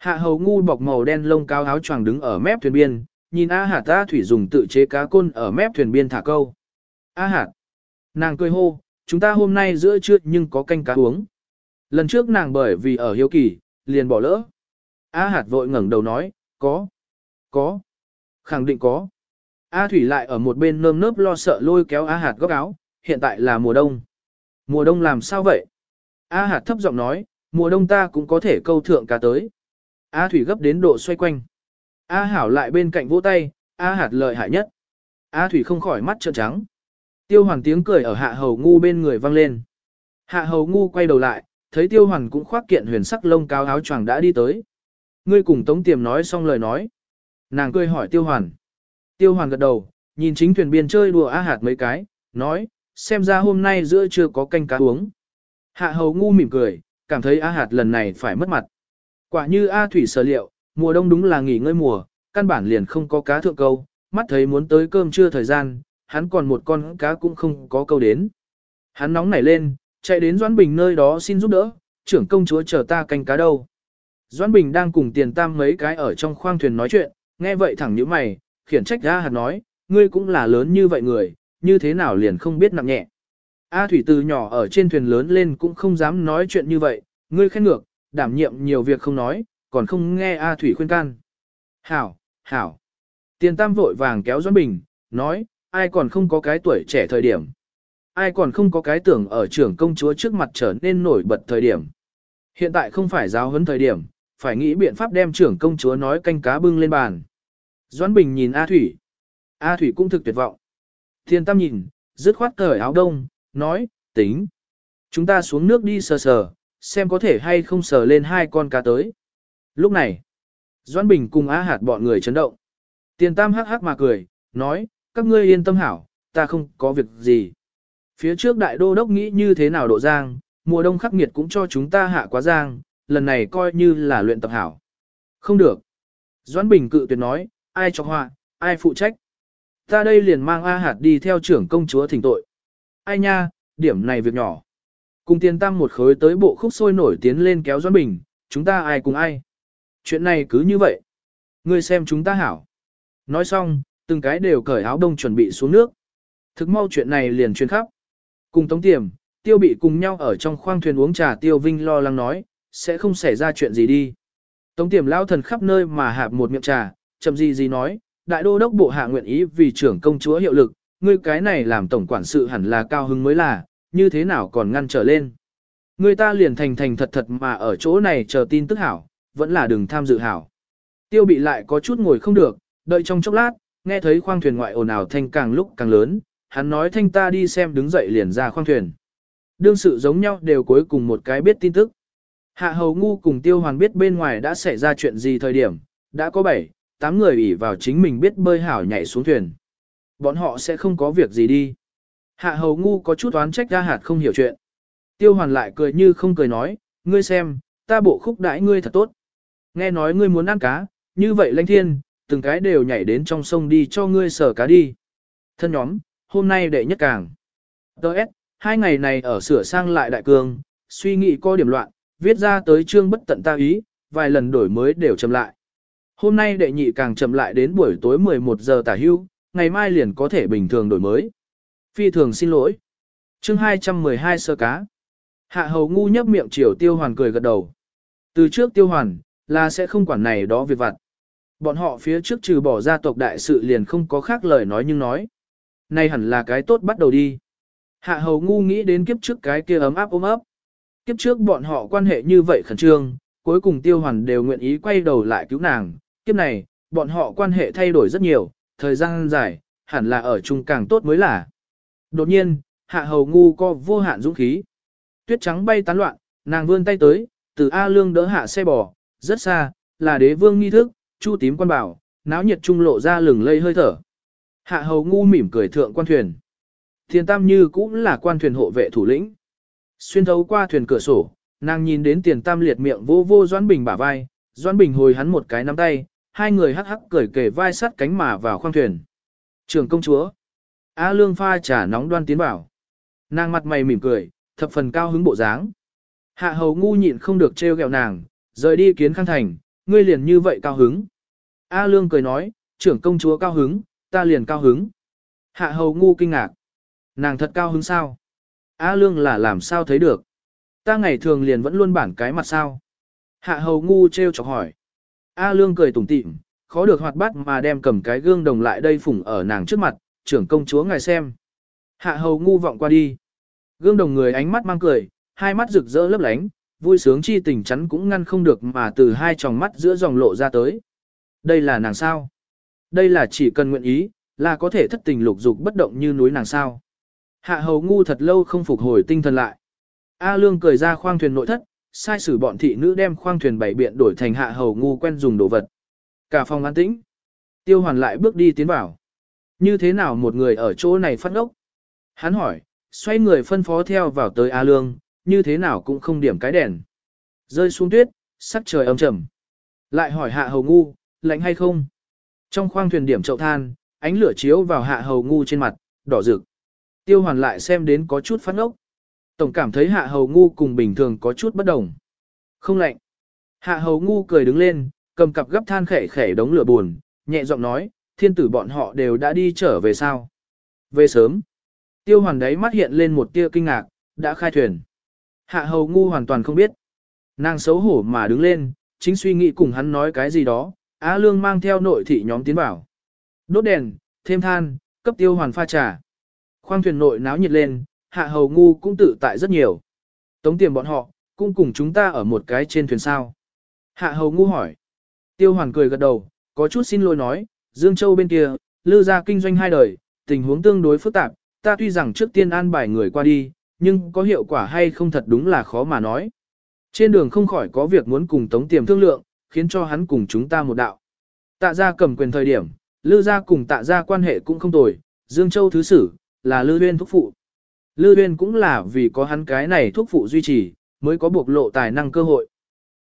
Hạ hầu ngu bọc màu đen lông cao áo choàng đứng ở mép thuyền biên, nhìn A Hạt ta thủy dùng tự chế cá côn ở mép thuyền biên thả câu. A Hạt, nàng cười hô, chúng ta hôm nay giữa trưa nhưng có canh cá uống. Lần trước nàng bởi vì ở hiếu kỳ, liền bỏ lỡ. A Hạt vội ngẩng đầu nói, có, có, khẳng định có. A Thủy lại ở một bên nơm nớp lo sợ lôi kéo A Hạt góc áo, hiện tại là mùa đông. Mùa đông làm sao vậy? A Hạt thấp giọng nói, mùa đông ta cũng có thể câu thượng cá tới. A Thủy gấp đến độ xoay quanh. A Hảo lại bên cạnh vỗ tay, A Hạt lợi hại nhất. A Thủy không khỏi mắt trợn trắng. Tiêu Hoàn tiếng cười ở Hạ Hầu Ngu bên người vang lên. Hạ Hầu Ngu quay đầu lại, thấy Tiêu Hoàn cũng khoác kiện huyền sắc lông cao áo choàng đã đi tới. Ngươi cùng Tống Tiềm nói xong lời nói. Nàng cười hỏi Tiêu Hoàn. Tiêu Hoàn gật đầu, nhìn chính thuyền biên chơi đùa A Hạt mấy cái, nói, xem ra hôm nay giữa chưa có canh cá uống. Hạ Hầu Ngu mỉm cười, cảm thấy A Hạt lần này phải mất mặt. Quả như A Thủy sở liệu, mùa đông đúng là nghỉ ngơi mùa, căn bản liền không có cá thượng câu, mắt thấy muốn tới cơm trưa thời gian, hắn còn một con cá cũng không có câu đến. Hắn nóng nảy lên, chạy đến Doãn Bình nơi đó xin giúp đỡ, trưởng công chúa chờ ta canh cá đâu. Doãn Bình đang cùng tiền tam mấy cái ở trong khoang thuyền nói chuyện, nghe vậy thẳng như mày, khiển trách ra hạt nói, ngươi cũng là lớn như vậy người, như thế nào liền không biết nặng nhẹ. A Thủy từ nhỏ ở trên thuyền lớn lên cũng không dám nói chuyện như vậy, ngươi khen ngược, đảm nhiệm nhiều việc không nói, còn không nghe A Thủy khuyên can. Hảo, hảo. Tiền tam vội vàng kéo Doãn Bình, nói, ai còn không có cái tuổi trẻ thời điểm. Ai còn không có cái tưởng ở trưởng công chúa trước mặt trở nên nổi bật thời điểm. Hiện tại không phải giáo huấn thời điểm, phải nghĩ biện pháp đem trưởng công chúa nói canh cá bưng lên bàn. Doãn Bình nhìn A Thủy. A Thủy cũng thực tuyệt vọng. Thiên Tam nhìn, dứt khoát cởi áo đông, nói, tính. Chúng ta xuống nước đi sờ sờ, xem có thể hay không sờ lên hai con cá tới. Lúc này, Doãn Bình cùng Á Hạt bọn người chấn động. Tiền Tam hắc hắc mà cười, nói, các ngươi yên tâm hảo, ta không có việc gì. Phía trước đại đô đốc nghĩ như thế nào độ giang, mùa đông khắc nghiệt cũng cho chúng ta hạ quá giang, lần này coi như là luyện tập hảo. Không được. Doãn Bình cự tuyệt nói, ai cho họa, ai phụ trách. Ta đây liền mang A Hạt đi theo trưởng công chúa thỉnh tội. Ai nha, điểm này việc nhỏ. Cùng tiền tam một khối tới bộ khúc sôi nổi tiến lên kéo Doãn Bình, chúng ta ai cùng ai. Chuyện này cứ như vậy. Ngươi xem chúng ta hảo. Nói xong, từng cái đều cởi áo đông chuẩn bị xuống nước. Thực mau chuyện này liền truyền khắp. Cùng tống tiềm, tiêu bị cùng nhau ở trong khoang thuyền uống trà tiêu vinh lo lắng nói, sẽ không xảy ra chuyện gì đi. Tống tiềm lao thần khắp nơi mà hạp một miệng trà, chậm gì gì nói, đại đô đốc bộ hạ nguyện ý vì trưởng công chúa hiệu lực, ngươi cái này làm tổng quản sự hẳn là cao hứng mới là, như thế nào còn ngăn trở lên. Người ta liền thành thành thật thật mà ở chỗ này chờ tin tức hảo, vẫn là đừng tham dự hảo. Tiêu bị lại có chút ngồi không được, đợi trong chốc lát, nghe thấy khoang thuyền ngoại ồn ào thanh càng lúc càng lớn, hắn nói thanh ta đi xem đứng dậy liền ra khoang thuyền. Đương sự giống nhau đều cuối cùng một cái biết tin tức. Hạ hầu ngu cùng tiêu hoàn biết bên ngoài đã xảy ra chuyện gì thời điểm, đã có bảy, tám người ủy vào chính mình biết bơi hảo nhảy xuống thuyền. Bọn họ sẽ không có việc gì đi. Hạ hầu ngu có chút oán trách ra hạt không hiểu chuyện. Tiêu hoàn lại cười như không cười nói, ngươi xem, ta bộ khúc đãi ngươi thật tốt. Nghe nói ngươi muốn ăn cá, như vậy lãnh thiên, từng cái đều nhảy đến trong sông đi cho ngươi sở cá đi. Thân nhóm, hôm nay đệ nhất càng. Đợt, hai ngày này ở sửa sang lại đại cương, suy nghĩ có điểm loạn, viết ra tới chương bất tận ta ý, vài lần đổi mới đều chậm lại. Hôm nay đệ nhị càng chậm lại đến buổi tối 11 giờ tả hưu, ngày mai liền có thể bình thường đổi mới. Phi thường xin lỗi. Chương 212 sơ cá. Hạ hầu ngu nhấp miệng chiều tiêu hoàn cười gật đầu. Từ trước tiêu hoàn, là sẽ không quản này đó việc vặt. Bọn họ phía trước trừ bỏ gia tộc đại sự liền không có khác lời nói nhưng nói. nay hẳn là cái tốt bắt đầu đi. Hạ hầu ngu nghĩ đến kiếp trước cái kia ấm áp ôm ấp. Kiếp trước bọn họ quan hệ như vậy khẩn trương, cuối cùng tiêu hoàn đều nguyện ý quay đầu lại cứu nàng. Kiếp này, bọn họ quan hệ thay đổi rất nhiều, thời gian dài, hẳn là ở chung càng tốt mới là. Đột nhiên, hạ hầu ngu có vô hạn dũng khí. Tuyết trắng bay tán loạn, nàng vươn tay tới, từ A lương đỡ hạ xe bò, rất xa, là đế vương nghi thức, chu tím quan bảo, náo nhiệt trung lộ ra lừng lây hơi thở. Hạ hầu ngu mỉm cười thượng quan thuyền. Thiên tam như cũng là quan thuyền hộ vệ thủ lĩnh. Xuyên thấu qua thuyền cửa sổ, nàng nhìn đến tiền tam liệt miệng vô vô Doãn Bình bả vai, Doãn Bình hồi hắn một cái nắm tay, hai người hắc hắc cười kề vai sát cánh mà vào khoang thuyền. Trường công chúa. A lương pha trà nóng đoan tiến bảo. Nàng mặt mày mỉm cười, thập phần cao hứng bộ dáng. Hạ hầu ngu nhịn không được trêu ghẹo nàng, rời đi kiến khang thành, ngươi liền như vậy cao hứng. A lương cười nói, trưởng công chúa cao hứng, ta liền cao hứng. Hạ hầu ngu kinh ngạc. Nàng thật cao hứng sao? A lương là làm sao thấy được? Ta ngày thường liền vẫn luôn bản cái mặt sao? Hạ hầu ngu trêu chọc hỏi. A lương cười tủm tỉm, khó được hoạt bát mà đem cầm cái gương đồng lại đây phủng ở nàng trước mặt, trưởng công chúa ngài xem. Hạ hầu ngu vọng qua đi. Gương đồng người ánh mắt mang cười, hai mắt rực rỡ lấp lánh, vui sướng chi tình chắn cũng ngăn không được mà từ hai tròng mắt giữa dòng lộ ra tới. Đây là nàng sao? Đây là chỉ cần nguyện ý, là có thể thất tình lục dục bất động như núi nàng sao? Hạ hầu ngu thật lâu không phục hồi tinh thần lại. A lương cười ra khoang thuyền nội thất, sai sử bọn thị nữ đem khoang thuyền bảy biện đổi thành hạ hầu ngu quen dùng đồ vật. Cả phòng an tĩnh. Tiêu hoàn lại bước đi tiến vào. Như thế nào một người ở chỗ này phát ngốc? Hắn hỏi, xoay người phân phó theo vào tới A lương, như thế nào cũng không điểm cái đèn. Rơi xuống tuyết, sắc trời âm trầm. Lại hỏi hạ hầu ngu, lạnh hay không? Trong khoang thuyền điểm chậu than, ánh lửa chiếu vào hạ hầu ngu trên mặt, đỏ rực. Tiêu hoàn lại xem đến có chút phát ốc. Tổng cảm thấy hạ hầu ngu cùng bình thường có chút bất đồng. Không lạnh. Hạ hầu ngu cười đứng lên, cầm cặp gấp than khẻ khẻ đống lửa buồn, nhẹ giọng nói, thiên tử bọn họ đều đã đi trở về sao. Về sớm. Tiêu hoàn đấy mắt hiện lên một tia kinh ngạc, đã khai thuyền. Hạ hầu ngu hoàn toàn không biết. Nàng xấu hổ mà đứng lên, chính suy nghĩ cùng hắn nói cái gì đó, Á Lương mang theo nội thị nhóm tiến vào. Đốt đèn, thêm than, cấp tiêu hoàn pha trà. Khoang thuyền nội náo nhiệt lên, hạ hầu ngu cũng tự tại rất nhiều. Tống tiền bọn họ, cũng cùng chúng ta ở một cái trên thuyền sao. Hạ hầu ngu hỏi. Tiêu hoàn cười gật đầu, có chút xin lỗi nói, Dương Châu bên kia, lư gia kinh doanh hai đời, tình huống tương đối phức tạp, ta tuy rằng trước tiên an bài người qua đi, nhưng có hiệu quả hay không thật đúng là khó mà nói. Trên đường không khỏi có việc muốn cùng Tống Tiềm thương lượng, khiến cho hắn cùng chúng ta một đạo. Tạ gia cầm quyền thời điểm, Lư gia cùng tạ gia quan hệ cũng không tồi, Dương Châu thứ sử, là Lư Uyên thúc phụ. Lư Uyên cũng là vì có hắn cái này thúc phụ duy trì, mới có bộc lộ tài năng cơ hội.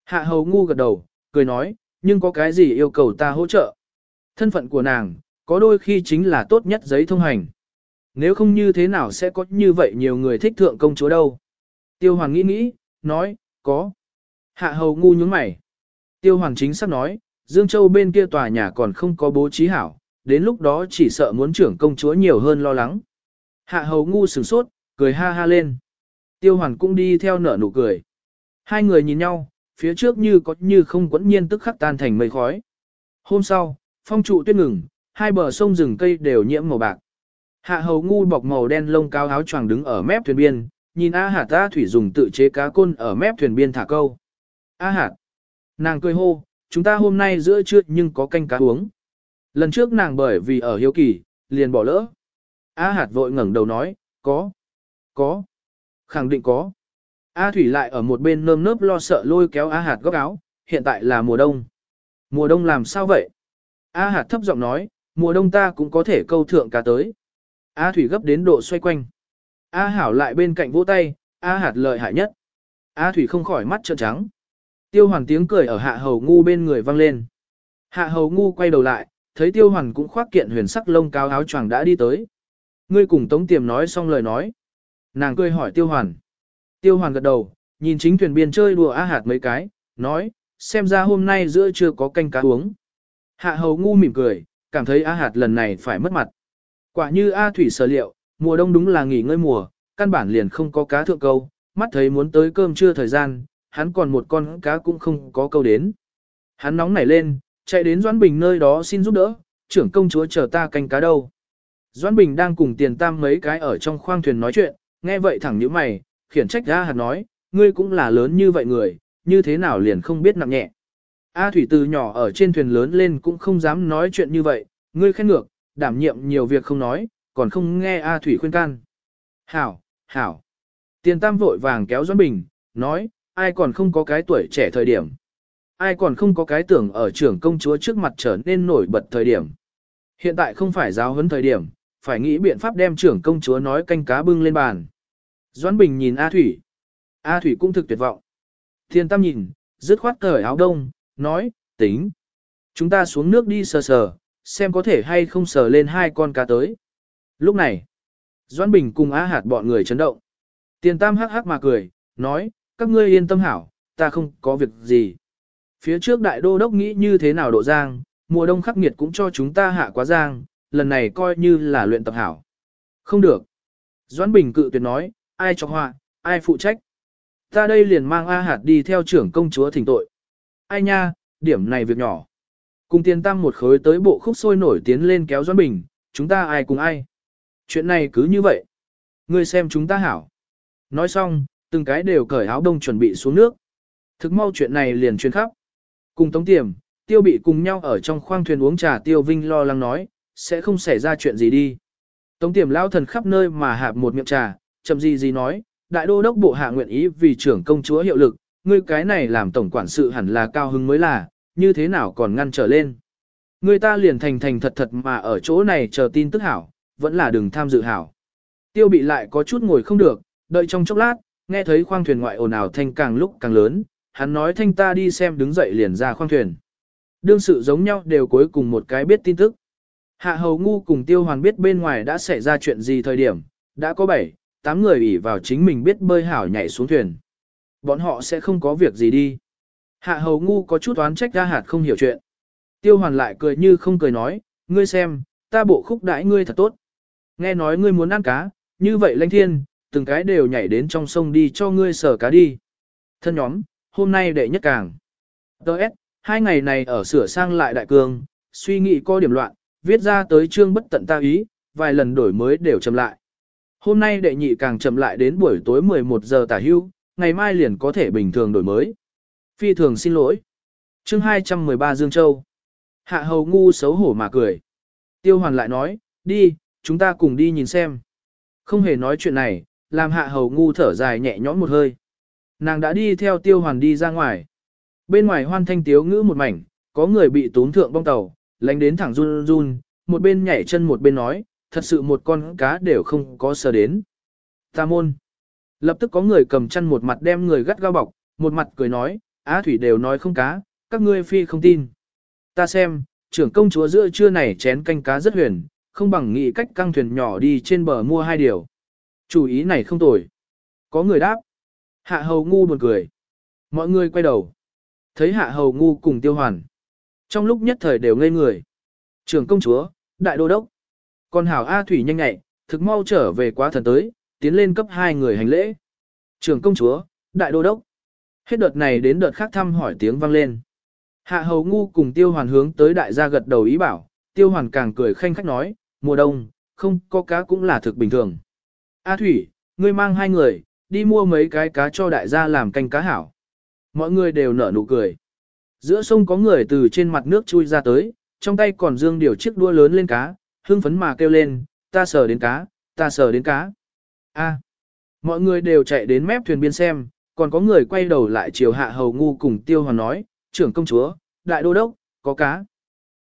Hạ hầu ngu gật đầu, cười nói, nhưng có cái gì yêu cầu ta hỗ trợ. Thân phận của nàng, có đôi khi chính là tốt nhất giấy thông hành. Nếu không như thế nào sẽ có như vậy nhiều người thích thượng công chúa đâu. Tiêu Hoàng nghĩ nghĩ, nói, có. Hạ hầu ngu nhướng mày. Tiêu Hoàng chính xác nói, Dương Châu bên kia tòa nhà còn không có bố trí hảo, đến lúc đó chỉ sợ muốn trưởng công chúa nhiều hơn lo lắng. Hạ hầu ngu sửng sốt, cười ha ha lên. Tiêu Hoàng cũng đi theo nở nụ cười. Hai người nhìn nhau, phía trước như có như không quẫn nhiên tức khắc tan thành mây khói. Hôm sau, phong trụ tuyết ngừng, hai bờ sông rừng cây đều nhiễm màu bạc. Hạ hầu ngu bọc màu đen lông cao áo choàng đứng ở mép thuyền biên, nhìn A hạt ta thủy dùng tự chế cá côn ở mép thuyền biên thả câu. A hạt. Nàng cười hô, chúng ta hôm nay giữa trưa nhưng có canh cá uống. Lần trước nàng bởi vì ở hiếu kỳ, liền bỏ lỡ. A hạt vội ngẩng đầu nói, có, có, khẳng định có. A thủy lại ở một bên nơm nớp lo sợ lôi kéo A hạt góc áo, hiện tại là mùa đông. Mùa đông làm sao vậy? A hạt thấp giọng nói, mùa đông ta cũng có thể câu thượng cá tới. A Thủy gấp đến độ xoay quanh. A Hảo lại bên cạnh vỗ tay, A Hạt lợi hại nhất. A Thủy không khỏi mắt trợn trắng. Tiêu Hoàn tiếng cười ở Hạ Hầu Ngu bên người vang lên. Hạ Hầu Ngu quay đầu lại, thấy tiêu hoàn cũng khoác kiện huyền sắc lông cao áo choàng đã đi tới. Ngươi cùng tống tiềm nói xong lời nói. Nàng cười hỏi tiêu hoàn. Tiêu hoàn gật đầu, nhìn chính thuyền biên chơi đùa A hạt mấy cái, nói, xem ra hôm nay giữa chưa có canh cá uống. Hạ hầu ngu mỉm cười, cảm thấy A hạt lần này phải mất mặt. Quả như A thủy sở liệu, mùa đông đúng là nghỉ ngơi mùa, căn bản liền không có cá thượng câu, mắt thấy muốn tới cơm trưa thời gian, hắn còn một con cá cũng không có câu đến. Hắn nóng nảy lên, chạy đến Doãn Bình nơi đó xin giúp đỡ, trưởng công chúa chờ ta canh cá đâu. Doãn Bình đang cùng tiền tam mấy cái ở trong khoang thuyền nói chuyện, nghe vậy thẳng như mày, khiển trách ra hạt nói, ngươi cũng là lớn như vậy người, như thế nào liền không biết nặng nhẹ. A Thủy từ nhỏ ở trên thuyền lớn lên cũng không dám nói chuyện như vậy, ngươi khen ngược, đảm nhiệm nhiều việc không nói, còn không nghe A Thủy khuyên can. Hảo, hảo. Tiền tam vội vàng kéo Doãn Bình, nói, ai còn không có cái tuổi trẻ thời điểm. Ai còn không có cái tưởng ở trưởng công chúa trước mặt trở nên nổi bật thời điểm. Hiện tại không phải giáo huấn thời điểm, phải nghĩ biện pháp đem trưởng công chúa nói canh cá bưng lên bàn. Doãn Bình nhìn A Thủy. A Thủy cũng thực tuyệt vọng. Thiên Tam nhìn, dứt khoát cởi áo đông, nói, tính. Chúng ta xuống nước đi sờ sờ, xem có thể hay không sờ lên hai con cá tới. Lúc này, Doãn Bình cùng Á Hạt bọn người chấn động. Tiền Tam hắc hắc mà cười, nói, các ngươi yên tâm hảo, ta không có việc gì. Phía trước đại đô đốc nghĩ như thế nào độ giang, mùa đông khắc nghiệt cũng cho chúng ta hạ quá giang, lần này coi như là luyện tập hảo. Không được. Doãn Bình cự tuyệt nói, ai cho họa, ai phụ trách. Ta đây liền mang A Hạt đi theo trưởng công chúa thỉnh tội. Ai nha, điểm này việc nhỏ. Cùng tiền tăng một khối tới bộ khúc sôi nổi tiến lên kéo Doãn Bình, chúng ta ai cùng ai. Chuyện này cứ như vậy. Ngươi xem chúng ta hảo. Nói xong, từng cái đều cởi áo đông chuẩn bị xuống nước. Thực mau chuyện này liền truyền khắp. Cùng Tống Tiềm, Tiêu bị cùng nhau ở trong khoang thuyền uống trà Tiêu Vinh lo lắng nói, sẽ không xảy ra chuyện gì đi. Tống Tiềm lao thần khắp nơi mà hạp một miệng trà, chậm gì gì nói, đại đô đốc bộ hạ nguyện ý vì trưởng công chúa hiệu lực, ngươi cái này làm tổng quản sự hẳn là cao hứng mới là, như thế nào còn ngăn trở lên. Người ta liền thành thành thật thật mà ở chỗ này chờ tin tức hảo, vẫn là đừng tham dự hảo. Tiêu bị lại có chút ngồi không được, đợi trong chốc lát, nghe thấy khoang thuyền ngoại ồn ào thanh càng lúc càng lớn, hắn nói thanh ta đi xem đứng dậy liền ra khoang thuyền. Đương sự giống nhau đều cuối cùng một cái biết tin tức. Hạ hầu ngu cùng tiêu hoàn biết bên ngoài đã xảy ra chuyện gì thời điểm, đã có 7, 8 người ủy vào chính mình biết bơi hảo nhảy xuống thuyền. Bọn họ sẽ không có việc gì đi. Hạ hầu ngu có chút oán trách ra hạt không hiểu chuyện. Tiêu hoàn lại cười như không cười nói, ngươi xem, ta bộ khúc đãi ngươi thật tốt. Nghe nói ngươi muốn ăn cá, như vậy lãnh thiên, từng cái đều nhảy đến trong sông đi cho ngươi sở cá đi. Thân nhóm, hôm nay đệ nhất càng. Đợt, hai ngày này ở sửa sang lại đại cương, suy nghĩ có điểm loạn, viết ra tới chương bất tận ta ý, vài lần đổi mới đều chậm lại. Hôm nay đệ nhị càng chậm lại đến buổi tối 11 giờ tả hưu, ngày mai liền có thể bình thường đổi mới. Phi thường xin lỗi. Chương 213 Dương Châu. Hạ hầu ngu xấu hổ mà cười. Tiêu hoàn lại nói, đi, chúng ta cùng đi nhìn xem. Không hề nói chuyện này, làm hạ hầu ngu thở dài nhẹ nhõm một hơi. Nàng đã đi theo tiêu hoàn đi ra ngoài. Bên ngoài hoan thanh tiếu ngữ một mảnh, có người bị tốn thượng bong tàu, lánh đến thẳng run run, một bên nhảy chân một bên nói, thật sự một con cá đều không có sờ đến. Ta môn. Lập tức có người cầm chăn một mặt đem người gắt gao bọc, một mặt cười nói, á thủy đều nói không cá, các ngươi phi không tin. Ta xem, trưởng công chúa giữa trưa này chén canh cá rất huyền, không bằng nghĩ cách căng thuyền nhỏ đi trên bờ mua hai điều. Chủ ý này không tồi. Có người đáp. Hạ hầu ngu buồn cười. Mọi người quay đầu. Thấy hạ hầu ngu cùng tiêu hoàn. Trong lúc nhất thời đều ngây người. Trưởng công chúa, đại đô đốc. Còn hảo A Thủy nhanh nhẹ, thực mau trở về quá thần tới, tiến lên cấp hai người hành lễ. Trưởng công chúa, đại đô đốc. Hết đợt này đến đợt khác thăm hỏi tiếng vang lên. Hạ hầu ngu cùng tiêu hoàn hướng tới đại gia gật đầu ý bảo, tiêu hoàn càng cười khanh khách nói, mùa đông, không có cá cũng là thực bình thường. A Thủy, ngươi mang hai người, đi mua mấy cái cá cho đại gia làm canh cá hảo. Mọi người đều nở nụ cười. Giữa sông có người từ trên mặt nước chui ra tới, trong tay còn dương điều chiếc đua lớn lên cá, hưng phấn mà kêu lên, ta sờ đến cá, ta sờ đến cá. A. mọi người đều chạy đến mép thuyền biên xem, còn có người quay đầu lại chiều hạ hầu ngu cùng tiêu hoàn nói, trưởng công chúa, đại đô đốc, có cá.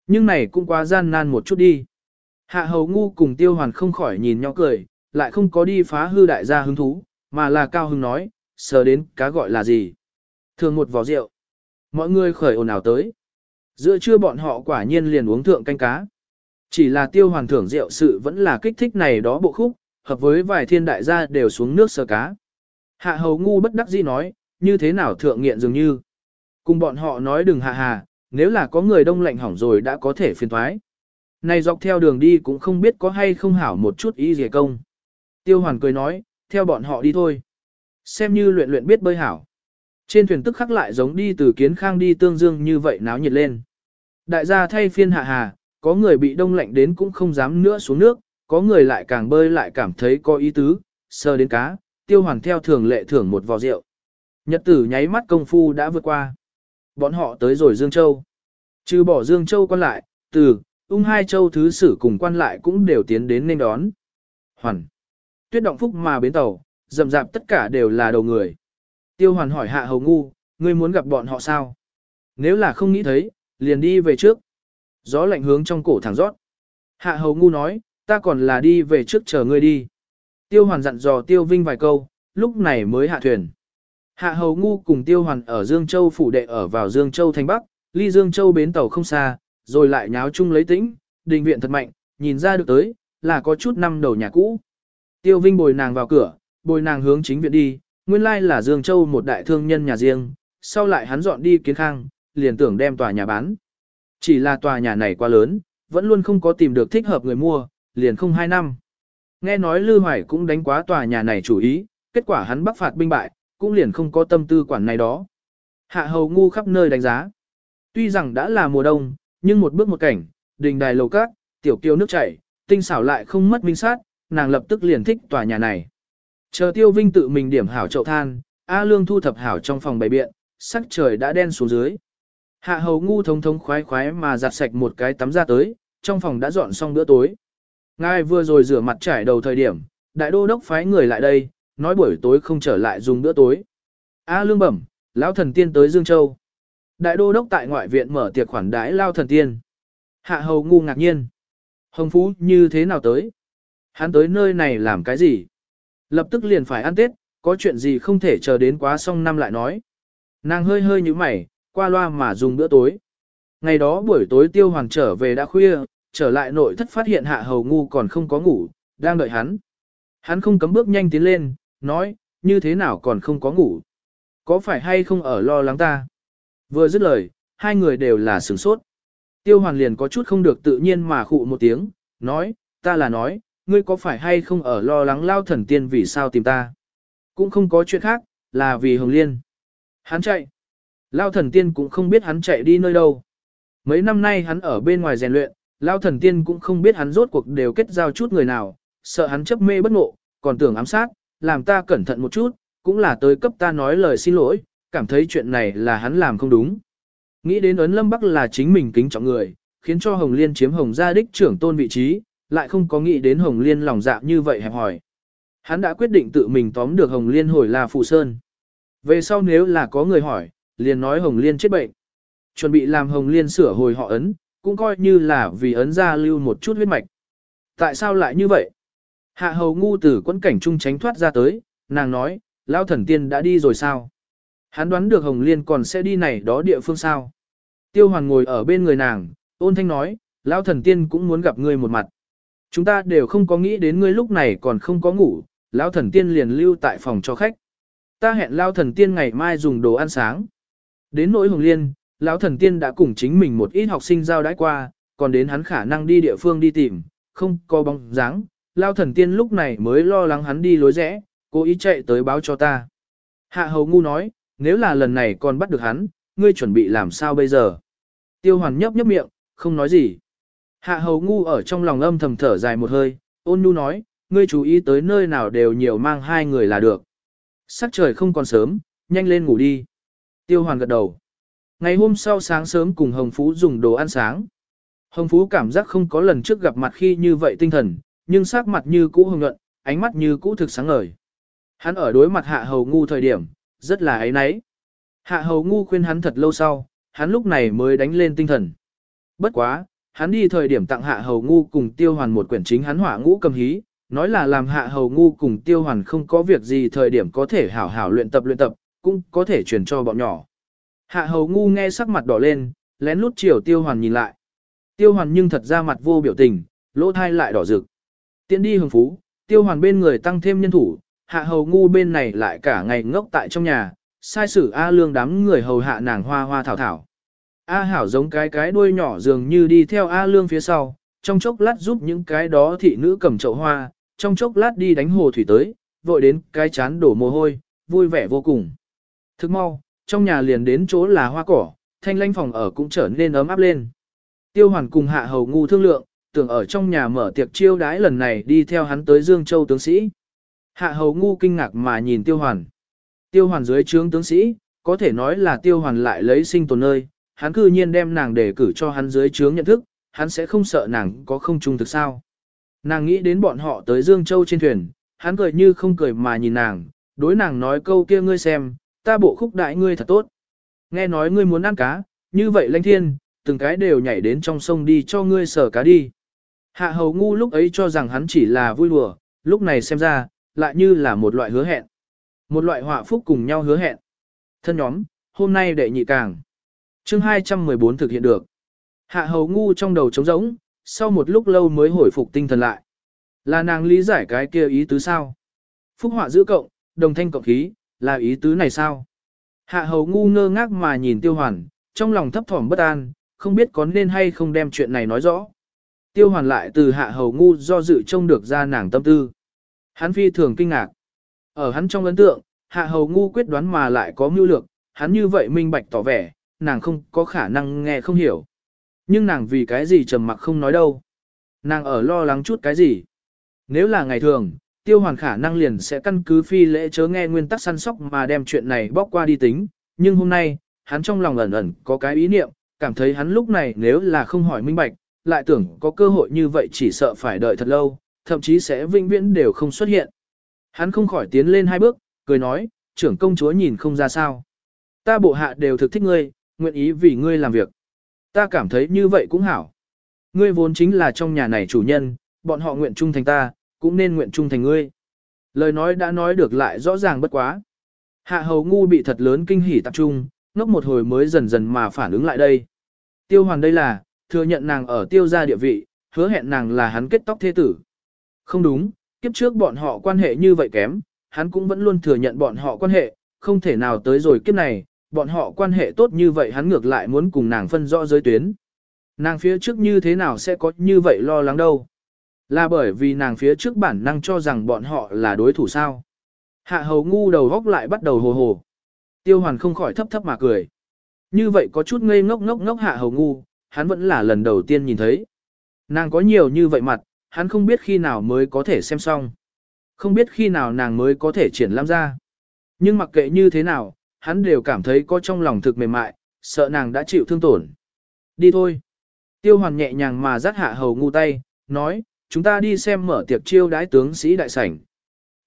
Nhưng này cũng quá gian nan một chút đi. Hạ hầu ngu cùng tiêu hoàn không khỏi nhìn nhau cười, lại không có đi phá hư đại gia hứng thú, mà là cao hứng nói, sờ đến cá gọi là gì. Thường một vò rượu. Mọi người khởi ồn ào tới. Giữa trưa bọn họ quả nhiên liền uống thượng canh cá. Chỉ là tiêu hoàn thưởng rượu sự vẫn là kích thích này đó bộ khúc, hợp với vài thiên đại gia đều xuống nước sơ cá. Hạ hầu ngu bất đắc dĩ nói, như thế nào thượng nghiện dường như. Cùng bọn họ nói đừng hạ hà, nếu là có người đông lạnh hỏng rồi đã có thể phiền thoái. Này dọc theo đường đi cũng không biết có hay không hảo một chút ý gì công. Tiêu hoàn cười nói, theo bọn họ đi thôi. Xem như luyện luyện biết bơi hảo. Trên thuyền tức khắc lại giống đi từ kiến khang đi tương dương như vậy náo nhiệt lên. Đại gia thay phiên hạ hà, có người bị đông lạnh đến cũng không dám nữa xuống nước, có người lại càng bơi lại cảm thấy có ý tứ, sơ đến cá, tiêu hoàn theo thường lệ thưởng một vò rượu. Nhật tử nháy mắt công phu đã vượt qua. Bọn họ tới rồi Dương Châu. Trừ bỏ Dương Châu quan lại, từ, ung hai châu thứ sử cùng quan lại cũng đều tiến đến nên đón. Hoàn. Tuyết động phúc mà bến tàu, dầm rạp tất cả đều là đầu người. Tiêu hoàn hỏi hạ hầu ngu, ngươi muốn gặp bọn họ sao? Nếu là không nghĩ thấy, liền đi về trước. Gió lạnh hướng trong cổ thẳng rót. Hạ hầu ngu nói, ta còn là đi về trước chờ ngươi đi. Tiêu hoàn dặn dò tiêu vinh vài câu, lúc này mới hạ thuyền. Hạ hầu ngu cùng tiêu hoàn ở Dương Châu phủ đệ ở vào Dương Châu thành Bắc, ly Dương Châu bến tàu không xa, rồi lại nháo chung lấy tĩnh, đình viện thật mạnh, nhìn ra được tới, là có chút năm đầu nhà cũ. Tiêu Vinh bồi nàng vào cửa, bồi nàng hướng chính viện đi, nguyên lai là Dương Châu một đại thương nhân nhà riêng, sau lại hắn dọn đi kiến khang, liền tưởng đem tòa nhà bán. Chỉ là tòa nhà này quá lớn, vẫn luôn không có tìm được thích hợp người mua, liền không hai năm. Nghe nói Lư Hoài cũng đánh quá tòa nhà này chủ ý, kết quả hắn bắc phạt binh bại, cũng liền không có tâm tư quản này đó. Hạ hầu ngu khắp nơi đánh giá. Tuy rằng đã là mùa đông, nhưng một bước một cảnh, đình đài lầu cát, tiểu kiêu nước chảy, tinh xảo lại không mất minh sát, nàng lập tức liền thích tòa nhà này. Chờ tiêu vinh tự mình điểm hảo chậu than, A Lương thu thập hảo trong phòng bày biện, sắc trời đã đen xuống dưới. Hạ hầu ngu thống thống khoái khoái mà giặt sạch một cái tắm ra tới, trong phòng đã dọn xong bữa tối. Ngài vừa rồi rửa mặt trải đầu thời điểm, đại đô đốc phái người lại đây, nói buổi tối không trở lại dùng bữa tối. A lương bẩm, lão thần tiên tới Dương Châu. Đại đô đốc tại ngoại viện mở tiệc khoản đãi lao thần tiên. Hạ hầu ngu ngạc nhiên. Hồng Phú như thế nào tới? Hắn tới nơi này làm cái gì? Lập tức liền phải ăn Tết, có chuyện gì không thể chờ đến quá xong năm lại nói. Nàng hơi hơi như mày, qua loa mà dùng bữa tối. Ngày đó buổi tối tiêu hoàng trở về đã khuya, trở lại nội thất phát hiện hạ hầu ngu còn không có ngủ, đang đợi hắn. Hắn không cấm bước nhanh tiến lên, nói, như thế nào còn không có ngủ. Có phải hay không ở lo lắng ta? Vừa dứt lời, hai người đều là sửng sốt. Tiêu hoàn liền có chút không được tự nhiên mà khụ một tiếng, nói, ta là nói, ngươi có phải hay không ở lo lắng lao thần tiên vì sao tìm ta? Cũng không có chuyện khác, là vì Hồng Liên. Hắn chạy. Lao thần tiên cũng không biết hắn chạy đi nơi đâu. Mấy năm nay hắn ở bên ngoài rèn luyện, Lao thần tiên cũng không biết hắn rốt cuộc đều kết giao chút người nào, sợ hắn chấp mê bất ngộ, còn tưởng ám sát, làm ta cẩn thận một chút, cũng là tới cấp ta nói lời xin lỗi, cảm thấy chuyện này là hắn làm không đúng. Nghĩ đến ấn lâm bắc là chính mình kính trọng người, khiến cho Hồng Liên chiếm Hồng gia đích trưởng tôn vị trí, lại không có nghĩ đến Hồng Liên lòng dạ như vậy hẹp hỏi. Hắn đã quyết định tự mình tóm được Hồng Liên hồi là Phụ Sơn. Về sau nếu là có người hỏi, liền nói Hồng Liên chết bệnh. Chuẩn bị làm Hồng Liên sửa hồi họ ấn, cũng coi như là vì ấn ra lưu một chút huyết mạch. Tại sao lại như vậy? Hạ hầu ngu tử quẫn cảnh trung tránh thoát ra tới, nàng nói, lao thần tiên đã đi rồi sao? Hắn đoán được Hồng Liên còn sẽ đi này đó địa phương sao? Tiêu hoàn ngồi ở bên người nàng, ôn thanh nói, lao thần tiên cũng muốn gặp ngươi một mặt. Chúng ta đều không có nghĩ đến ngươi lúc này còn không có ngủ, lao thần tiên liền lưu tại phòng cho khách. Ta hẹn lao thần tiên ngày mai dùng đồ ăn sáng. Đến nỗi Hồng Liên, lão thần tiên đã cùng chính mình một ít học sinh giao đãi qua, còn đến hắn khả năng đi địa phương đi tìm, không có bóng dáng. Lão thần tiên lúc này mới lo lắng hắn đi lối rẽ, cố ý chạy tới báo cho ta. Hạ hầu ngu nói, nếu là lần này còn bắt được hắn, ngươi chuẩn bị làm sao bây giờ? Tiêu hoàn nhấp nhấp miệng, không nói gì. Hạ hầu ngu ở trong lòng âm thầm thở dài một hơi, ôn nhu nói, ngươi chú ý tới nơi nào đều nhiều mang hai người là được. Sắc trời không còn sớm, nhanh lên ngủ đi. Tiêu hoàn gật đầu. Ngày hôm sau sáng sớm cùng Hồng Phú dùng đồ ăn sáng. Hồng Phú cảm giác không có lần trước gặp mặt khi như vậy tinh thần, nhưng sắc mặt như cũ hồng nhuận, ánh mắt như cũ thực sáng ngời. Hắn ở đối mặt hạ hầu ngu thời điểm, rất là ấy nấy. Hạ hầu ngu khuyên hắn thật lâu sau, hắn lúc này mới đánh lên tinh thần. Bất quá, hắn đi thời điểm tặng hạ hầu ngu cùng tiêu hoàn một quyển chính hắn hỏa ngũ cầm hí, nói là làm hạ hầu ngu cùng tiêu hoàn không có việc gì thời điểm có thể hảo hảo luyện tập luyện tập, cũng có thể truyền cho bọn nhỏ. Hạ hầu ngu nghe sắc mặt đỏ lên, lén lút chiều tiêu hoàn nhìn lại. Tiêu hoàn nhưng thật ra mặt vô biểu tình, lỗ thai lại đỏ rực. Tiến đi hưởng phú, tiêu hoàn bên người tăng thêm nhân thủ, hạ hầu ngu bên này lại cả ngày ngốc tại trong nhà, sai sử A lương đám người hầu hạ nàng hoa hoa thảo thảo. A hảo giống cái cái đuôi nhỏ dường như đi theo A lương phía sau, trong chốc lát giúp những cái đó thị nữ cầm chậu hoa, trong chốc lát đi đánh hồ thủy tới, vội đến cái chán đổ mồ hôi, vui vẻ vô cùng. Thức mau, trong nhà liền đến chỗ là hoa cỏ, thanh lanh phòng ở cũng trở nên ấm áp lên. Tiêu hoàn cùng hạ hầu ngu thương lượng, tưởng ở trong nhà mở tiệc chiêu đái lần này đi theo hắn tới Dương Châu tướng sĩ. Hạ hầu ngu kinh ngạc mà nhìn tiêu hoàn. Tiêu hoàn dưới trướng tướng sĩ, có thể nói là tiêu hoàn lại lấy sinh tồn nơi, hắn cư nhiên đem nàng để cử cho hắn dưới trướng nhận thức, hắn sẽ không sợ nàng có không trung thực sao. Nàng nghĩ đến bọn họ tới Dương Châu trên thuyền, hắn cười như không cười mà nhìn nàng, đối nàng nói câu kia ngươi xem, ta bộ khúc đại ngươi thật tốt. Nghe nói ngươi muốn ăn cá, như vậy lãnh thiên, từng cái đều nhảy đến trong sông đi cho ngươi sở cá đi. Hạ hầu ngu lúc ấy cho rằng hắn chỉ là vui đùa, lúc này xem ra, lại như là một loại hứa hẹn. Một loại họa phúc cùng nhau hứa hẹn. Thân nhóm, hôm nay đệ nhị càng. chương 214 thực hiện được. Hạ hầu ngu trong đầu trống rỗng, sau một lúc lâu mới hồi phục tinh thần lại. Là nàng lý giải cái kia ý tứ sao? Phúc họa giữ cộng, đồng thanh cộng khí, là ý tứ này sao? Hạ hầu ngu ngơ ngác mà nhìn tiêu hoàn, trong lòng thấp thỏm bất an, không biết có nên hay không đem chuyện này nói rõ. Tiêu hoàn lại từ hạ hầu ngu do dự trông được ra nàng tâm tư. Hắn phi thường kinh ngạc. Ở hắn trong ấn tượng, hạ hầu ngu quyết đoán mà lại có mưu lược, hắn như vậy minh bạch tỏ vẻ, nàng không có khả năng nghe không hiểu. Nhưng nàng vì cái gì trầm mặc không nói đâu. Nàng ở lo lắng chút cái gì. Nếu là ngày thường, tiêu hoàn khả năng liền sẽ căn cứ phi lễ chớ nghe nguyên tắc săn sóc mà đem chuyện này bóc qua đi tính. Nhưng hôm nay, hắn trong lòng ẩn ẩn có cái ý niệm, cảm thấy hắn lúc này nếu là không hỏi minh bạch, lại tưởng có cơ hội như vậy chỉ sợ phải đợi thật lâu, thậm chí sẽ vĩnh viễn đều không xuất hiện. Hắn không khỏi tiến lên hai bước, cười nói, trưởng công chúa nhìn không ra sao. Ta bộ hạ đều thực thích ngươi, nguyện ý vì ngươi làm việc. Ta cảm thấy như vậy cũng hảo. Ngươi vốn chính là trong nhà này chủ nhân, bọn họ nguyện trung thành ta, cũng nên nguyện trung thành ngươi. Lời nói đã nói được lại rõ ràng bất quá. Hạ hầu ngu bị thật lớn kinh hỉ tập trung, ngốc một hồi mới dần dần mà phản ứng lại đây. Tiêu hoàn đây là, thừa nhận nàng ở tiêu gia địa vị, hứa hẹn nàng là hắn kết tóc thế tử. Không đúng, kiếp trước bọn họ quan hệ như vậy kém, hắn cũng vẫn luôn thừa nhận bọn họ quan hệ, không thể nào tới rồi kiếp này, bọn họ quan hệ tốt như vậy hắn ngược lại muốn cùng nàng phân rõ giới tuyến. Nàng phía trước như thế nào sẽ có như vậy lo lắng đâu. Là bởi vì nàng phía trước bản năng cho rằng bọn họ là đối thủ sao. Hạ hầu ngu đầu góc lại bắt đầu hồ hồ. Tiêu hoàn không khỏi thấp thấp mà cười. Như vậy có chút ngây ngốc ngốc ngốc hạ hầu ngu, hắn vẫn là lần đầu tiên nhìn thấy. Nàng có nhiều như vậy mặt, hắn không biết khi nào mới có thể xem xong. Không biết khi nào nàng mới có thể triển lãm ra. Nhưng mặc kệ như thế nào, hắn đều cảm thấy có trong lòng thực mềm mại, sợ nàng đã chịu thương tổn. Đi thôi. Tiêu hoàn nhẹ nhàng mà dắt hạ hầu ngu tay, nói, chúng ta đi xem mở tiệc chiêu đái tướng sĩ đại sảnh.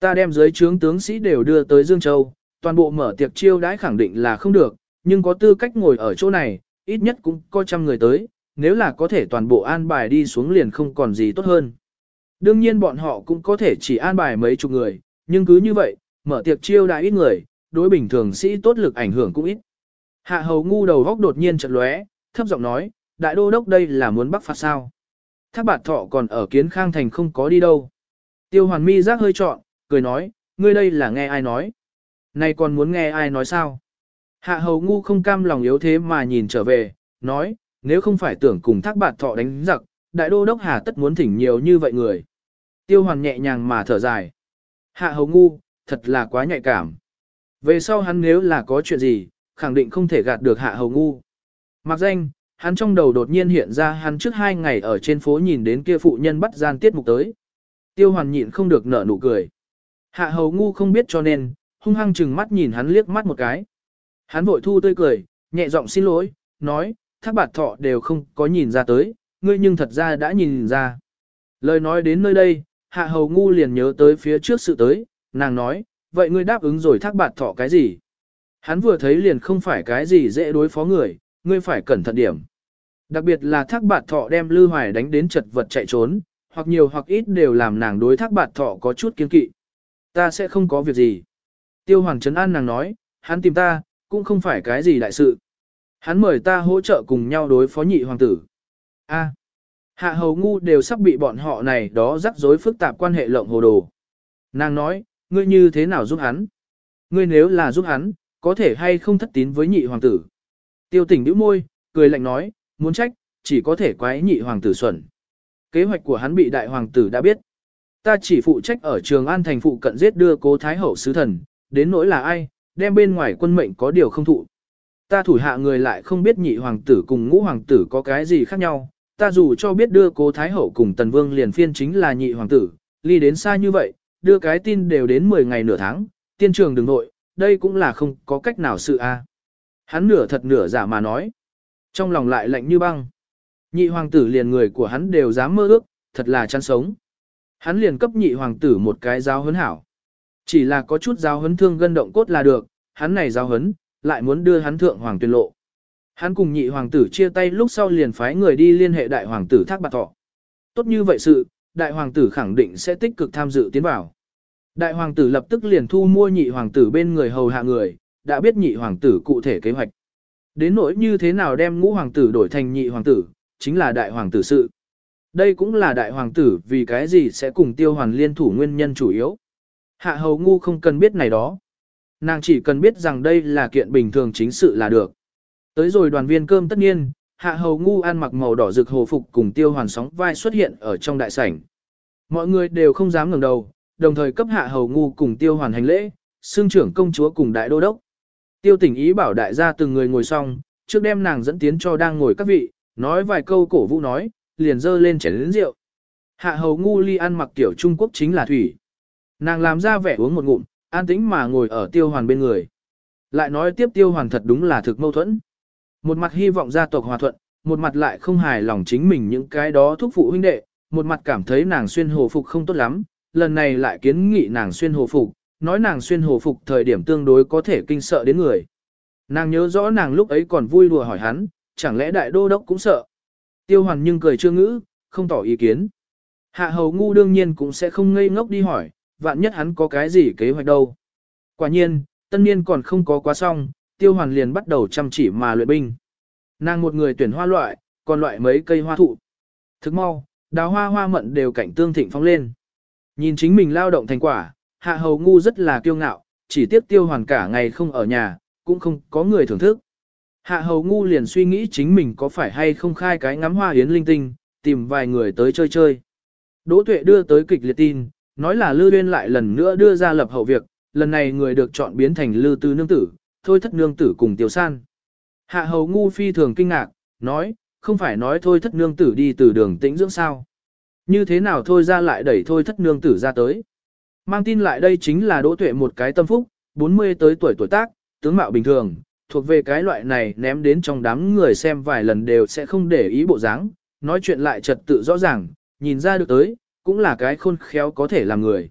Ta đem dưới trướng tướng sĩ đều đưa tới Dương Châu, toàn bộ mở tiệc chiêu đái khẳng định là không được, nhưng có tư cách ngồi ở chỗ này, ít nhất cũng có trăm người tới, nếu là có thể toàn bộ an bài đi xuống liền không còn gì tốt hơn. Đương nhiên bọn họ cũng có thể chỉ an bài mấy chục người, nhưng cứ như vậy, mở tiệc chiêu đãi ít người, đối bình thường sĩ tốt lực ảnh hưởng cũng ít. Hạ hầu ngu đầu góc đột nhiên chợt lóe, thấp giọng nói, đại đô đốc đây là muốn bắt phạt sao. Thác bạt thọ còn ở kiến khang thành không có đi đâu. Tiêu hoàn mi giác hơi trọn, cười nói, ngươi đây là nghe ai nói. Này còn muốn nghe ai nói sao? Hạ hầu ngu không cam lòng yếu thế mà nhìn trở về, nói, nếu không phải tưởng cùng thác bạt thọ đánh giặc, đại đô đốc hà tất muốn thỉnh nhiều như vậy người. Tiêu hoàn nhẹ nhàng mà thở dài. Hạ hầu ngu, thật là quá nhạy cảm. Về sau hắn nếu là có chuyện gì, khẳng định không thể gạt được hạ hầu ngu. Mặc danh, hắn trong đầu đột nhiên hiện ra hắn trước hai ngày ở trên phố nhìn đến kia phụ nhân bắt gian tiết mục tới. Tiêu hoàn nhịn không được nở nụ cười. Hạ hầu ngu không biết cho nên, hung hăng chừng mắt nhìn hắn liếc mắt một cái. Hắn vội thu tươi cười, nhẹ giọng xin lỗi, nói, thác bạt thọ đều không có nhìn ra tới, ngươi nhưng thật ra đã nhìn ra. Lời nói đến nơi đây, hạ hầu ngu liền nhớ tới phía trước sự tới, nàng nói, vậy ngươi đáp ứng rồi thác bạt thọ cái gì? Hắn vừa thấy liền không phải cái gì dễ đối phó người, ngươi phải cẩn thận điểm. Đặc biệt là thác bạt thọ đem Lư Hoài đánh đến chật vật chạy trốn, hoặc nhiều hoặc ít đều làm nàng đối thác bạt thọ có chút kiên kỵ. Ta sẽ không có việc gì. Tiêu Hoàng Trấn An nàng nói, hắn tìm ta, cũng không phải cái gì đại sự. Hắn mời ta hỗ trợ cùng nhau đối phó nhị hoàng tử. A. hạ hầu ngu đều sắp bị bọn họ này đó rắc rối phức tạp quan hệ lộng hồ đồ. Nàng nói, ngươi như thế nào giúp hắn? Ngươi nếu là giúp hắn, có thể hay không thất tín với nhị hoàng tử? Tiêu tỉnh bĩu môi, cười lạnh nói, muốn trách, chỉ có thể quái nhị hoàng tử xuẩn. Kế hoạch của hắn bị đại hoàng tử đã biết. Ta chỉ phụ trách ở trường An thành phụ cận giết đưa cố thái hậu sứ thần, đến nỗi là ai, đem bên ngoài quân mệnh có điều không thụ. Ta thủ hạ người lại không biết nhị hoàng tử cùng ngũ hoàng tử có cái gì khác nhau, ta dù cho biết đưa cố thái hậu cùng tần vương liền phiên chính là nhị hoàng tử, ly đến xa như vậy, đưa cái tin đều đến 10 ngày nửa tháng, tiên trường đừng nội, đây cũng là không có cách nào sự a. Hắn nửa thật nửa giả mà nói, trong lòng lại lạnh như băng. Nhị hoàng tử liền người của hắn đều dám mơ ước, thật là chăn sống. Hắn liền cấp nhị hoàng tử một cái giáo huấn hảo. Chỉ là có chút giáo huấn thương gân động cốt là được, hắn này giáo huấn, lại muốn đưa hắn thượng hoàng tuyên lộ. Hắn cùng nhị hoàng tử chia tay lúc sau liền phái người đi liên hệ đại hoàng tử thác bạc thọ. Tốt như vậy sự, đại hoàng tử khẳng định sẽ tích cực tham dự tiến vào. Đại hoàng tử lập tức liền thu mua nhị hoàng tử bên người hầu hạ người, đã biết nhị hoàng tử cụ thể kế hoạch. Đến nỗi như thế nào đem ngũ hoàng tử đổi thành nhị hoàng tử, chính là đại hoàng tử sự. Đây cũng là đại hoàng tử vì cái gì sẽ cùng tiêu hoàn liên thủ nguyên nhân chủ yếu. Hạ hầu ngu không cần biết này đó. Nàng chỉ cần biết rằng đây là kiện bình thường chính sự là được. Tới rồi đoàn viên cơm tất nhiên, hạ hầu ngu ăn mặc màu đỏ rực hồ phục cùng tiêu hoàn sóng vai xuất hiện ở trong đại sảnh. Mọi người đều không dám ngẩng đầu, đồng thời cấp hạ hầu ngu cùng tiêu hoàn hành lễ, xương trưởng công chúa cùng đại đô đốc. Tiêu tỉnh ý bảo đại gia từng người ngồi xong, trước đem nàng dẫn tiến cho đang ngồi các vị, nói vài câu cổ vũ nói, liền dơ lên chén lĩnh rượu. Hạ hầu ngu ly ăn mặc tiểu Trung Quốc chính là thủy. Nàng làm ra vẻ uống một ngụm, an tĩnh mà ngồi ở tiêu hoàn bên người. Lại nói tiếp tiêu hoàn thật đúng là thực mâu thuẫn. Một mặt hy vọng gia tộc hòa thuận, một mặt lại không hài lòng chính mình những cái đó thúc phụ huynh đệ, một mặt cảm thấy nàng xuyên hồ phục không tốt lắm, lần này lại kiến nghị nàng xuyên hồ phục, nói nàng xuyên hồ phục thời điểm tương đối có thể kinh sợ đến người. Nàng nhớ rõ nàng lúc ấy còn vui đùa hỏi hắn, chẳng lẽ đại đô đốc cũng sợ. Tiêu hoàn nhưng cười chưa ngữ, không tỏ ý kiến. Hạ hầu ngu đương nhiên cũng sẽ không ngây ngốc đi hỏi, vạn nhất hắn có cái gì kế hoạch đâu. Quả nhiên, tân niên còn không có quá xong, tiêu hoàn liền bắt đầu chăm chỉ mà luyện binh. Nàng một người tuyển hoa loại, còn loại mấy cây hoa thụ. Thức mau, đào hoa hoa mận đều cảnh tương thịnh phong lên. Nhìn chính mình lao động thành quả, hạ hầu ngu rất là kiêu ngạo, chỉ tiếc tiêu hoàn cả ngày không ở nhà, cũng không có người thưởng thức. Hạ hầu ngu liền suy nghĩ chính mình có phải hay không khai cái ngắm hoa yến linh tinh, tìm vài người tới chơi chơi. Đỗ tuệ đưa tới kịch liệt tin, nói là Lư Uyên lại lần nữa đưa ra lập hậu việc, lần này người được chọn biến thành Lư Tư Nương Tử, thôi thất nương tử cùng Tiểu San. Hạ hầu ngu phi thường kinh ngạc, nói, không phải nói thôi thất nương tử đi từ đường tĩnh dưỡng sao. Như thế nào thôi ra lại đẩy thôi thất nương tử ra tới. Mang tin lại đây chính là đỗ tuệ một cái tâm phúc, 40 tới tuổi tuổi tác, tướng mạo bình thường, thuộc về cái loại này ném đến trong đám người xem vài lần đều sẽ không để ý bộ dáng, nói chuyện lại trật tự rõ ràng, nhìn ra được tới, cũng là cái khôn khéo có thể làm người.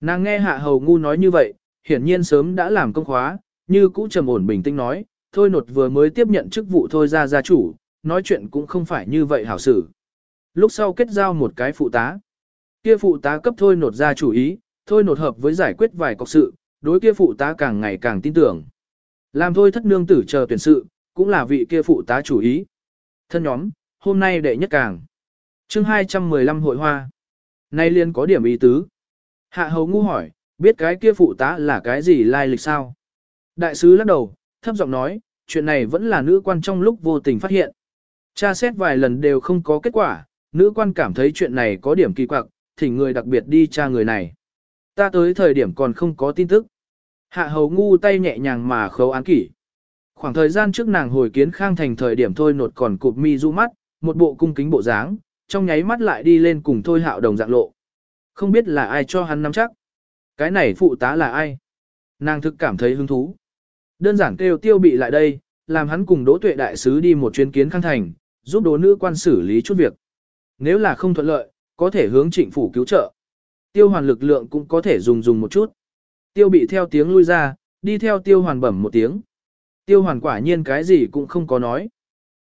Nàng nghe hạ hầu ngu nói như vậy, hiển nhiên sớm đã làm công khóa, như cũ trầm ổn bình tĩnh nói, thôi nột vừa mới tiếp nhận chức vụ thôi ra gia chủ, nói chuyện cũng không phải như vậy hảo xử. Lúc sau kết giao một cái phụ tá. Kia phụ tá cấp thôi nột ra chủ ý, thôi nột hợp với giải quyết vài cọc sự, đối kia phụ tá càng ngày càng tin tưởng. Làm thôi thất nương tử chờ tuyển sự, cũng là vị kia phụ tá chủ ý. Thân nhóm, hôm nay đệ nhất càng. chương 215 hội hoa. Nay liên có điểm ý tứ. Hạ hầu ngu hỏi, biết cái kia phụ tá là cái gì lai lịch sao? Đại sứ lắc đầu, thấp giọng nói, chuyện này vẫn là nữ quan trong lúc vô tình phát hiện. Cha xét vài lần đều không có kết quả, nữ quan cảm thấy chuyện này có điểm kỳ quặc, thỉnh người đặc biệt đi tra người này. Ta tới thời điểm còn không có tin tức. Hạ hầu ngu tay nhẹ nhàng mà khấu án kỷ. Khoảng thời gian trước nàng hồi kiến khang thành thời điểm thôi nột còn cụp mi du mắt, một bộ cung kính bộ dáng, trong nháy mắt lại đi lên cùng thôi hạo đồng dạng lộ. Không biết là ai cho hắn nắm chắc. Cái này phụ tá là ai? Nàng thực cảm thấy hứng thú. Đơn giản kêu tiêu bị lại đây, làm hắn cùng đỗ tuệ đại sứ đi một chuyến kiến khang thành, giúp đỗ nữ quan xử lý chút việc. Nếu là không thuận lợi, có thể hướng trịnh phủ cứu trợ. Tiêu hoàn lực lượng cũng có thể dùng dùng một chút. Tiêu bị theo tiếng lui ra, đi theo tiêu hoàn bẩm một tiếng. Tiêu hoàn quả nhiên cái gì cũng không có nói.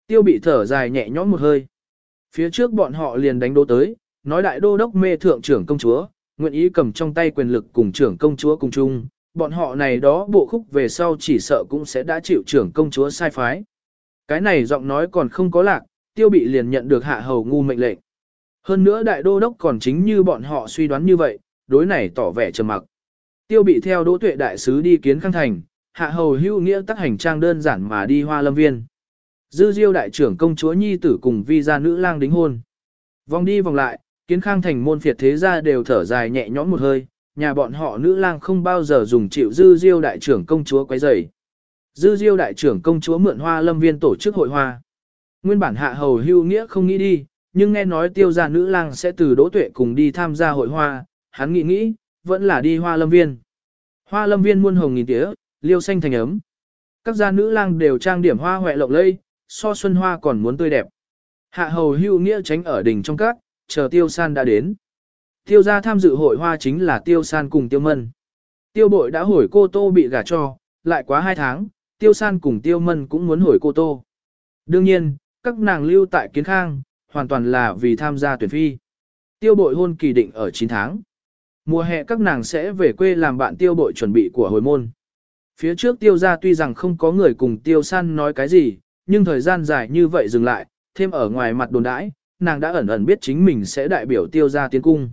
Tiêu bị thở dài nhẹ nhõm một hơi. Phía trước bọn họ liền đánh đô tới, nói đại đô đốc mê thượng trưởng công chúa, nguyện ý cầm trong tay quyền lực cùng trưởng công chúa cùng chung, bọn họ này đó bộ khúc về sau chỉ sợ cũng sẽ đã chịu trưởng công chúa sai phái. Cái này giọng nói còn không có lạc, tiêu bị liền nhận được hạ hầu ngu mệnh lệnh. Hơn nữa đại đô đốc còn chính như bọn họ suy đoán như vậy, đối này tỏ vẻ trầm mặc. Tiêu bị theo đỗ tuệ đại sứ đi kiến khang thành, hạ hầu hưu nghĩa tắc hành trang đơn giản mà đi hoa lâm viên. Dư diêu đại trưởng công chúa nhi tử cùng vi gia nữ lang đính hôn. Vòng đi vòng lại, kiến khang thành môn phiệt thế gia đều thở dài nhẹ nhõm một hơi, nhà bọn họ nữ lang không bao giờ dùng chịu dư diêu đại trưởng công chúa quấy rầy. Dư diêu đại trưởng công chúa mượn hoa lâm viên tổ chức hội hoa. Nguyên bản hạ hầu hưu nghĩa không nghĩ đi, nhưng nghe nói tiêu gia nữ lang sẽ từ đỗ tuệ cùng đi tham gia hội hoa, hắn nghĩ nghĩ, vẫn là đi hoa lâm viên. Hoa lâm viên muôn hồng nghìn tía, liêu xanh thành ấm. Các gia nữ lang đều trang điểm hoa hoẹ lộng lây, so xuân hoa còn muốn tươi đẹp. Hạ hầu hưu nghĩa tránh ở đỉnh trong các, chờ tiêu san đã đến. Tiêu gia tham dự hội hoa chính là tiêu san cùng tiêu mân. Tiêu bội đã hồi cô tô bị gả cho, lại quá hai tháng, tiêu san cùng tiêu mân cũng muốn hồi cô tô. Đương nhiên, các nàng lưu tại kiến khang, hoàn toàn là vì tham gia tuyển phi. Tiêu bội hôn kỳ định ở 9 tháng. Mùa hè các nàng sẽ về quê làm bạn tiêu bội chuẩn bị của hồi môn. Phía trước tiêu gia tuy rằng không có người cùng tiêu san nói cái gì, nhưng thời gian dài như vậy dừng lại, thêm ở ngoài mặt đồn đãi, nàng đã ẩn ẩn biết chính mình sẽ đại biểu tiêu gia tiến cung.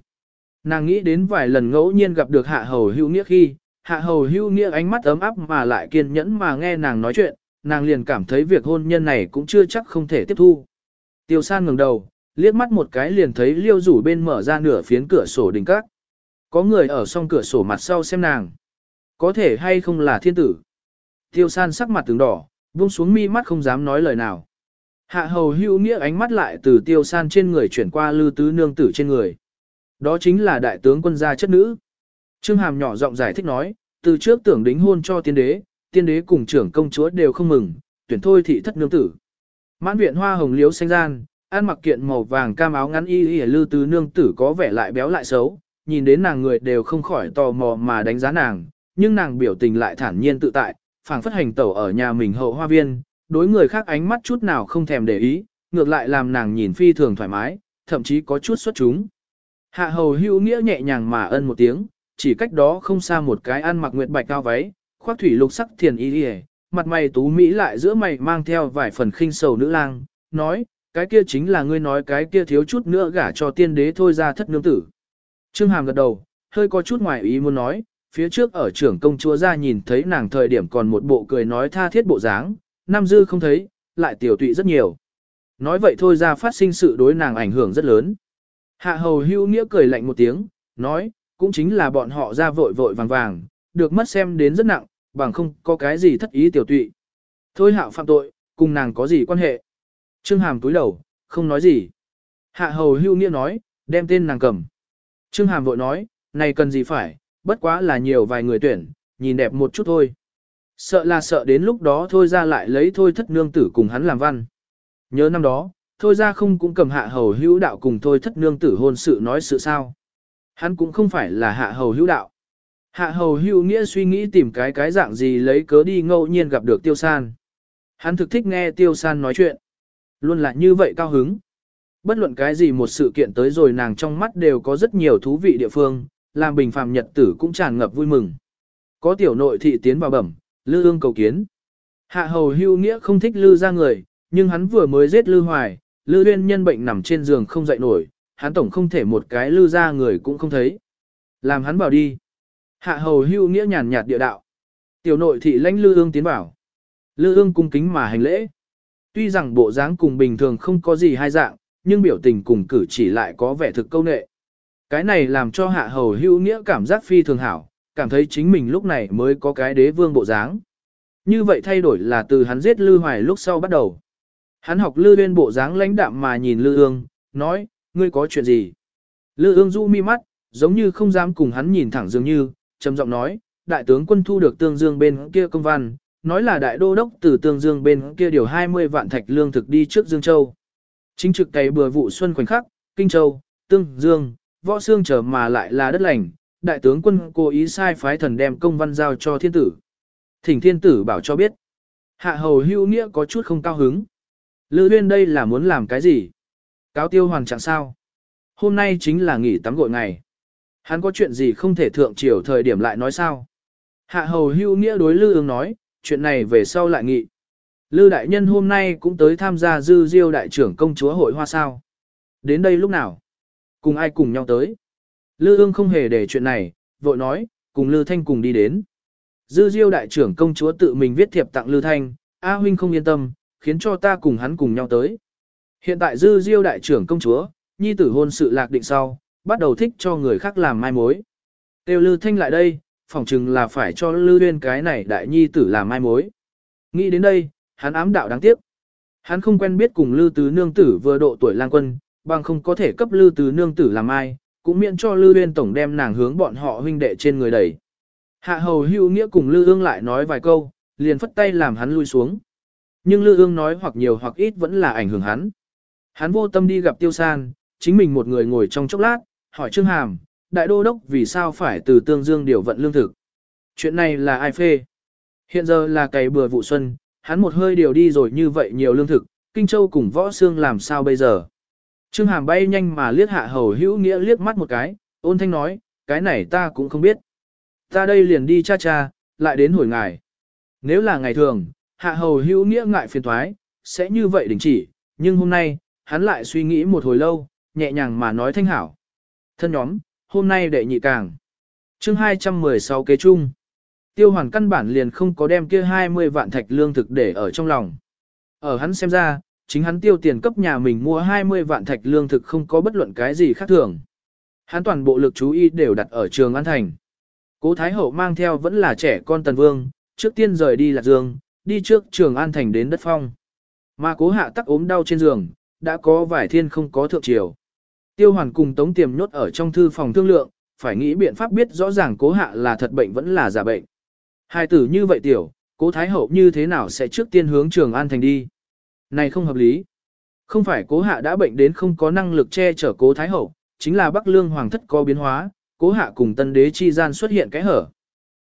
Nàng nghĩ đến vài lần ngẫu nhiên gặp được hạ hầu hưu nghĩa khi, hạ hầu hưu nghĩa ánh mắt ấm áp mà lại kiên nhẫn mà nghe nàng nói chuyện, nàng liền cảm thấy việc hôn nhân này cũng chưa chắc không thể tiếp thu. Tiêu san ngừng đầu, liếc mắt một cái liền thấy liêu rủ bên mở ra nửa phiến cửa sổ đình các. Có người ở song cửa sổ mặt sau xem nàng. Có thể hay không là thiên tử. Tiêu san sắc mặt tướng đỏ, buông xuống mi mắt không dám nói lời nào. Hạ hầu hữu nghĩa ánh mắt lại từ tiêu san trên người chuyển qua lư tứ nương tử trên người. Đó chính là đại tướng quân gia chất nữ. Trương Hàm nhỏ giọng giải thích nói, từ trước tưởng đính hôn cho tiên đế, tiên đế cùng trưởng công chúa đều không mừng, tuyển thôi thị thất nương tử. Mãn viện hoa hồng liếu xanh gian, ăn mặc kiện màu vàng cam áo ngắn y y lư tứ nương tử có vẻ lại béo lại xấu, nhìn đến nàng người đều không khỏi tò mò mà đánh giá nàng, nhưng nàng biểu tình lại thản nhiên tự tại, phảng phất hành tẩu ở nhà mình hậu hoa viên, đối người khác ánh mắt chút nào không thèm để ý, ngược lại làm nàng nhìn phi thường thoải mái, thậm chí có chút xuất chúng. Hạ hầu hữu nghĩa nhẹ nhàng mà ân một tiếng, chỉ cách đó không xa một cái ăn mặc nguyệt bạch cao váy, khoác thủy lục sắc thiền y y, mặt mày tú mỹ lại giữa mày mang theo vài phần khinh sầu nữ lang, nói, cái kia chính là ngươi nói cái kia thiếu chút nữa gả cho tiên đế thôi ra thất nương tử. Trương Hàm gật đầu, hơi có chút ngoài ý muốn nói, phía trước ở trưởng công chúa ra nhìn thấy nàng thời điểm còn một bộ cười nói tha thiết bộ dáng, Nam Dư không thấy, lại tiểu tụy rất nhiều. Nói vậy thôi ra phát sinh sự đối nàng ảnh hưởng rất lớn. Hạ hầu hưu nghĩa cười lạnh một tiếng, nói, cũng chính là bọn họ ra vội vội vàng vàng, được mất xem đến rất nặng, bằng không có cái gì thất ý tiểu tụy. Thôi hạo phạm tội, cùng nàng có gì quan hệ? Trương Hàm túi đầu, không nói gì. Hạ hầu hưu nghĩa nói, đem tên nàng cầm. Trương Hàm vội nói, này cần gì phải, bất quá là nhiều vài người tuyển, nhìn đẹp một chút thôi. Sợ là sợ đến lúc đó thôi ra lại lấy thôi thất nương tử cùng hắn làm văn. Nhớ năm đó, thôi ra không cũng cầm hạ hầu hữu đạo cùng thôi thất nương tử hôn sự nói sự sao. Hắn cũng không phải là hạ hầu hữu đạo. Hạ hầu hữu nghĩa suy nghĩ tìm cái cái dạng gì lấy cớ đi ngẫu nhiên gặp được tiêu san. Hắn thực thích nghe tiêu san nói chuyện. Luôn là như vậy cao hứng. Bất luận cái gì một sự kiện tới rồi nàng trong mắt đều có rất nhiều thú vị địa phương, làm bình phàm nhật tử cũng tràn ngập vui mừng. Có tiểu nội thị tiến vào bẩm, lư ương cầu kiến. Hạ hầu hưu nghĩa không thích lư ra người, nhưng hắn vừa mới giết lư hoài, lư uyên nhân bệnh nằm trên giường không dậy nổi, hắn tổng không thể một cái lư ra người cũng không thấy. Làm hắn bảo đi. Hạ hầu hưu nghĩa nhàn nhạt địa đạo. Tiểu nội thị lãnh lư ương tiến bảo. Lư ương cung kính mà hành lễ. Tuy rằng bộ dáng cùng bình thường không có gì hai dạng, nhưng biểu tình cùng cử chỉ lại có vẻ thực câu nệ. Cái này làm cho hạ hầu hưu nghĩa cảm giác phi thường hảo, cảm thấy chính mình lúc này mới có cái đế vương bộ dáng. Như vậy thay đổi là từ hắn giết Lư Hoài lúc sau bắt đầu. Hắn học Lư uyên bộ dáng lãnh đạm mà nhìn Lư Ương, nói, ngươi có chuyện gì? Lư Ương du mi mắt, giống như không dám cùng hắn nhìn thẳng dường như, trầm giọng nói, đại tướng quân thu được tương dương bên kia công văn, nói là đại đô đốc từ tương dương bên kia điều 20 vạn thạch lương thực đi trước Dương Châu. Chính trực cày bừa vụ xuân khoảnh khắc, Kinh Châu, Tương Dương, võ xương trở mà lại là đất lành, đại tướng quân cố ý sai phái thần đem công văn giao cho thiên tử. Thỉnh thiên tử bảo cho biết. Hạ hầu hưu nghĩa có chút không cao hứng. Lư huyên đây là muốn làm cái gì? Cáo tiêu hoàn chẳng sao? Hôm nay chính là nghỉ tắm gội ngày. Hắn có chuyện gì không thể thượng triều thời điểm lại nói sao? Hạ hầu hưu nghĩa đối lư ương nói, chuyện này về sau lại nghị. Lư đại nhân hôm nay cũng tới tham gia dư diêu đại trưởng công chúa hội hoa sao. Đến đây lúc nào? Cùng ai cùng nhau tới? Lư ương không hề để chuyện này, vội nói, cùng Lư Thanh cùng đi đến. Dư diêu đại trưởng công chúa tự mình viết thiệp tặng Lư Thanh, A huynh không yên tâm, khiến cho ta cùng hắn cùng nhau tới. Hiện tại dư diêu đại trưởng công chúa, nhi tử hôn sự lạc định sau, bắt đầu thích cho người khác làm mai mối. Tiêu Lư Thanh lại đây, phỏng chừng là phải cho Lư Uyên cái này đại nhi tử làm mai mối. Nghĩ đến đây, hắn ám đạo đáng tiếc. Hắn không quen biết cùng Lư Tứ Nương Tử vừa độ tuổi lang quân, bằng không có thể cấp Lư Tứ Nương Tử làm ai, cũng miễn cho Lư Uyên Tổng đem nàng hướng bọn họ huynh đệ trên người đẩy. Hạ hầu hưu nghĩa cùng Lư ương lại nói vài câu, liền phất tay làm hắn lui xuống. Nhưng Lư ương nói hoặc nhiều hoặc ít vẫn là ảnh hưởng hắn. Hắn vô tâm đi gặp Tiêu San, chính mình một người ngồi trong chốc lát, hỏi Trương Hàm, đại đô đốc vì sao phải từ Tương Dương điều vận lương thực. Chuyện này là ai phê? Hiện giờ là cày bừa vụ xuân, hắn một hơi điều đi rồi như vậy nhiều lương thực, Kinh Châu cùng võ xương làm sao bây giờ? Trương Hàm bay nhanh mà liếc hạ hầu hữu nghĩa liếc mắt một cái, ôn thanh nói, cái này ta cũng không biết. Ta đây liền đi cha cha, lại đến hồi ngài. Nếu là ngày thường, hạ hầu hữu nghĩa ngại phiền thoái, sẽ như vậy đình chỉ, nhưng hôm nay, hắn lại suy nghĩ một hồi lâu, nhẹ nhàng mà nói thanh hảo. Thân nhóm, hôm nay đệ nhị càng. chương 216 kế chung. Tiêu hoàn căn bản liền không có đem kia 20 vạn thạch lương thực để ở trong lòng. Ở hắn xem ra, chính hắn tiêu tiền cấp nhà mình mua 20 vạn thạch lương thực không có bất luận cái gì khác thường. Hắn toàn bộ lực chú ý đều đặt ở trường An Thành. Cố Thái Hậu mang theo vẫn là trẻ con Tần Vương, trước tiên rời đi Lạc Dương, đi trước trường An Thành đến đất phong. Mà cố hạ tắc ốm đau trên giường, đã có vài thiên không có thượng triều. Tiêu hoàn cùng tống tiềm nhốt ở trong thư phòng thương lượng, phải nghĩ biện pháp biết rõ ràng cố hạ là thật bệnh vẫn là giả bệnh. Hai tử như vậy tiểu, cố thái hậu như thế nào sẽ trước tiên hướng trường an thành đi. Này không hợp lý. Không phải cố hạ đã bệnh đến không có năng lực che chở cố thái hậu, chính là bắc lương hoàng thất có biến hóa, cố hạ cùng tân đế chi gian xuất hiện cái hở.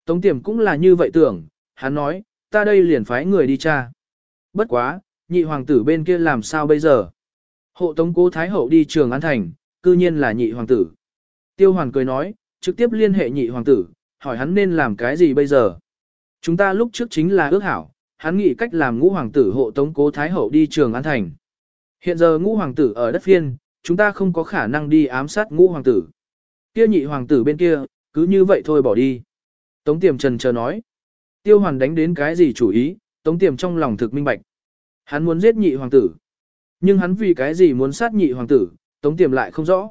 Tống tiềm cũng là như vậy tưởng, hắn nói, ta đây liền phái người đi tra. Bất quá, nhị hoàng tử bên kia làm sao bây giờ? Hộ tống cố thái hậu đi trường an thành, cư nhiên là nhị hoàng tử. Tiêu hoàn cười nói, trực tiếp liên hệ nhị hoàng tử, hỏi hắn nên làm cái gì bây giờ. Chúng ta lúc trước chính là ước hảo, hắn nghĩ cách làm ngũ hoàng tử hộ tống cố thái hậu đi trường an thành. Hiện giờ ngũ hoàng tử ở đất phiên, chúng ta không có khả năng đi ám sát ngũ hoàng tử. Kia nhị hoàng tử bên kia, cứ như vậy thôi bỏ đi. Tống tiềm trần chờ nói. Tiêu hoàn đánh đến cái gì chủ ý, tống tiềm trong lòng thực minh bạch. Hắn muốn giết nhị hoàng tử. Nhưng hắn vì cái gì muốn sát nhị hoàng tử, tống tiềm lại không rõ.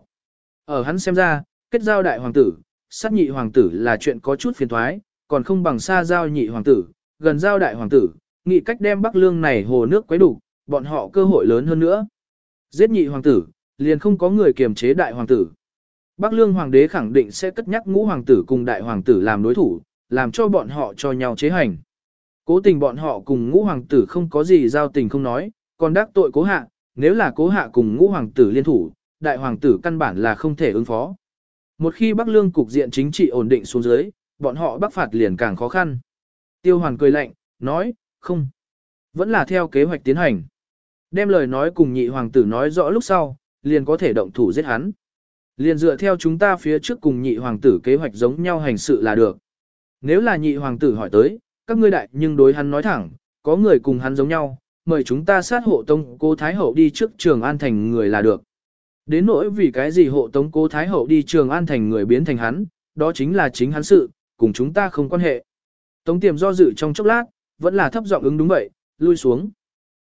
Ở hắn xem ra, kết giao đại hoàng tử, sát nhị hoàng tử là chuyện có chút phiền thoái, còn không bằng xa giao nhị hoàng tử, gần giao đại hoàng tử, nghị cách đem Bắc Lương này hồ nước quấy đủ, bọn họ cơ hội lớn hơn nữa. Giết nhị hoàng tử, liền không có người kiềm chế đại hoàng tử. Bắc Lương hoàng đế khẳng định sẽ cất nhắc ngũ hoàng tử cùng đại hoàng tử làm đối thủ, làm cho bọn họ cho nhau chế hành. Cố tình bọn họ cùng ngũ hoàng tử không có gì giao tình không nói, còn đắc tội cố hạ, nếu là cố hạ cùng ngũ hoàng tử liên thủ, đại hoàng tử căn bản là không thể ứng phó. Một khi Bắc Lương cục diện chính trị ổn định xuống dưới, bọn họ bắc phạt liền càng khó khăn. Tiêu Hoàn cười lạnh, nói, không. Vẫn là theo kế hoạch tiến hành. Đem lời nói cùng nhị hoàng tử nói rõ lúc sau, liền có thể động thủ giết hắn. Liền dựa theo chúng ta phía trước cùng nhị hoàng tử kế hoạch giống nhau hành sự là được. Nếu là nhị hoàng tử hỏi tới, các ngươi đại nhưng đối hắn nói thẳng, có người cùng hắn giống nhau, mời chúng ta sát hộ tông cô Thái Hậu đi trước trường an thành người là được. Đến nỗi vì cái gì hộ tống cố Thái Hậu đi trường an thành người biến thành hắn, đó chính là chính hắn sự, cùng chúng ta không quan hệ. Tống tiềm do dự trong chốc lát, vẫn là thấp giọng ứng đúng vậy, lui xuống.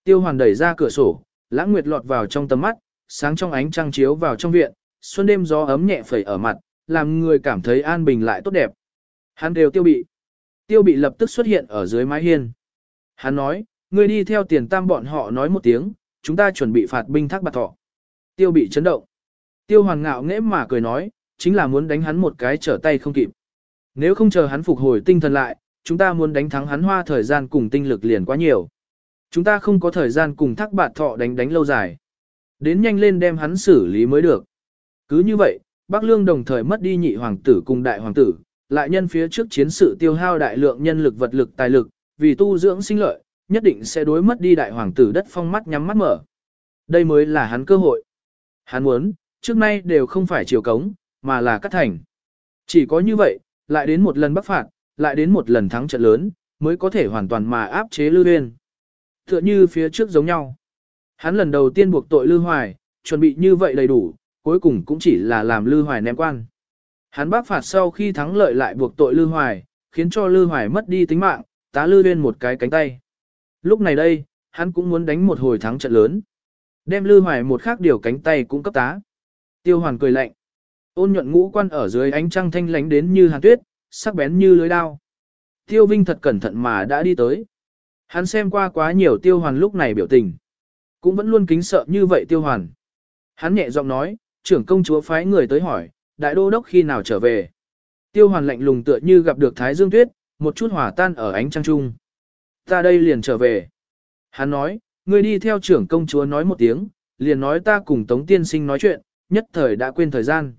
Tiêu hoàn đẩy ra cửa sổ, lãng nguyệt lọt vào trong tầm mắt, sáng trong ánh trăng chiếu vào trong viện, xuân đêm gió ấm nhẹ phẩy ở mặt, làm người cảm thấy an bình lại tốt đẹp. Hắn đều tiêu bị. Tiêu bị lập tức xuất hiện ở dưới mái hiên. Hắn nói, người đi theo tiền tam bọn họ nói một tiếng, chúng ta chuẩn bị phạt binh thác bạc thọ. Tiêu bị chấn động. Tiêu hoàn ngạo nghễ mà cười nói, chính là muốn đánh hắn một cái trở tay không kịp. Nếu không chờ hắn phục hồi tinh thần lại, chúng ta muốn đánh thắng hắn hoa thời gian cùng tinh lực liền quá nhiều. Chúng ta không có thời gian cùng thác bạt thọ đánh đánh lâu dài. Đến nhanh lên đem hắn xử lý mới được. Cứ như vậy, Bắc Lương đồng thời mất đi nhị hoàng tử cùng đại hoàng tử, lại nhân phía trước chiến sự tiêu hao đại lượng nhân lực vật lực tài lực, vì tu dưỡng sinh lợi, nhất định sẽ đối mất đi đại hoàng tử đất phong mắt nhắm mắt mở. Đây mới là hắn cơ hội. Hắn muốn, trước nay đều không phải chiều cống, mà là cắt thành. Chỉ có như vậy, lại đến một lần bắc phạt, lại đến một lần thắng trận lớn, mới có thể hoàn toàn mà áp chế Lư Uyên. tựa như phía trước giống nhau. Hắn lần đầu tiên buộc tội Lư Hoài, chuẩn bị như vậy đầy đủ, cuối cùng cũng chỉ là làm Lư Hoài ném quan. Hắn bác phạt sau khi thắng lợi lại buộc tội Lư Hoài, khiến cho Lư Hoài mất đi tính mạng, tá Lư Uyên một cái cánh tay. Lúc này đây, hắn cũng muốn đánh một hồi thắng trận lớn. Đem Lư Hoài một khác điều cánh tay cũng cấp tá. Tiêu Hoàn cười lạnh. Ôn nhuận ngũ quan ở dưới ánh trăng thanh lánh đến như hàn tuyết, sắc bén như lưới đao. Tiêu Vinh thật cẩn thận mà đã đi tới. Hắn xem qua quá nhiều Tiêu Hoàn lúc này biểu tình. Cũng vẫn luôn kính sợ như vậy Tiêu Hoàn. Hắn nhẹ giọng nói, trưởng công chúa phái người tới hỏi, đại đô đốc khi nào trở về. Tiêu Hoàn lạnh lùng tựa như gặp được Thái Dương Tuyết, một chút hỏa tan ở ánh trăng trung. Ta đây liền trở về. Hắn nói, ngươi đi theo trưởng công chúa nói một tiếng, liền nói ta cùng Tống Tiên Sinh nói chuyện, nhất thời đã quên thời gian.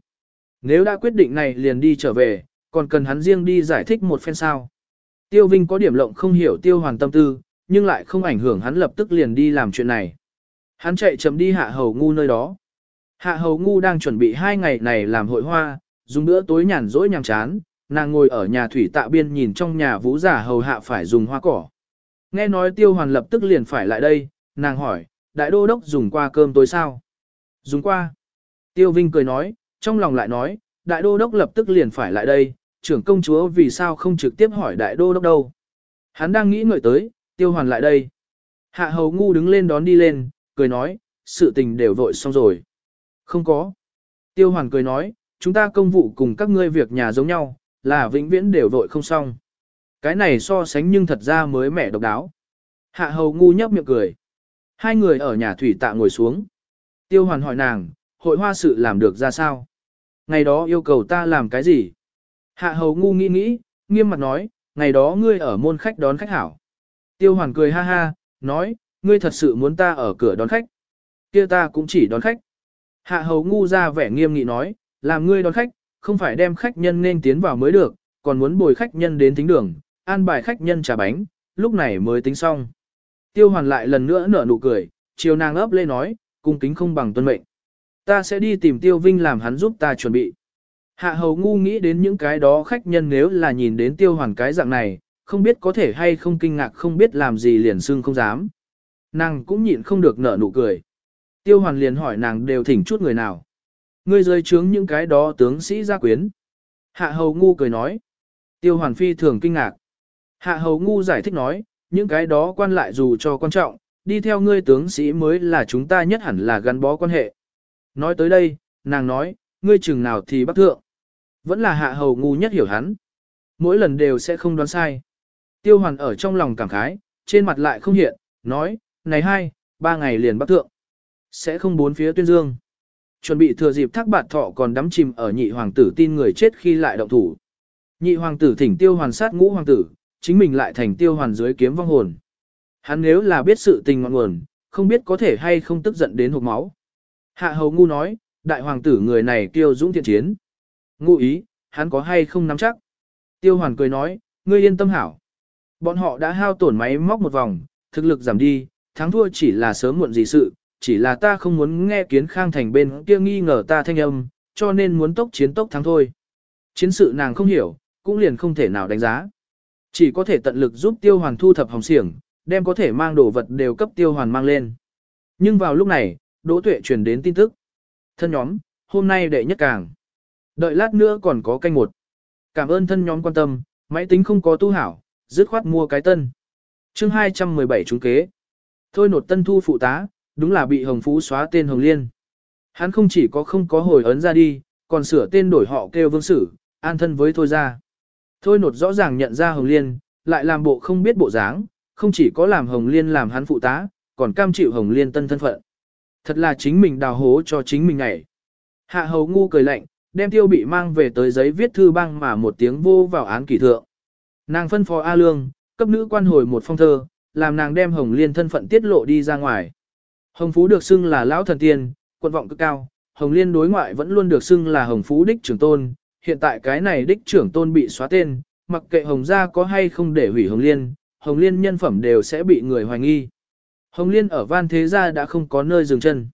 Nếu đã quyết định này liền đi trở về, còn cần hắn riêng đi giải thích một phen sao. Tiêu Vinh có điểm lộng không hiểu tiêu hoàn tâm tư, nhưng lại không ảnh hưởng hắn lập tức liền đi làm chuyện này. Hắn chạy chậm đi hạ hầu ngu nơi đó. Hạ hầu ngu đang chuẩn bị hai ngày này làm hội hoa, dùng bữa tối nhàn rỗi nhàm chán, nàng ngồi ở nhà thủy tạ biên nhìn trong nhà vũ giả hầu hạ phải dùng hoa cỏ. Nghe nói tiêu hoàn lập tức liền phải lại đây, nàng hỏi, đại đô đốc dùng qua cơm tối sao? Dùng qua. Tiêu Vinh cười nói, trong lòng lại nói, đại đô đốc lập tức liền phải lại đây, trưởng công chúa vì sao không trực tiếp hỏi đại đô đốc đâu. Hắn đang nghĩ ngợi tới, tiêu hoàn lại đây. Hạ hầu ngu đứng lên đón đi lên, cười nói, sự tình đều vội xong rồi. Không có. Tiêu hoàn cười nói, chúng ta công vụ cùng các ngươi việc nhà giống nhau, là vĩnh viễn đều vội không xong. Cái này so sánh nhưng thật ra mới mẻ độc đáo. Hạ hầu ngu nhấp miệng cười. Hai người ở nhà thủy tạ ngồi xuống. Tiêu hoàn hỏi nàng, hội hoa sự làm được ra sao? Ngày đó yêu cầu ta làm cái gì? Hạ hầu ngu nghĩ nghĩ, nghiêm mặt nói, ngày đó ngươi ở môn khách đón khách hảo. Tiêu hoàn cười ha ha, nói, ngươi thật sự muốn ta ở cửa đón khách. kia ta cũng chỉ đón khách. Hạ hầu ngu ra vẻ nghiêm nghị nói, làm ngươi đón khách, không phải đem khách nhân nên tiến vào mới được, còn muốn bồi khách nhân đến tính đường, an bài khách nhân trà bánh, lúc này mới tính xong. Tiêu hoàn lại lần nữa nở nụ cười, chiều nàng ấp lên nói, cung kính không bằng tuân mệnh. Ta sẽ đi tìm Tiêu Vinh làm hắn giúp ta chuẩn bị. Hạ hầu ngu nghĩ đến những cái đó khách nhân nếu là nhìn đến tiêu hoàn cái dạng này, không biết có thể hay không kinh ngạc không biết làm gì liền xưng không dám. Nàng cũng nhịn không được nở nụ cười. Tiêu hoàn liền hỏi nàng đều thỉnh chút người nào. Ngươi rơi trướng những cái đó tướng sĩ gia quyến. Hạ hầu ngu cười nói. Tiêu hoàn phi thường kinh ngạc. Hạ hầu ngu giải thích nói, những cái đó quan lại dù cho quan trọng, đi theo ngươi tướng sĩ mới là chúng ta nhất hẳn là gắn bó quan hệ. Nói tới đây, nàng nói, ngươi chừng nào thì bắt thượng. Vẫn là hạ hầu ngu nhất hiểu hắn. Mỗi lần đều sẽ không đoán sai. Tiêu hoàn ở trong lòng cảm khái, trên mặt lại không hiện, nói, này hai, ba ngày liền bắt thượng. Sẽ không bốn phía tuyên dương. Chuẩn bị thừa dịp thác bạt thọ còn đắm chìm ở nhị hoàng tử tin người chết khi lại động thủ. Nhị hoàng tử thỉnh tiêu hoàn sát ngũ hoàng tử, chính mình lại thành tiêu hoàn dưới kiếm vong hồn. Hắn nếu là biết sự tình ngọn nguồn, không biết có thể hay không tức giận đến hộp máu. Hạ hầu ngu nói, đại hoàng tử người này kiêu dũng thiện chiến. Ngụ ý, hắn có hay không nắm chắc. Tiêu hoàn cười nói, ngươi yên tâm hảo. Bọn họ đã hao tổn máy móc một vòng, thực lực giảm đi, thắng thua chỉ là sớm muộn gì sự, chỉ là ta không muốn nghe kiến khang thành bên kia nghi ngờ ta thanh âm, cho nên muốn tốc chiến tốc thắng thôi. Chiến sự nàng không hiểu, cũng liền không thể nào đánh giá. Chỉ có thể tận lực giúp tiêu hoàn thu thập hồng xiềng, đem có thể mang đồ vật đều cấp tiêu hoàn mang lên. Nhưng vào lúc này, Đỗ Tuệ truyền đến tin tức. Thân nhóm, hôm nay đệ nhất càng. Đợi lát nữa còn có canh một. Cảm ơn thân nhóm quan tâm, máy tính không có tu hảo, dứt khoát mua cái tân. chương 217 trúng kế. Thôi nột tân thu phụ tá, đúng là bị Hồng Phú xóa tên Hồng Liên. Hắn không chỉ có không có hồi ấn ra đi, còn sửa tên đổi họ kêu vương sử, an thân với thôi ra. Thôi nột rõ ràng nhận ra Hồng Liên, lại làm bộ không biết bộ dáng, không chỉ có làm Hồng Liên làm hắn phụ tá, còn cam chịu Hồng Liên tân thân phận. Thật là chính mình đào hố cho chính mình này. Hạ hầu ngu cười lạnh, đem tiêu bị mang về tới giấy viết thư băng mà một tiếng vô vào án kỷ thượng. Nàng phân phó A Lương, cấp nữ quan hồi một phong thơ, làm nàng đem Hồng Liên thân phận tiết lộ đi ra ngoài. Hồng Phú được xưng là lão thần tiên, quân vọng cực cao, Hồng Liên đối ngoại vẫn luôn được xưng là Hồng Phú đích trưởng tôn, hiện tại cái này đích trưởng tôn bị xóa tên, mặc kệ Hồng gia có hay không để hủy Hồng Liên, Hồng Liên nhân phẩm đều sẽ bị người hoài nghi. Hồng Liên ở Van Thế Gia đã không có nơi dừng chân.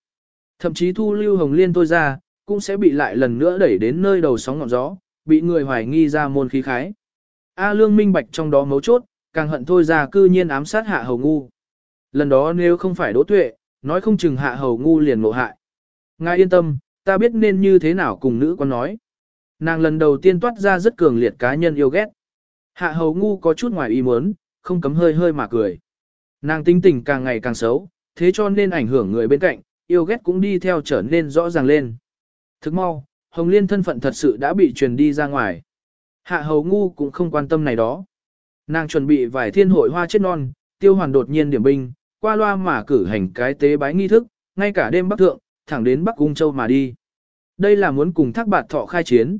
Thậm chí thu lưu Hồng Liên thôi ra, cũng sẽ bị lại lần nữa đẩy đến nơi đầu sóng ngọn gió, bị người hoài nghi ra môn khí khái. A Lương minh bạch trong đó mấu chốt, càng hận thôi ra cư nhiên ám sát hạ hầu ngu. Lần đó nếu không phải đỗ tuệ, nói không chừng hạ hầu ngu liền ngộ hại. Ngài yên tâm, ta biết nên như thế nào cùng nữ quan nói. Nàng lần đầu tiên toát ra rất cường liệt cá nhân yêu ghét. Hạ hầu ngu có chút ngoài ý muốn, không cấm hơi hơi mà cười. Nàng tính tình càng ngày càng xấu, thế cho nên ảnh hưởng người bên cạnh, yêu ghét cũng đi theo trở nên rõ ràng lên. Thức mau, Hồng Liên thân phận thật sự đã bị truyền đi ra ngoài. Hạ hầu ngu cũng không quan tâm này đó. Nàng chuẩn bị vài thiên hội hoa chết non, tiêu hoàn đột nhiên điểm binh, qua loa mà cử hành cái tế bái nghi thức, ngay cả đêm bắc thượng, thẳng đến Bắc Cung Châu mà đi. Đây là muốn cùng thác bạt thọ khai chiến.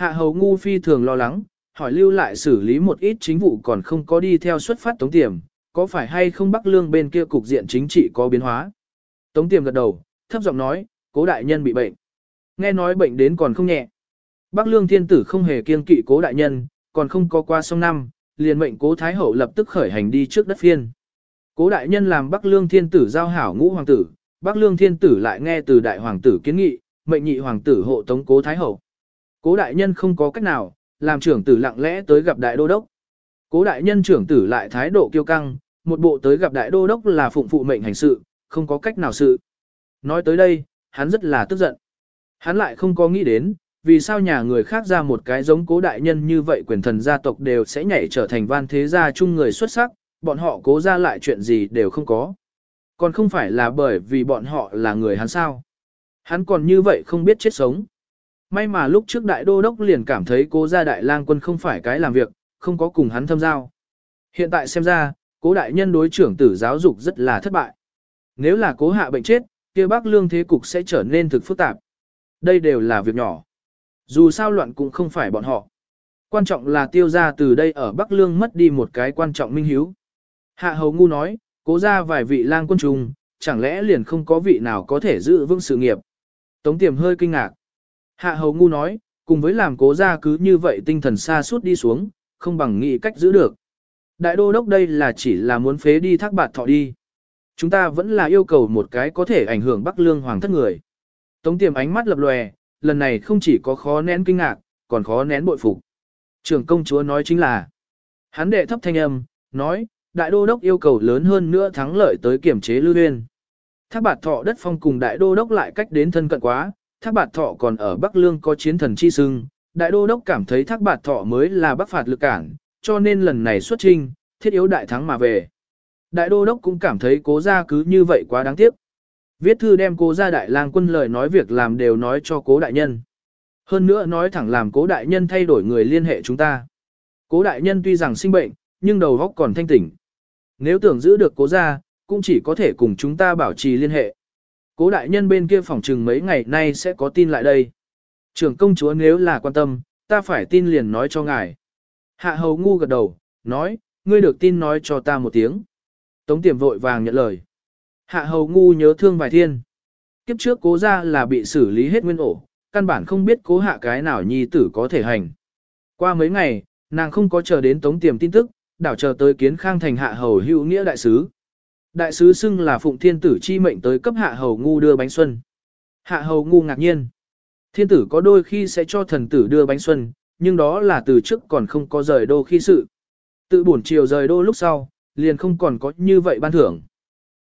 Hạ hầu ngu phi thường lo lắng, hỏi lưu lại xử lý một ít chính vụ còn không có đi theo xuất phát tống tiềm, có phải hay không Bắc Lương bên kia cục diện chính trị có biến hóa. Tống tiềm gật đầu, thấp giọng nói, cố đại nhân bị bệnh. Nghe nói bệnh đến còn không nhẹ. Bắc Lương thiên tử không hề kiêng kỵ cố đại nhân, còn không có qua sông năm, liền mệnh cố Thái Hậu lập tức khởi hành đi trước đất phiên. Cố đại nhân làm Bắc Lương thiên tử giao hảo ngũ hoàng tử, Bắc Lương thiên tử lại nghe từ đại hoàng tử kiến nghị, mệnh nhị hoàng tử hộ tống cố Thái Hậu. Cố đại nhân không có cách nào, làm trưởng tử lặng lẽ tới gặp đại đô đốc. Cố đại nhân trưởng tử lại thái độ kiêu căng, một bộ tới gặp đại đô đốc là phụng phụ mệnh hành sự, không có cách nào sự. Nói tới đây, hắn rất là tức giận. Hắn lại không có nghĩ đến, vì sao nhà người khác ra một cái giống cố đại nhân như vậy quyền thần gia tộc đều sẽ nhảy trở thành van thế gia chung người xuất sắc, bọn họ cố ra lại chuyện gì đều không có. Còn không phải là bởi vì bọn họ là người hắn sao. Hắn còn như vậy không biết chết sống. May mà lúc trước đại đô đốc liền cảm thấy cố gia đại lang quân không phải cái làm việc, không có cùng hắn thâm giao. Hiện tại xem ra, cố đại nhân đối trưởng tử giáo dục rất là thất bại. Nếu là cố hạ bệnh chết, kia bác lương thế cục sẽ trở nên thực phức tạp. Đây đều là việc nhỏ. Dù sao loạn cũng không phải bọn họ. Quan trọng là tiêu gia từ đây ở Bắc Lương mất đi một cái quan trọng minh hiếu. Hạ hầu ngu nói, cố ra vài vị lang quân trùng, chẳng lẽ liền không có vị nào có thể giữ vững sự nghiệp. Tống tiềm hơi kinh ngạc. Hạ hầu ngu nói, cùng với làm cố ra cứ như vậy tinh thần xa suốt đi xuống, không bằng nghĩ cách giữ được. Đại đô đốc đây là chỉ là muốn phế đi thác bạt thọ đi. Chúng ta vẫn là yêu cầu một cái có thể ảnh hưởng Bắc Lương hoàng thất người. Tống tiềm ánh mắt lập lòe, lần này không chỉ có khó nén kinh ngạc, còn khó nén bội phục. Trưởng công chúa nói chính là, hắn đệ thấp thanh âm, nói, đại đô đốc yêu cầu lớn hơn nữa thắng lợi tới kiểm chế lưu huyên. Thác bạt thọ đất phong cùng đại đô đốc lại cách đến thân cận quá, thác bạt thọ còn ở Bắc Lương có chiến thần chi sưng, đại đô đốc cảm thấy thác bạt thọ mới là bắc phạt lực cản, cho nên lần này xuất trinh, thiết yếu đại thắng mà về. Đại đô đốc cũng cảm thấy cố gia cứ như vậy quá đáng tiếc. Viết thư đem cố gia đại lang quân lời nói việc làm đều nói cho cố đại nhân. Hơn nữa nói thẳng làm cố đại nhân thay đổi người liên hệ chúng ta. Cố đại nhân tuy rằng sinh bệnh, nhưng đầu óc còn thanh tỉnh. Nếu tưởng giữ được cố gia, cũng chỉ có thể cùng chúng ta bảo trì liên hệ. Cố đại nhân bên kia phòng trừng mấy ngày nay sẽ có tin lại đây. Trưởng công chúa nếu là quan tâm, ta phải tin liền nói cho ngài. Hạ hầu ngu gật đầu, nói, ngươi được tin nói cho ta một tiếng. Tống tiềm vội vàng nhận lời. Hạ hầu ngu nhớ thương vài thiên. Kiếp trước cố ra là bị xử lý hết nguyên ổ, căn bản không biết cố hạ cái nào nhi tử có thể hành. Qua mấy ngày, nàng không có chờ đến tống tiềm tin tức, đảo chờ tới kiến khang thành hạ hầu hữu nghĩa đại sứ. Đại sứ xưng là phụng thiên tử chi mệnh tới cấp hạ hầu ngu đưa bánh xuân. Hạ hầu ngu ngạc nhiên. Thiên tử có đôi khi sẽ cho thần tử đưa bánh xuân, nhưng đó là từ trước còn không có rời đô khi sự. Tự buồn chiều rời đô lúc sau, liền không còn có như vậy ban thưởng.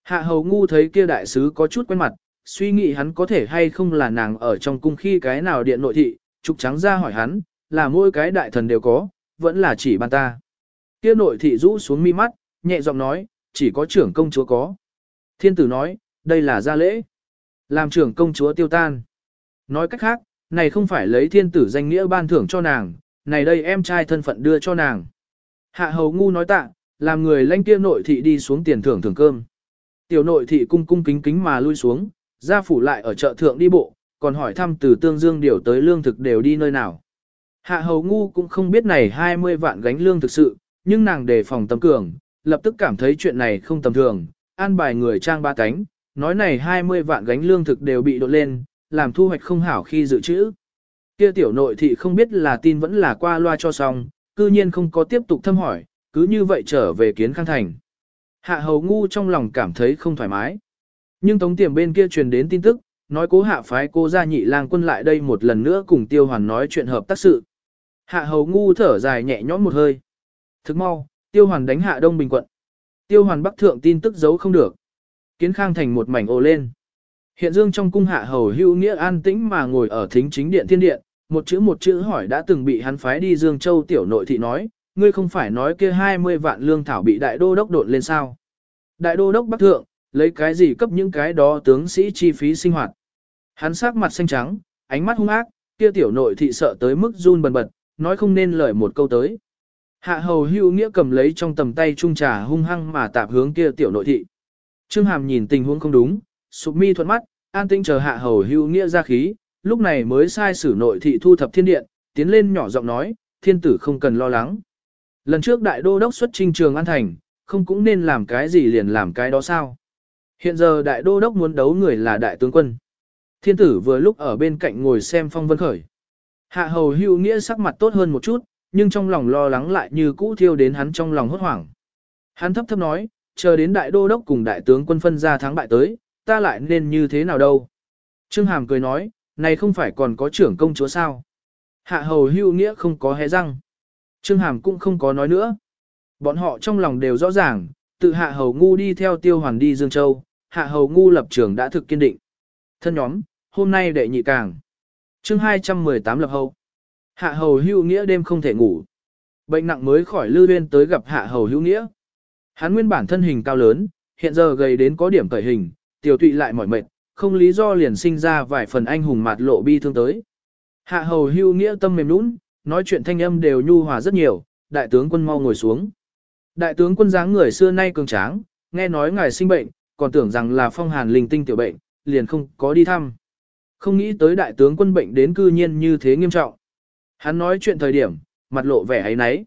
Hạ hầu ngu thấy kia đại sứ có chút quen mặt, suy nghĩ hắn có thể hay không là nàng ở trong cung khi cái nào điện nội thị, trục trắng ra hỏi hắn, là mỗi cái đại thần đều có, vẫn là chỉ ban ta. Kia nội thị rũ xuống mi mắt, nhẹ giọng nói, chỉ có trưởng công chúa có. Thiên tử nói, đây là gia lễ. Làm trưởng công chúa tiêu tan. Nói cách khác, này không phải lấy thiên tử danh nghĩa ban thưởng cho nàng, này đây em trai thân phận đưa cho nàng. Hạ hầu ngu nói tạ, làm người lanh kia nội thị đi xuống tiền thưởng thưởng cơm. Tiểu nội thị cung cung kính kính mà lui xuống, gia phủ lại ở chợ thượng đi bộ, còn hỏi thăm từ tương dương điều tới lương thực đều đi nơi nào. Hạ hầu ngu cũng không biết này 20 vạn gánh lương thực sự, nhưng nàng đề phòng tâm cường, lập tức cảm thấy chuyện này không tầm thường, an bài người trang ba cánh, nói này 20 vạn gánh lương thực đều bị đột lên, làm thu hoạch không hảo khi dự trữ. Kia tiểu nội thị không biết là tin vẫn là qua loa cho xong, cư nhiên không có tiếp tục thâm hỏi, cứ như vậy trở về kiến khang thành. Hạ hầu ngu trong lòng cảm thấy không thoải mái. Nhưng tống tiềm bên kia truyền đến tin tức, nói cố hạ phái cô gia nhị lang quân lại đây một lần nữa cùng tiêu hoàn nói chuyện hợp tác sự. Hạ hầu ngu thở dài nhẹ nhõm một hơi. Thức mau, tiêu hoàn đánh hạ đông bình quận. Tiêu hoàn bắc thượng tin tức giấu không được. Kiến khang thành một mảnh ồ lên. Hiện dương trong cung hạ hầu hữu nghĩa an tĩnh mà ngồi ở thính chính điện thiên điện, một chữ một chữ hỏi đã từng bị hắn phái đi Dương Châu tiểu nội thị nói, ngươi không phải nói kia 20 vạn lương thảo bị đại đô đốc đột lên sao. Đại đô đốc bắc thượng, lấy cái gì cấp những cái đó tướng sĩ chi phí sinh hoạt. Hắn sắc mặt xanh trắng, ánh mắt hung ác, kia tiểu nội thị sợ tới mức run bần bật, nói không nên lời một câu tới. Hạ hầu hữu nghĩa cầm lấy trong tầm tay trung trà hung hăng mà tạp hướng kia tiểu nội thị. Trương Hàm nhìn tình huống không đúng, sụp mi thuận mắt, an tĩnh chờ hạ hầu hữu nghĩa ra khí, lúc này mới sai sử nội thị thu thập thiên điện, tiến lên nhỏ giọng nói, thiên tử không cần lo lắng. Lần trước đại đô đốc xuất trinh trường an thành, không cũng nên làm cái gì liền làm cái đó sao. Hiện giờ đại đô đốc muốn đấu người là đại tướng quân. Thiên tử vừa lúc ở bên cạnh ngồi xem phong vân khởi. Hạ hầu hữu nghĩa sắc mặt tốt hơn một chút, nhưng trong lòng lo lắng lại như cũ thiêu đến hắn trong lòng hốt hoảng. Hắn thấp thấp nói, chờ đến đại đô đốc cùng đại tướng quân phân ra thắng bại tới, ta lại nên như thế nào đâu. Trương Hàm cười nói, này không phải còn có trưởng công chúa sao. Hạ hầu hưu nghĩa không có hé răng. Trương Hàm cũng không có nói nữa. Bọn họ trong lòng đều rõ ràng, tự hạ hầu ngu đi theo tiêu hoàn đi Dương Châu, hạ hầu ngu lập trường đã thực kiên định. Thân nhóm, hôm nay đệ nhị càng. chương 218 lập hầu. Hạ hầu hưu nghĩa đêm không thể ngủ. Bệnh nặng mới khỏi lưu viên tới gặp hạ hầu hưu nghĩa. Hắn nguyên bản thân hình cao lớn, hiện giờ gầy đến có điểm cởi hình, tiểu tụy lại mỏi mệt, không lý do liền sinh ra vài phần anh hùng mạt lộ bi thương tới. Hạ hầu hưu nghĩa tâm mềm nũng, nói chuyện thanh âm đều nhu hòa rất nhiều, đại tướng quân mau ngồi xuống. Đại tướng quân dáng người xưa nay cường tráng, nghe nói ngài sinh bệnh, còn tưởng rằng là phong hàn linh tinh tiểu bệnh, liền không có đi thăm. Không nghĩ tới đại tướng quân bệnh đến cư nhiên như thế nghiêm trọng. Hắn nói chuyện thời điểm, mặt lộ vẻ ấy nấy.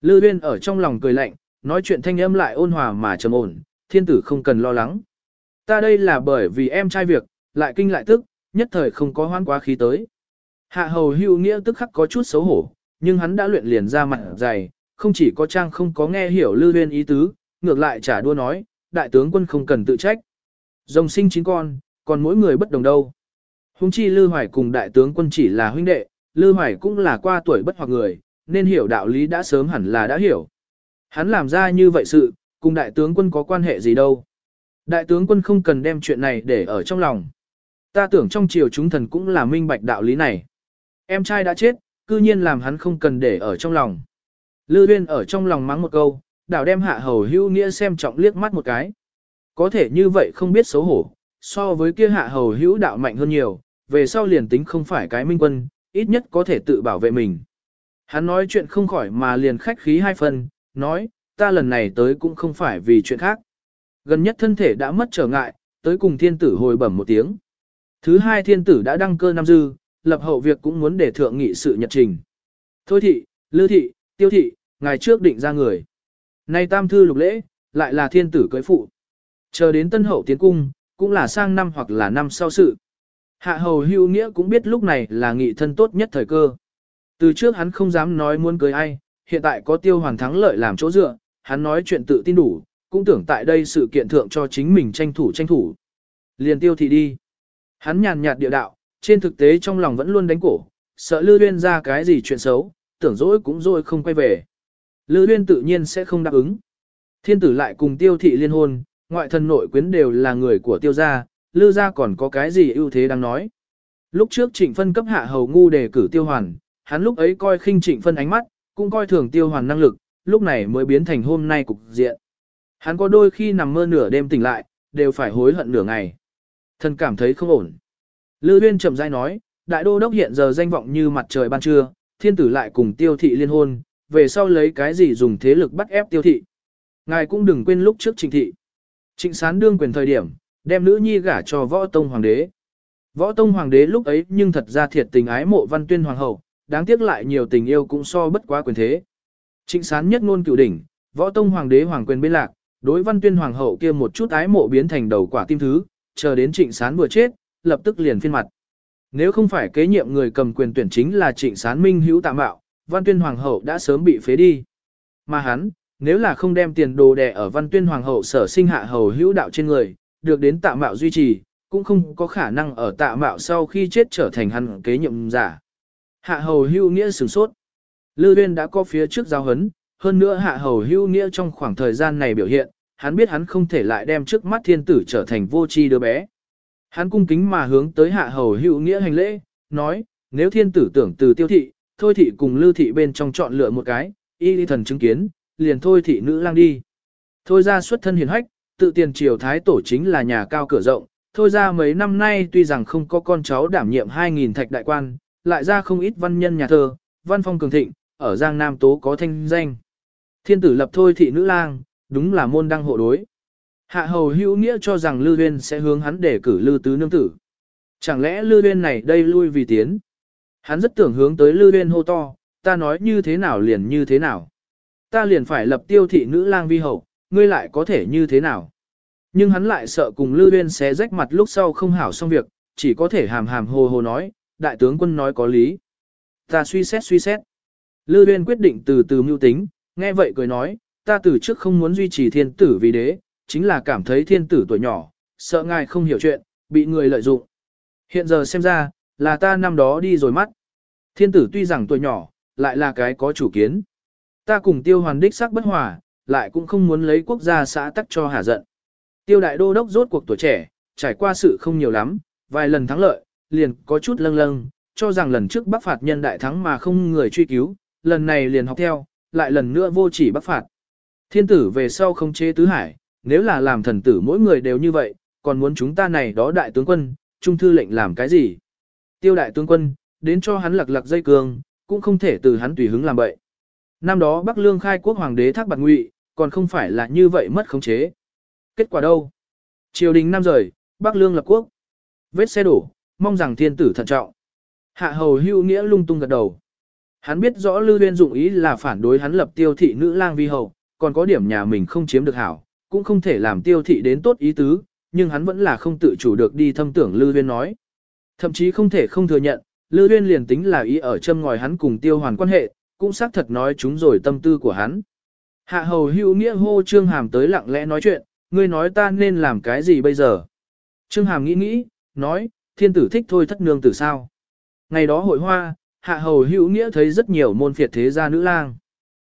Lư Viên ở trong lòng cười lạnh, nói chuyện thanh âm lại ôn hòa mà trầm ổn, thiên tử không cần lo lắng. Ta đây là bởi vì em trai việc, lại kinh lại tức, nhất thời không có hoan quá khí tới. Hạ hầu hưu nghĩa tức khắc có chút xấu hổ, nhưng hắn đã luyện liền ra mặt dày, không chỉ có trang không có nghe hiểu Lư Viên ý tứ, ngược lại trả đua nói, đại tướng quân không cần tự trách. Rồng sinh chín con, còn mỗi người bất đồng đâu. Hùng chi Lư Hoài cùng đại tướng quân chỉ là huynh đệ, Lư Hoài cũng là qua tuổi bất hoặc người, nên hiểu đạo lý đã sớm hẳn là đã hiểu. Hắn làm ra như vậy sự, cùng đại tướng quân có quan hệ gì đâu. Đại tướng quân không cần đem chuyện này để ở trong lòng. Ta tưởng trong triều chúng thần cũng là minh bạch đạo lý này. Em trai đã chết, cư nhiên làm hắn không cần để ở trong lòng. Lư Uyên ở trong lòng mắng một câu, đảo đem hạ hầu hữu nghĩa xem trọng liếc mắt một cái. Có thể như vậy không biết xấu hổ, so với kia hạ hầu hữu đạo mạnh hơn nhiều, về sau liền tính không phải cái minh quân, ít nhất có thể tự bảo vệ mình. Hắn nói chuyện không khỏi mà liền khách khí hai phần, nói, ta lần này tới cũng không phải vì chuyện khác. Gần nhất thân thể đã mất trở ngại, tới cùng thiên tử hồi bẩm một tiếng. Thứ hai thiên tử đã đăng cơ năm dư, lập hậu việc cũng muốn để thượng nghị sự nhật trình. Thôi thị, lư thị, tiêu thị, ngày trước định ra người. Nay tam thư lục lễ, lại là thiên tử cưới phụ. Chờ đến tân hậu tiến cung, cũng là sang năm hoặc là năm sau sự. Hạ hầu hưu nghĩa cũng biết lúc này là nghị thân tốt nhất thời cơ. Từ trước hắn không dám nói muốn cưới ai, hiện tại có tiêu hoàn thắng lợi làm chỗ dựa, hắn nói chuyện tự tin đủ, cũng tưởng tại đây sự kiện thượng cho chính mình tranh thủ tranh thủ. Liền tiêu thị đi. Hắn nhàn nhạt địa đạo, trên thực tế trong lòng vẫn luôn đánh cổ, sợ Lư Uyên ra cái gì chuyện xấu, tưởng dỗi cũng dỗi không quay về. Lư Uyên tự nhiên sẽ không đáp ứng. Thiên tử lại cùng tiêu thị liên hôn, ngoại thần nội quyến đều là người của tiêu gia, Lư gia còn có cái gì ưu thế đang nói. Lúc trước trịnh phân cấp hạ hầu ngu đề cử tiêu hoàn, hắn lúc ấy coi khinh trịnh phân ánh mắt, cũng coi thường tiêu hoàn năng lực, lúc này mới biến thành hôm nay cục diện. Hắn có đôi khi nằm mơ nửa đêm tỉnh lại, đều phải hối hận nửa ngày. Thần cảm thấy không ổn. Lư Uyên chậm rãi nói, đại đô đốc hiện giờ danh vọng như mặt trời ban trưa, thiên tử lại cùng tiêu thị liên hôn, về sau lấy cái gì dùng thế lực bắt ép tiêu thị. Ngài cũng đừng quên lúc trước trịnh thị. Trịnh sán đương quyền thời điểm, đem nữ nhi gả cho võ tông hoàng đế. Võ tông hoàng đế lúc ấy nhưng thật ra thiệt tình ái mộ văn tuyên hoàng hậu, đáng tiếc lại nhiều tình yêu cũng so bất quá quyền thế. Trịnh sán nhất ngôn cửu đỉnh, võ tông hoàng đế hoàng quyền bên lạc, đối văn tuyên hoàng hậu kia một chút ái mộ biến thành đầu quả tim thứ, chờ đến trịnh sán vừa chết, lập tức liền phiên mặt. Nếu không phải kế nhiệm người cầm quyền tuyển chính là trịnh sán minh hữu tạm bạo, văn tuyên hoàng hậu đã sớm bị phế đi. Mà hắn, nếu là không đem tiền đồ đẻ ở văn tuyên hoàng hậu sở sinh hạ hầu hữu đạo trên người, được đến tạ mạo duy trì, cũng không có khả năng ở tạ mạo sau khi chết trở thành hắn kế nhiệm giả. Hạ hầu hưu nghĩa sửng sốt. Lư Viên đã có phía trước giao hấn, hơn nữa hạ hầu hưu nghĩa trong khoảng thời gian này biểu hiện, hắn biết hắn không thể lại đem trước mắt thiên tử trở thành vô tri đứa bé. Hắn cung kính mà hướng tới hạ hầu hữu nghĩa hành lễ, nói, nếu thiên tử tưởng từ tiêu thị, thôi thị cùng lưu thị bên trong chọn lựa một cái, y đi thần chứng kiến, liền thôi thị nữ lang đi. Thôi ra xuất thân hiền hách, tự tiền triều thái tổ chính là nhà cao cửa rộng, thôi ra mấy năm nay tuy rằng không có con cháu đảm nhiệm 2.000 thạch đại quan, lại ra không ít văn nhân nhà thơ, văn phong cường thịnh, ở Giang Nam Tố có thanh danh. Thiên tử lập thôi thị nữ lang, đúng là môn đăng hộ đối. Hạ hầu hữu nghĩa cho rằng Lư Huyên sẽ hướng hắn để cử Lư Tứ Nương Tử. Chẳng lẽ Lư Huyên này đây lui vì tiến? Hắn rất tưởng hướng tới Lư Huyên hô to, ta nói như thế nào liền như thế nào. Ta liền phải lập tiêu thị nữ lang vi hậu, ngươi lại có thể như thế nào. Nhưng hắn lại sợ cùng Lư Uyên xé rách mặt lúc sau không hảo xong việc, chỉ có thể hàm hàm hồ hồ nói, đại tướng quân nói có lý. Ta suy xét suy xét. Lư Uyên quyết định từ từ mưu tính, nghe vậy cười nói, ta từ trước không muốn duy trì thiên tử vì đế, chính là cảm thấy thiên tử tuổi nhỏ, sợ ngài không hiểu chuyện, bị người lợi dụng. Hiện giờ xem ra, là ta năm đó đi rồi mắt. Thiên tử tuy rằng tuổi nhỏ, lại là cái có chủ kiến. Ta cùng tiêu hoàn đích sắc bất hòa, lại cũng không muốn lấy quốc gia xã tắc cho hà giận. Tiêu đại đô đốc rốt cuộc tuổi trẻ, trải qua sự không nhiều lắm, vài lần thắng lợi, liền có chút lâng lâng, cho rằng lần trước bắc phạt nhân đại thắng mà không người truy cứu, lần này liền học theo, lại lần nữa vô chỉ bắc phạt. Thiên tử về sau không chế tứ hải, nếu là làm thần tử mỗi người đều như vậy, còn muốn chúng ta này đó đại tướng quân, trung thư lệnh làm cái gì? Tiêu đại tướng quân, đến cho hắn lặc lặc dây cương, cũng không thể từ hắn tùy hứng làm vậy. Năm đó Bắc Lương khai quốc hoàng đế thác bạc ngụy, còn không phải là như vậy mất khống chế. Kết quả đâu? Triều đình năm rời, Bắc Lương lập quốc. Vết xe đổ, mong rằng thiên tử thận trọng. Hạ hầu hưu nghĩa lung tung gật đầu. Hắn biết rõ Lư Uyên dụng ý là phản đối hắn lập tiêu thị nữ lang vi hầu, còn có điểm nhà mình không chiếm được hảo, cũng không thể làm tiêu thị đến tốt ý tứ, nhưng hắn vẫn là không tự chủ được đi thâm tưởng Lư Uyên nói. Thậm chí không thể không thừa nhận, Lư Uyên liền tính là ý ở châm ngòi hắn cùng tiêu hoàn quan hệ, cũng xác thật nói chúng rồi tâm tư của hắn. Hạ hầu hữu nghĩa hô Trương Hàm tới lặng lẽ nói chuyện, ngươi nói ta nên làm cái gì bây giờ? Trương Hàm nghĩ nghĩ, nói, thiên tử thích thôi thất nương tử sao? Ngày đó hội hoa, hạ hầu hữu nghĩa thấy rất nhiều môn phiệt thế gia nữ lang.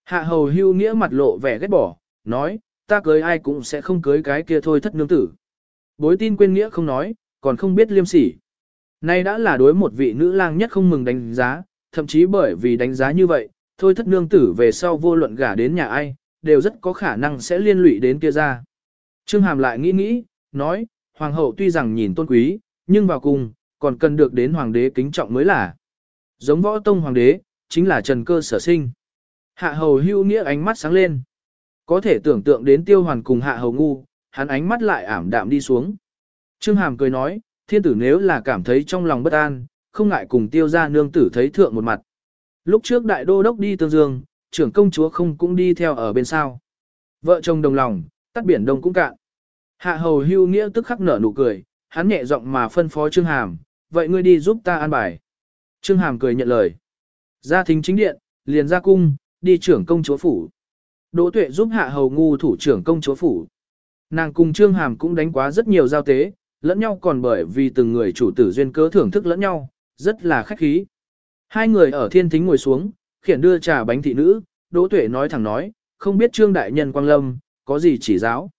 Hạ hầu hữu nghĩa mặt lộ vẻ ghét bỏ, nói, ta cưới ai cũng sẽ không cưới cái kia thôi thất nương tử. Bối tin quên nghĩa không nói, còn không biết liêm sỉ. Nay đã là đối một vị nữ lang nhất không mừng đánh giá, thậm chí bởi vì đánh giá như vậy, thôi thất nương tử về sau vô luận gả đến nhà ai, đều rất có khả năng sẽ liên lụy đến kia ra. Trương Hàm lại nghĩ nghĩ, nói, hoàng hậu tuy rằng nhìn tôn quý, nhưng vào cùng, còn cần được đến hoàng đế kính trọng mới là. Giống võ tông hoàng đế, chính là trần cơ sở sinh. Hạ hầu hưu nghĩa ánh mắt sáng lên. Có thể tưởng tượng đến tiêu hoàn cùng hạ hầu ngu, hắn ánh mắt lại ảm đạm đi xuống. Trương Hàm cười nói, thiên tử nếu là cảm thấy trong lòng bất an, không ngại cùng tiêu ra nương tử thấy thượng một mặt. Lúc trước đại đô đốc đi tương dương, trưởng công chúa không cũng đi theo ở bên sao. Vợ chồng đồng lòng, tắt biển đông cũng cạn. Hạ hầu hưu nghĩa tức khắc nở nụ cười, hắn nhẹ giọng mà phân phó Trương Hàm, vậy ngươi đi giúp ta an bài. Trương Hàm cười nhận lời. Ra thính chính điện, liền ra cung, đi trưởng công chúa phủ. Đỗ tuệ giúp hạ hầu ngu thủ trưởng công chúa phủ. Nàng cùng Trương Hàm cũng đánh quá rất nhiều giao tế, lẫn nhau còn bởi vì từng người chủ tử duyên cớ thưởng thức lẫn nhau, rất là khách khí. Hai người ở thiên thính ngồi xuống, khiển đưa trà bánh thị nữ, Đỗ Tuệ nói thẳng nói, không biết Trương Đại Nhân Quang Lâm, có gì chỉ giáo.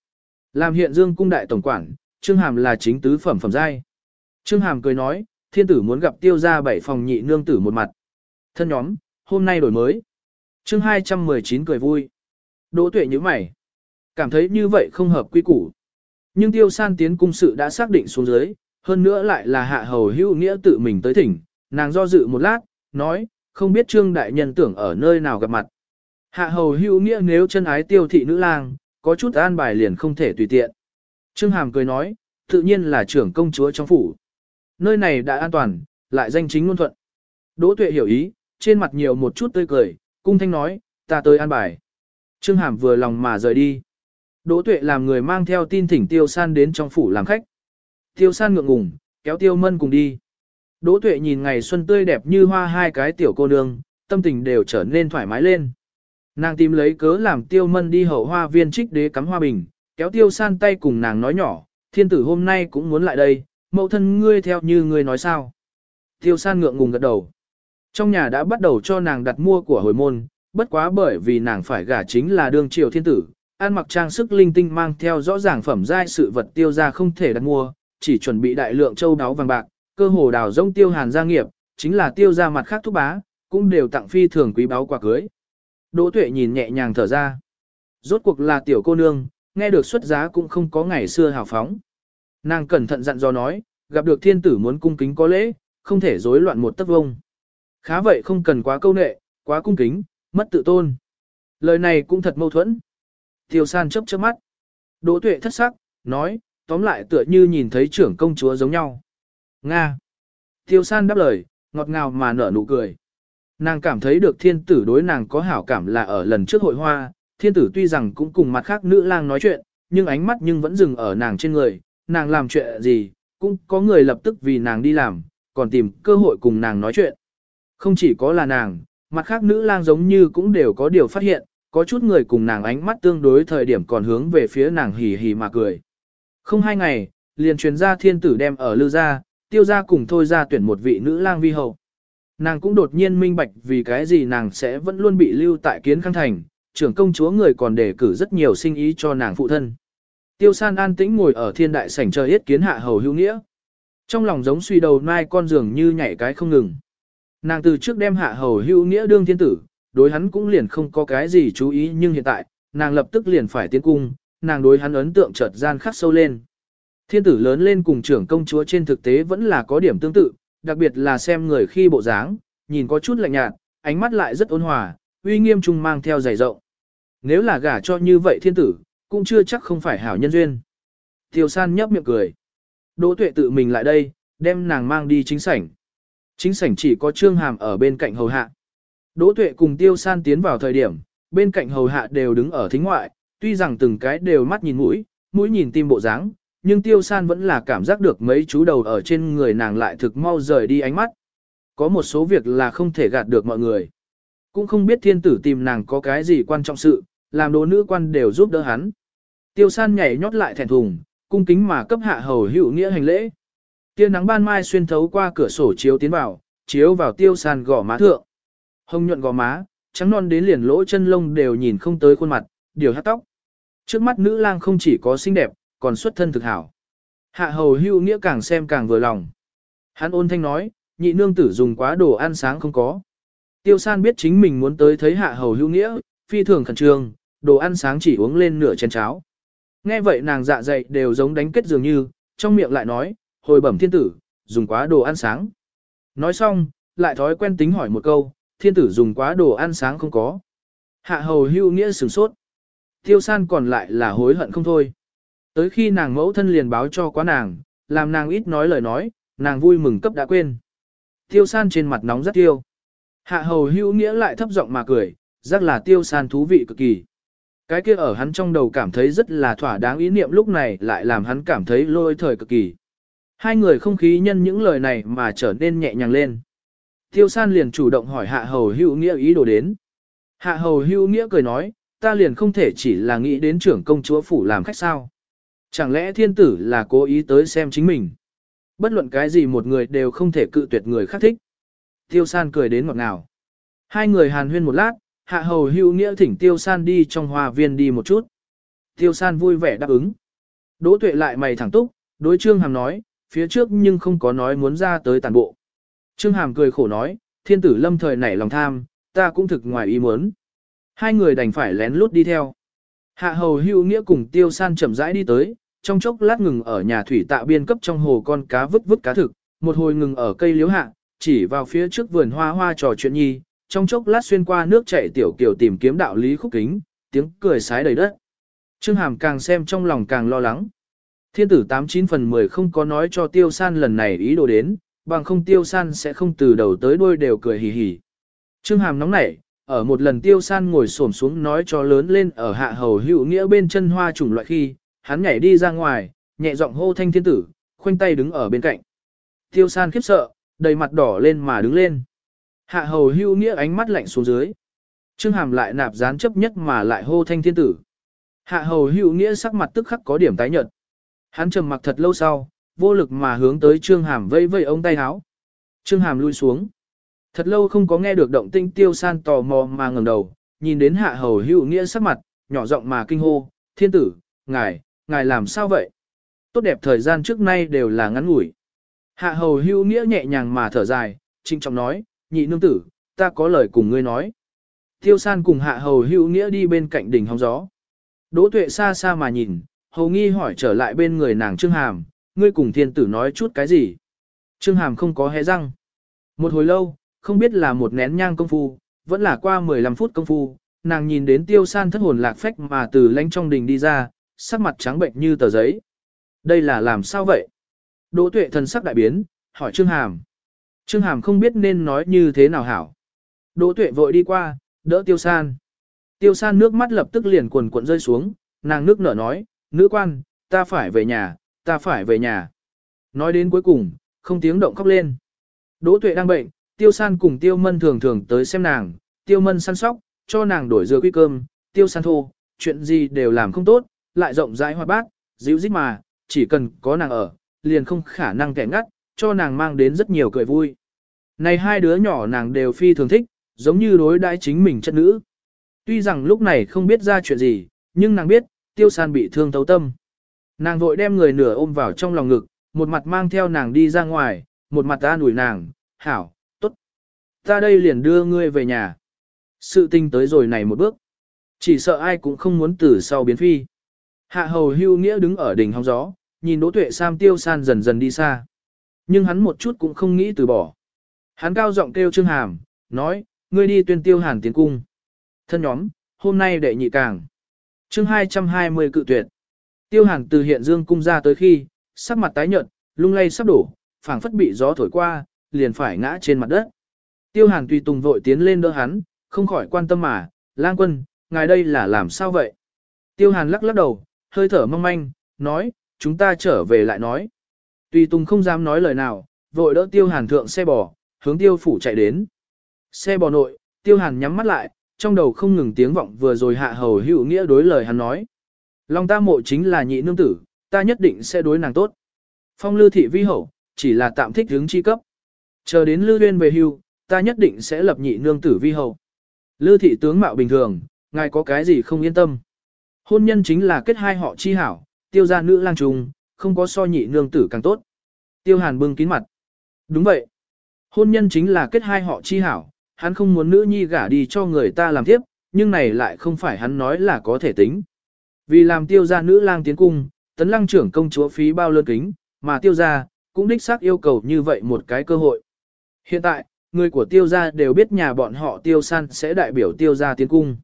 Làm hiện dương cung đại tổng quản, Trương Hàm là chính tứ phẩm phẩm giai. Trương Hàm cười nói, thiên tử muốn gặp tiêu gia bảy phòng nhị nương tử một mặt. Thân nhóm, hôm nay đổi mới. Chương 219 cười vui. Đỗ Tuệ nhíu mày. Cảm thấy như vậy không hợp quy củ. Nhưng tiêu san tiến cung sự đã xác định xuống dưới, hơn nữa lại là hạ hầu hữu nghĩa tự mình tới thỉnh, nàng do dự một lát, nói, không biết trương đại nhân tưởng ở nơi nào gặp mặt. Hạ hầu hữu nghĩa nếu chân ái tiêu thị nữ lang, có chút an bài liền không thể tùy tiện. Trương Hàm cười nói, tự nhiên là trưởng công chúa trong phủ. Nơi này đã an toàn, lại danh chính ngôn thuận. Đỗ tuệ hiểu ý, trên mặt nhiều một chút tươi cười, cung thanh nói, ta tới an bài. Trương Hàm vừa lòng mà rời đi. Đỗ tuệ làm người mang theo tin thỉnh tiêu san đến trong phủ làm khách. Tiêu san ngượng ngùng, kéo tiêu mân cùng đi. Đỗ tuệ nhìn ngày xuân tươi đẹp như hoa hai cái tiểu cô nương, tâm tình đều trở nên thoải mái lên. Nàng tìm lấy cớ làm tiêu mân đi hậu hoa viên trích đế cắm hoa bình, kéo tiêu san tay cùng nàng nói nhỏ, thiên tử hôm nay cũng muốn lại đây, mẫu thân ngươi theo như ngươi nói sao. Tiêu san ngượng ngùng gật đầu. Trong nhà đã bắt đầu cho nàng đặt mua của hồi môn, bất quá bởi vì nàng phải gả chính là đương triều thiên tử, ăn mặc trang sức linh tinh mang theo rõ ràng phẩm giai sự vật tiêu ra không thể đặt mua, chỉ chuẩn bị đại lượng châu đáo vàng bạc, cơ hồ đào rông tiêu hàn gia nghiệp, chính là tiêu ra mặt khác thúc bá, cũng đều tặng phi thường quý báu quà cưới. Đỗ tuệ nhìn nhẹ nhàng thở ra. Rốt cuộc là tiểu cô nương, nghe được xuất giá cũng không có ngày xưa hào phóng. Nàng cẩn thận dặn dò nói, gặp được thiên tử muốn cung kính có lễ, không thể rối loạn một tấc vông. Khá vậy không cần quá câu nệ, quá cung kính, mất tự tôn. Lời này cũng thật mâu thuẫn. Tiêu san chớp chớp mắt. Đỗ tuệ thất sắc, nói, tóm lại tựa như nhìn thấy trưởng công chúa giống nhau. Nga. Tiêu san đáp lời, ngọt ngào mà nở nụ cười. Nàng cảm thấy được thiên tử đối nàng có hảo cảm là ở lần trước hội hoa, thiên tử tuy rằng cũng cùng mặt khác nữ lang nói chuyện, nhưng ánh mắt nhưng vẫn dừng ở nàng trên người, nàng làm chuyện gì, cũng có người lập tức vì nàng đi làm, còn tìm cơ hội cùng nàng nói chuyện. Không chỉ có là nàng, mặt khác nữ lang giống như cũng đều có điều phát hiện, có chút người cùng nàng ánh mắt tương đối thời điểm còn hướng về phía nàng hì hì mà cười. Không hai ngày, liền truyền ra thiên tử đem ở lư ra tiêu gia cùng thôi ra tuyển một vị nữ lang vi hậu. Nàng cũng đột nhiên minh bạch vì cái gì nàng sẽ vẫn luôn bị lưu tại kiến khang thành, trưởng công chúa người còn đề cử rất nhiều sinh ý cho nàng phụ thân. Tiêu san an tĩnh ngồi ở thiên đại sảnh chờ yết kiến hạ hầu hữu nghĩa. Trong lòng giống suy đầu mai con dường như nhảy cái không ngừng. Nàng từ trước đem hạ hầu hữu nghĩa đương thiên tử, đối hắn cũng liền không có cái gì chú ý nhưng hiện tại, nàng lập tức liền phải tiến cung, nàng đối hắn ấn tượng chợt gian khắc sâu lên. Thiên tử lớn lên cùng trưởng công chúa trên thực tế vẫn là có điểm tương tự, đặc biệt là xem người khi bộ dáng, nhìn có chút lạnh nhạt, ánh mắt lại rất ôn hòa, uy nghiêm trung mang theo dày rộng. Nếu là gả cho như vậy thiên tử, cũng chưa chắc không phải hảo nhân duyên. Tiêu san nhấp miệng cười. Đỗ tuệ tự mình lại đây, đem nàng mang đi chính sảnh. Chính sảnh chỉ có trương hàm ở bên cạnh hầu hạ. Đỗ tuệ cùng tiêu san tiến vào thời điểm, bên cạnh hầu hạ đều đứng ở thính ngoại, tuy rằng từng cái đều mắt nhìn mũi, mũi nhìn tim bộ dáng, nhưng tiêu san vẫn là cảm giác được mấy chú đầu ở trên người nàng lại thực mau rời đi ánh mắt. Có một số việc là không thể gạt được mọi người. Cũng không biết thiên tử tìm nàng có cái gì quan trọng sự, làm đồ nữ quan đều giúp đỡ hắn. Tiêu san nhảy nhót lại thẹn thùng, cung kính mà cấp hạ hầu hữu nghĩa hành lễ. Tia nắng ban mai xuyên thấu qua cửa sổ chiếu tiến vào, chiếu vào tiêu san gò má thượng. Hồng nhuận gò má, trắng non đến liền lỗ chân lông đều nhìn không tới khuôn mặt, điều hát tóc. Trước mắt nữ lang không chỉ có xinh đẹp, còn xuất thân thực hảo. Hạ hầu hưu nghĩa càng xem càng vừa lòng. Hắn ôn thanh nói, nhị nương tử dùng quá đồ ăn sáng không có. Tiêu san biết chính mình muốn tới thấy hạ hầu hưu nghĩa, phi thường khẩn trương, đồ ăn sáng chỉ uống lên nửa chén cháo. Nghe vậy nàng dạ dày đều giống đánh kết dường như, trong miệng lại nói, hồi bẩm thiên tử, dùng quá đồ ăn sáng. Nói xong, lại thói quen tính hỏi một câu, thiên tử dùng quá đồ ăn sáng không có. Hạ hầu hưu nghĩa sửng sốt. Tiêu san còn lại là hối hận không thôi. Tới khi nàng mẫu thân liền báo cho quá nàng, làm nàng ít nói lời nói, nàng vui mừng cấp đã quên. Tiêu san trên mặt nóng rất tiêu. Hạ hầu hữu nghĩa lại thấp giọng mà cười, rất là tiêu san thú vị cực kỳ. Cái kia ở hắn trong đầu cảm thấy rất là thỏa đáng ý niệm lúc này lại làm hắn cảm thấy lôi thời cực kỳ. Hai người không khí nhân những lời này mà trở nên nhẹ nhàng lên. Tiêu san liền chủ động hỏi hạ hầu hữu nghĩa ý đồ đến. Hạ hầu hữu nghĩa cười nói, ta liền không thể chỉ là nghĩ đến trưởng công chúa phủ làm khách sao. Chẳng lẽ thiên tử là cố ý tới xem chính mình. Bất luận cái gì một người đều không thể cự tuyệt người khác thích. Tiêu san cười đến ngọt ngào. Hai người hàn huyên một lát, hạ hầu hữu nghĩa thỉnh tiêu san đi trong hoa viên đi một chút. Tiêu san vui vẻ đáp ứng. Đỗ tuệ lại mày thẳng túc, đối trương hàm nói, phía trước nhưng không có nói muốn ra tới tàn bộ. Trương hàm cười khổ nói, thiên tử lâm thời nảy lòng tham, ta cũng thực ngoài ý muốn. Hai người đành phải lén lút đi theo. Hạ hầu hữu nghĩa cùng tiêu san chậm rãi đi tới, trong chốc lát ngừng ở nhà thủy tạ biên cấp trong hồ con cá vứt vứt cá thực, một hồi ngừng ở cây liếu hạ, chỉ vào phía trước vườn hoa hoa trò chuyện nhi, trong chốc lát xuyên qua nước chảy tiểu kiểu tìm kiếm đạo lý khúc kính, tiếng cười sái đầy đất. Trương Hàm càng xem trong lòng càng lo lắng. Thiên tử 89 phần 10 không có nói cho tiêu san lần này ý đồ đến, bằng không tiêu san sẽ không từ đầu tới đuôi đều cười hì hì. Trương Hàm nóng nảy, ở một lần tiêu san ngồi xổm xuống nói cho lớn lên ở hạ hầu hữu nghĩa bên chân hoa trùng loại khi, hắn nhảy đi ra ngoài, nhẹ giọng hô thanh thiên tử, khoanh tay đứng ở bên cạnh. Tiêu san khiếp sợ, đầy mặt đỏ lên mà đứng lên. Hạ hầu hưu nghĩa ánh mắt lạnh xuống dưới. Trương hàm lại nạp gián chấp nhất mà lại hô thanh thiên tử. Hạ hầu hưu nghĩa sắc mặt tức khắc có điểm tái nhợt. Hắn trầm mặc thật lâu sau, vô lực mà hướng tới trương hàm vây vây ông tay áo, Trương hàm lui xuống. Thật lâu không có nghe được động tinh tiêu san tò mò mà ngẩng đầu, nhìn đến hạ hầu hưu nghĩa sắc mặt, nhỏ giọng mà kinh hô, thiên tử, ngài, ngài làm sao vậy? Tốt đẹp thời gian trước nay đều là ngắn ngủi. Hạ hầu hưu nghĩa nhẹ nhàng mà thở dài, trinh trọng nói, nhị nương tử, ta có lời cùng ngươi nói. Tiêu san cùng hạ hầu hưu nghĩa đi bên cạnh đỉnh hóng gió. Đỗ tuệ xa xa mà nhìn, hầu nghi hỏi trở lại bên người nàng Trương Hàm, ngươi cùng thiên tử nói chút cái gì. Trương Hàm không có hé răng. Một hồi lâu, không biết là một nén nhang công phu, vẫn là qua 15 phút công phu, nàng nhìn đến tiêu san thất hồn lạc phách mà từ lánh trong đình đi ra, sắc mặt trắng bệnh như tờ giấy. Đây là làm sao vậy? Đỗ tuệ thần sắc đại biến, hỏi Trương Hàm. Trương Hàm không biết nên nói như thế nào hảo. Đỗ tuệ vội đi qua, đỡ tiêu san. Tiêu san nước mắt lập tức liền cuồn cuộn rơi xuống, nàng nước nở nói, nữ quan, ta phải về nhà, ta phải về nhà. Nói đến cuối cùng, không tiếng động khóc lên. Đỗ tuệ đang bệnh, tiêu san cùng tiêu mân thường thường tới xem nàng, tiêu mân săn sóc, cho nàng đổi dừa quy cơm, tiêu san thô, chuyện gì đều làm không tốt, lại rộng rãi hoa bác, dịu dít mà, chỉ cần có nàng ở, liền không khả năng kẻ ngắt, cho nàng mang đến rất nhiều cười vui. Này hai đứa nhỏ nàng đều phi thường thích, giống như đối đãi chính mình chất nữ. Tuy rằng lúc này không biết ra chuyện gì, nhưng nàng biết, tiêu san bị thương thấu tâm. Nàng vội đem người nửa ôm vào trong lòng ngực, một mặt mang theo nàng đi ra ngoài, một mặt ta đuổi nàng, hảo, tốt. Ta đây liền đưa ngươi về nhà. Sự tình tới rồi này một bước. Chỉ sợ ai cũng không muốn từ sau biến phi. Hạ hầu hưu nghĩa đứng ở đỉnh hóng gió, nhìn đỗ tuệ sam tiêu san dần dần đi xa. Nhưng hắn một chút cũng không nghĩ từ bỏ. Hắn cao giọng kêu Trương Hàm, nói, ngươi đi tuyên tiêu hàn tiến cung. Thân nhóm, hôm nay đệ nhị càng. chương 220 cự tuyệt. Tiêu hàn từ hiện dương cung ra tới khi, sắc mặt tái nhợt, lung lay sắp đổ, phảng phất bị gió thổi qua, liền phải ngã trên mặt đất. Tiêu hàn tùy tùng vội tiến lên đỡ hắn, không khỏi quan tâm mà, lang quân, ngài đây là làm sao vậy? Tiêu hàn lắc lắc đầu, hơi thở mong manh, nói, chúng ta trở về lại nói. Tùy tùng không dám nói lời nào, vội đỡ tiêu hàn thượng xe bò, hướng tiêu phủ chạy đến. Xe bò nội, tiêu hàn nhắm mắt lại, trong đầu không ngừng tiếng vọng vừa rồi hạ hầu hữu nghĩa đối lời hắn nói. Long ta mộ chính là nhị nương tử, ta nhất định sẽ đối nàng tốt. Phong lư thị vi hậu, chỉ là tạm thích hướng chi cấp. Chờ đến lư duyên về hưu, ta nhất định sẽ lập nhị nương tử vi hậu. Lư thị tướng mạo bình thường, ngài có cái gì không yên tâm. Hôn nhân chính là kết hai họ chi hảo, tiêu gia nữ lang trùng, không có so nhị nương tử càng tốt. Tiêu hàn bưng kín mặt. Đúng vậy. Hôn nhân chính là kết hai họ chi hảo, hắn không muốn nữ nhi gả đi cho người ta làm tiếp, nhưng này lại không phải hắn nói là có thể tính. Vì làm tiêu gia nữ lang tiến cung, tấn lăng trưởng công chúa phí bao lơn kính, mà tiêu gia cũng đích xác yêu cầu như vậy một cái cơ hội. Hiện tại, người của tiêu gia đều biết nhà bọn họ tiêu san sẽ đại biểu tiêu gia tiến cung.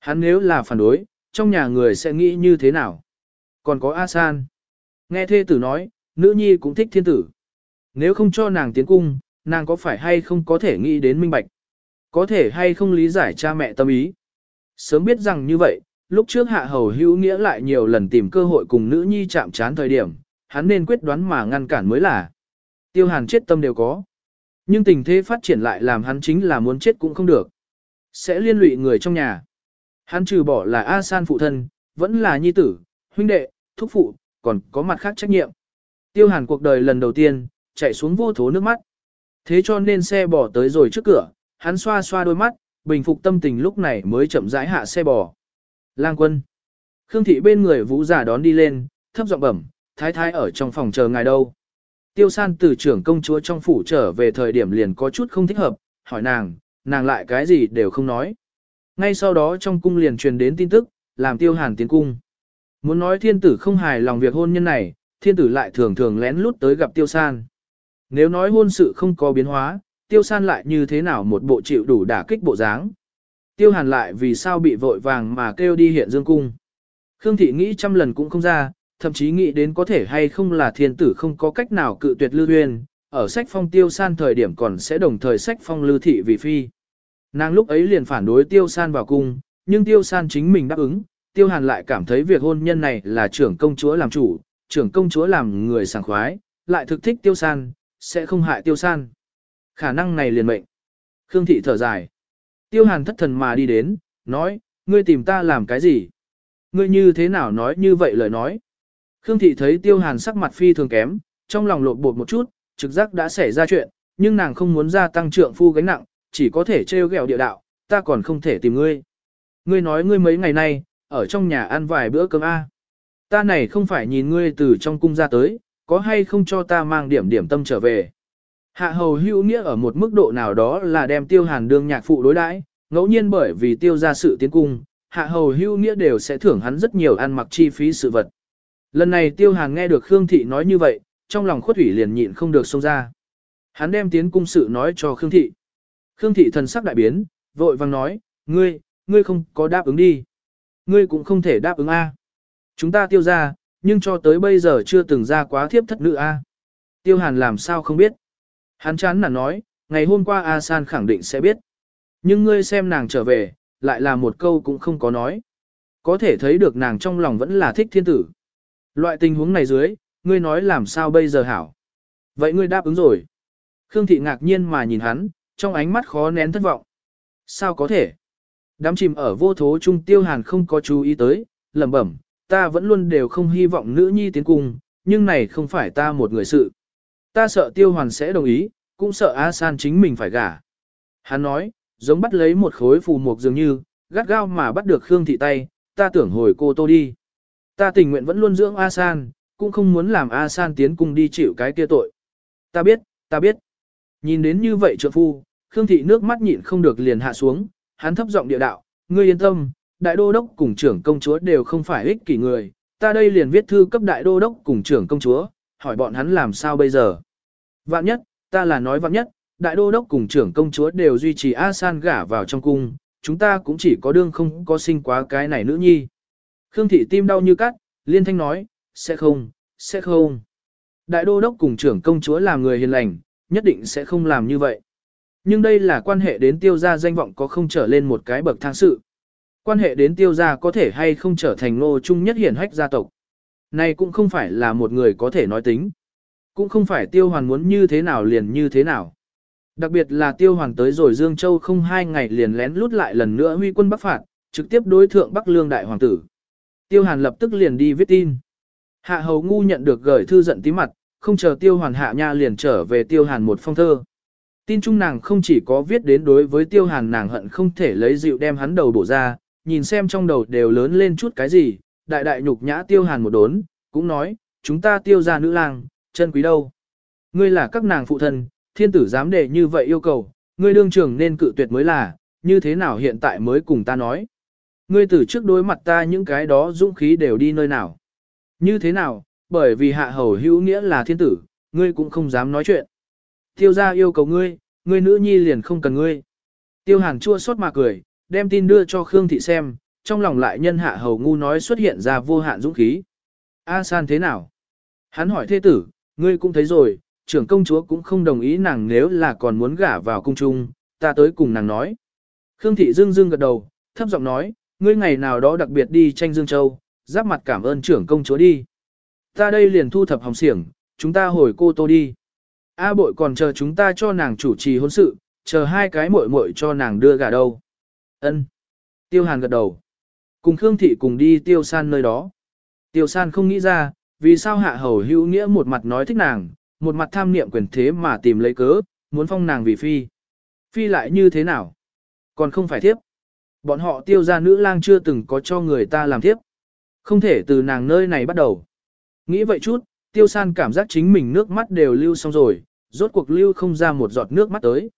Hắn nếu là phản đối, trong nhà người sẽ nghĩ như thế nào? Còn có A San. Nghe thê tử nói, nữ nhi cũng thích thiên tử. Nếu không cho nàng tiến cung, nàng có phải hay không có thể nghĩ đến minh bạch? Có thể hay không lý giải cha mẹ tâm ý? Sớm biết rằng như vậy, lúc trước hạ hầu hữu nghĩa lại nhiều lần tìm cơ hội cùng nữ nhi chạm trán thời điểm, hắn nên quyết đoán mà ngăn cản mới là. Tiêu hàn chết tâm đều có. Nhưng tình thế phát triển lại làm hắn chính là muốn chết cũng không được. Sẽ liên lụy người trong nhà. Hắn trừ bỏ là A San phụ thân, vẫn là nhi tử, huynh đệ, thúc phụ, còn có mặt khác trách nhiệm. Tiêu hàn cuộc đời lần đầu tiên, chạy xuống vô thố nước mắt. Thế cho nên xe bò tới rồi trước cửa, hắn xoa xoa đôi mắt, bình phục tâm tình lúc này mới chậm rãi hạ xe bò. Lang quân. Khương thị bên người vũ giả đón đi lên, thấp giọng bẩm, thái thái ở trong phòng chờ ngài đâu. Tiêu san từ trưởng công chúa trong phủ trở về thời điểm liền có chút không thích hợp, hỏi nàng, nàng lại cái gì đều không nói. Ngay sau đó trong cung liền truyền đến tin tức, làm tiêu hàn tiến cung. Muốn nói thiên tử không hài lòng việc hôn nhân này, thiên tử lại thường thường lén lút tới gặp tiêu san. Nếu nói hôn sự không có biến hóa, tiêu san lại như thế nào một bộ chịu đủ đả kích bộ dáng. Tiêu hàn lại vì sao bị vội vàng mà kêu đi hiện dương cung. Khương thị nghĩ trăm lần cũng không ra, thậm chí nghĩ đến có thể hay không là thiên tử không có cách nào cự tuyệt lưu huyền, ở sách phong tiêu san thời điểm còn sẽ đồng thời sách phong lưu thị vì phi. Nàng lúc ấy liền phản đối tiêu san vào cung, nhưng tiêu san chính mình đáp ứng, tiêu hàn lại cảm thấy việc hôn nhân này là trưởng công chúa làm chủ, trưởng công chúa làm người sảng khoái, lại thực thích tiêu san, sẽ không hại tiêu san. Khả năng này liền mệnh. Khương thị thở dài. Tiêu hàn thất thần mà đi đến, nói, ngươi tìm ta làm cái gì? Ngươi như thế nào nói như vậy lời nói? Khương thị thấy tiêu hàn sắc mặt phi thường kém, trong lòng lột bột một chút, trực giác đã xảy ra chuyện, nhưng nàng không muốn gia tăng trượng phu gánh nặng, chỉ có thể trêu ghẹo địa đạo, ta còn không thể tìm ngươi. Ngươi nói ngươi mấy ngày nay, ở trong nhà ăn vài bữa cơm A. Ta này không phải nhìn ngươi từ trong cung ra tới, có hay không cho ta mang điểm điểm tâm trở về. Hạ hầu hữu nghĩa ở một mức độ nào đó là đem tiêu hàn đương nhạc phụ đối đãi, ngẫu nhiên bởi vì tiêu ra sự tiến cung, hạ hầu hữu nghĩa đều sẽ thưởng hắn rất nhiều ăn mặc chi phí sự vật. Lần này tiêu hàn nghe được Khương Thị nói như vậy, trong lòng khuất ủy liền nhịn không được xông ra. Hắn đem tiến cung sự nói cho Khương Thị. Khương Thị thần sắc đại biến, vội vàng nói, ngươi, ngươi không có đáp ứng đi. Ngươi cũng không thể đáp ứng A. Chúng ta tiêu ra, nhưng cho tới bây giờ chưa từng ra quá thiếp thất nữ A. Tiêu hàn làm sao không biết. Hắn chán nản nói, ngày hôm qua A San khẳng định sẽ biết. Nhưng ngươi xem nàng trở về, lại là một câu cũng không có nói. Có thể thấy được nàng trong lòng vẫn là thích thiên tử. Loại tình huống này dưới, ngươi nói làm sao bây giờ hảo. Vậy ngươi đáp ứng rồi. Khương Thị ngạc nhiên mà nhìn hắn, trong ánh mắt khó nén thất vọng. Sao có thể? Đám chìm ở vô thố trung tiêu hàn không có chú ý tới, lẩm bẩm, ta vẫn luôn đều không hy vọng nữ nhi tiến cung, nhưng này không phải ta một người sự. Ta sợ tiêu hoàn sẽ đồng ý, cũng sợ A San chính mình phải gả. Hắn nói, giống bắt lấy một khối phù mục dường như, gắt gao mà bắt được Khương Thị tay, ta tưởng hồi cô tô đi. Ta tình nguyện vẫn luôn dưỡng A San, cũng không muốn làm A San tiến cung đi chịu cái kia tội. Ta biết, ta biết. Nhìn đến như vậy trượng phu, Khương Thị nước mắt nhịn không được liền hạ xuống, hắn thấp giọng địa đạo, ngươi yên tâm, đại đô đốc cùng trưởng công chúa đều không phải ích kỷ người, ta đây liền viết thư cấp đại đô đốc cùng trưởng công chúa, hỏi bọn hắn làm sao bây giờ. Vạn nhất, ta là nói vạn nhất, đại đô đốc cùng trưởng công chúa đều duy trì A San gả vào trong cung, chúng ta cũng chỉ có đương không có sinh quá cái này nữ nhi. Khương thị tim đau như cắt, liên thanh nói, sẽ không, sẽ không. Đại đô đốc cùng trưởng công chúa là người hiền lành, nhất định sẽ không làm như vậy. Nhưng đây là quan hệ đến tiêu gia danh vọng có không trở lên một cái bậc thang sự. Quan hệ đến tiêu gia có thể hay không trở thành ngô trung nhất hiển hách gia tộc. Này cũng không phải là một người có thể nói tính. Cũng không phải tiêu hoàn muốn như thế nào liền như thế nào. Đặc biệt là tiêu hoàn tới rồi Dương Châu không hai ngày liền lén lút lại lần nữa huy quân bắc phạt, trực tiếp đối thượng Bắc Lương Đại Hoàng tử. Tiêu hàn lập tức liền đi viết tin. Hạ hầu ngu nhận được gửi thư giận tí mặt, không chờ tiêu hoàn hạ nha liền trở về tiêu hàn một phong thơ. Tin chung nàng không chỉ có viết đến đối với tiêu hàn nàng hận không thể lấy dịu đem hắn đầu bổ ra, nhìn xem trong đầu đều lớn lên chút cái gì, đại đại nhục nhã tiêu hàn một đốn, cũng nói, chúng ta tiêu ra nữ lang, chân quý đâu. Ngươi là các nàng phụ thân, thiên tử dám để như vậy yêu cầu, ngươi đương trưởng nên cự tuyệt mới là, như thế nào hiện tại mới cùng ta nói. Ngươi từ trước đối mặt ta những cái đó dũng khí đều đi nơi nào. Như thế nào, bởi vì hạ hầu hữu nghĩa là thiên tử, ngươi cũng không dám nói chuyện. Tiêu gia yêu cầu ngươi, ngươi nữ nhi liền không cần ngươi. Tiêu hàn chua xót mà cười, đem tin đưa cho Khương Thị xem, trong lòng lại nhân hạ hầu ngu nói xuất hiện ra vô hạn dũng khí. A san thế nào? Hắn hỏi thế tử, ngươi cũng thấy rồi, trưởng công chúa cũng không đồng ý nàng nếu là còn muốn gả vào cung trung, ta tới cùng nàng nói. Khương Thị dương dương gật đầu, thấp giọng nói, ngươi ngày nào đó đặc biệt đi tranh Dương Châu, giáp mặt cảm ơn trưởng công chúa đi. Ta đây liền thu thập hồng xiển, chúng ta hồi cô tô đi. A bội còn chờ chúng ta cho nàng chủ trì hôn sự, chờ hai cái muội muội cho nàng đưa gà đâu. Ân. Tiêu Hàn gật đầu. Cùng Khương Thị cùng đi Tiêu San nơi đó. Tiêu San không nghĩ ra, vì sao hạ hầu hữu nghĩa một mặt nói thích nàng, một mặt tham niệm quyền thế mà tìm lấy cớ, muốn phong nàng vì phi. Phi lại như thế nào? Còn không phải thiếp. Bọn họ tiêu ra nữ lang chưa từng có cho người ta làm thiếp. Không thể từ nàng nơi này bắt đầu. Nghĩ vậy chút, tiêu san cảm giác chính mình nước mắt đều lưu xong rồi, rốt cuộc lưu không ra một giọt nước mắt tới.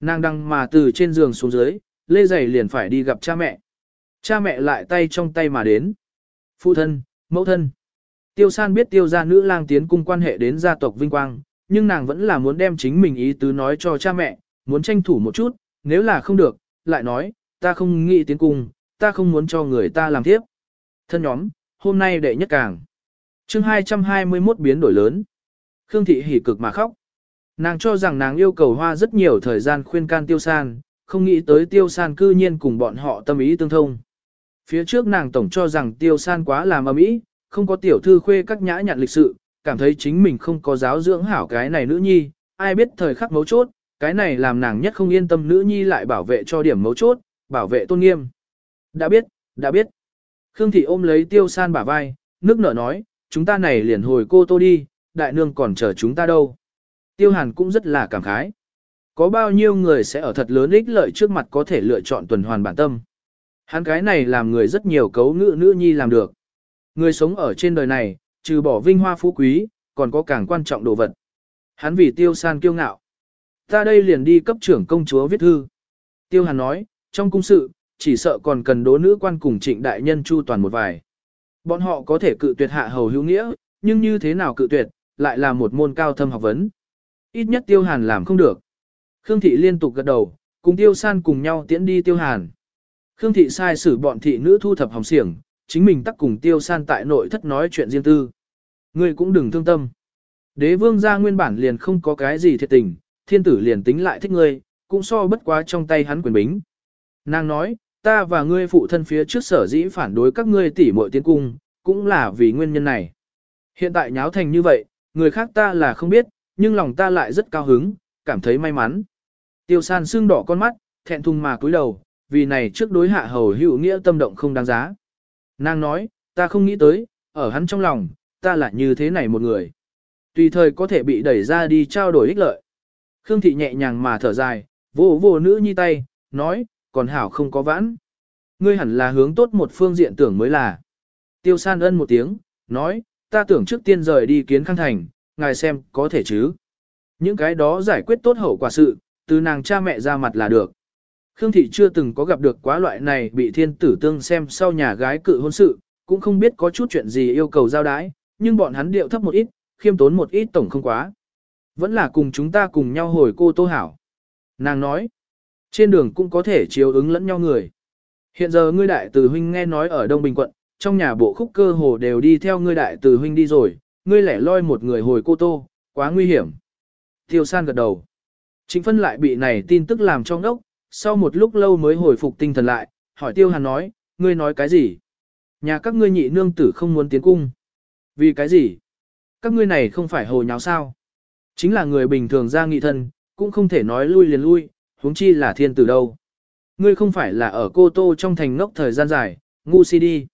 Nàng đăng mà từ trên giường xuống dưới, lê giày liền phải đi gặp cha mẹ. Cha mẹ lại tay trong tay mà đến. Phụ thân, mẫu thân. Tiêu san biết tiêu gia nữ lang tiến cung quan hệ đến gia tộc vinh quang, nhưng nàng vẫn là muốn đem chính mình ý tứ nói cho cha mẹ, muốn tranh thủ một chút, nếu là không được, lại nói, ta không nghĩ tiến cung, ta không muốn cho người ta làm tiếp. Thân nhóm, hôm nay đệ nhất càng. chương 221 biến đổi lớn. Khương thị hỉ cực mà khóc. Nàng cho rằng nàng yêu cầu hoa rất nhiều thời gian khuyên can tiêu san, không nghĩ tới tiêu san cư nhiên cùng bọn họ tâm ý tương thông. Phía trước nàng tổng cho rằng tiêu san quá làm ầm ĩ, không có tiểu thư khuê các nhã nhặn lịch sự, cảm thấy chính mình không có giáo dưỡng hảo cái này nữ nhi, ai biết thời khắc mấu chốt, cái này làm nàng nhất không yên tâm nữ nhi lại bảo vệ cho điểm mấu chốt, bảo vệ tôn nghiêm. Đã biết, đã biết. Khương thị ôm lấy tiêu san bả vai, nước nở nói, chúng ta này liền hồi cô tô đi, đại nương còn chờ chúng ta đâu. Tiêu hàn cũng rất là cảm khái. Có bao nhiêu người sẽ ở thật lớn ích lợi trước mặt có thể lựa chọn tuần hoàn bản tâm. Hắn cái này làm người rất nhiều cấu ngữ nữ nhi làm được. Người sống ở trên đời này, trừ bỏ vinh hoa phú quý, còn có càng quan trọng đồ vật. Hắn vì tiêu san kiêu ngạo. Ta đây liền đi cấp trưởng công chúa viết thư. Tiêu hàn nói, trong cung sự, chỉ sợ còn cần đố nữ quan cùng trịnh đại nhân chu toàn một vài. Bọn họ có thể cự tuyệt hạ hầu hữu nghĩa, nhưng như thế nào cự tuyệt, lại là một môn cao thâm học vấn. Ít nhất tiêu hàn làm không được. Khương thị liên tục gật đầu, cùng tiêu san cùng nhau tiễn đi tiêu hàn. Khương thị sai xử bọn thị nữ thu thập hồng xiềng, chính mình tắc cùng tiêu san tại nội thất nói chuyện riêng tư. Ngươi cũng đừng thương tâm. Đế vương gia nguyên bản liền không có cái gì thiệt tình, thiên tử liền tính lại thích ngươi, cũng so bất quá trong tay hắn quyền bính. Nàng nói, ta và ngươi phụ thân phía trước sở dĩ phản đối các ngươi tỷ muội tiến cung, cũng là vì nguyên nhân này. Hiện tại nháo thành như vậy, người khác ta là không biết, nhưng lòng ta lại rất cao hứng, cảm thấy may mắn. Tiêu san sưng đỏ con mắt, thẹn thùng mà cúi đầu, vì này trước đối hạ hầu hữu nghĩa tâm động không đáng giá. Nàng nói, ta không nghĩ tới, ở hắn trong lòng, ta là như thế này một người. Tùy thời có thể bị đẩy ra đi trao đổi ích lợi. Khương thị nhẹ nhàng mà thở dài, vô vô nữ nhi tay, nói, còn hảo không có vãn. Ngươi hẳn là hướng tốt một phương diện tưởng mới là. Tiêu san ân một tiếng, nói, ta tưởng trước tiên rời đi kiến khang thành, ngài xem có thể chứ. Những cái đó giải quyết tốt hậu quả sự, từ nàng cha mẹ ra mặt là được. Khương Thị chưa từng có gặp được quá loại này bị thiên tử tương xem sau nhà gái cự hôn sự, cũng không biết có chút chuyện gì yêu cầu giao đái, nhưng bọn hắn điệu thấp một ít, khiêm tốn một ít tổng không quá. Vẫn là cùng chúng ta cùng nhau hồi cô Tô Hảo. Nàng nói, trên đường cũng có thể chiếu ứng lẫn nhau người. Hiện giờ ngươi đại tử huynh nghe nói ở Đông Bình quận, trong nhà bộ khúc cơ hồ đều đi theo ngươi đại tử huynh đi rồi, ngươi lẻ loi một người hồi cô Tô, quá nguy hiểm. Tiêu san gật đầu. Trịnh phân lại bị này tin tức làm cho ngốc, sau một lúc lâu mới hồi phục tinh thần lại, hỏi tiêu hàn nói, ngươi nói cái gì? Nhà các ngươi nhị nương tử không muốn tiến cung. Vì cái gì? Các ngươi này không phải hồ nháo sao? Chính là người bình thường ra nghị thân, cũng không thể nói lui liền lui, huống chi là thiên tử đâu. Ngươi không phải là ở cô tô trong thành ngốc thời gian dài, ngu si đi.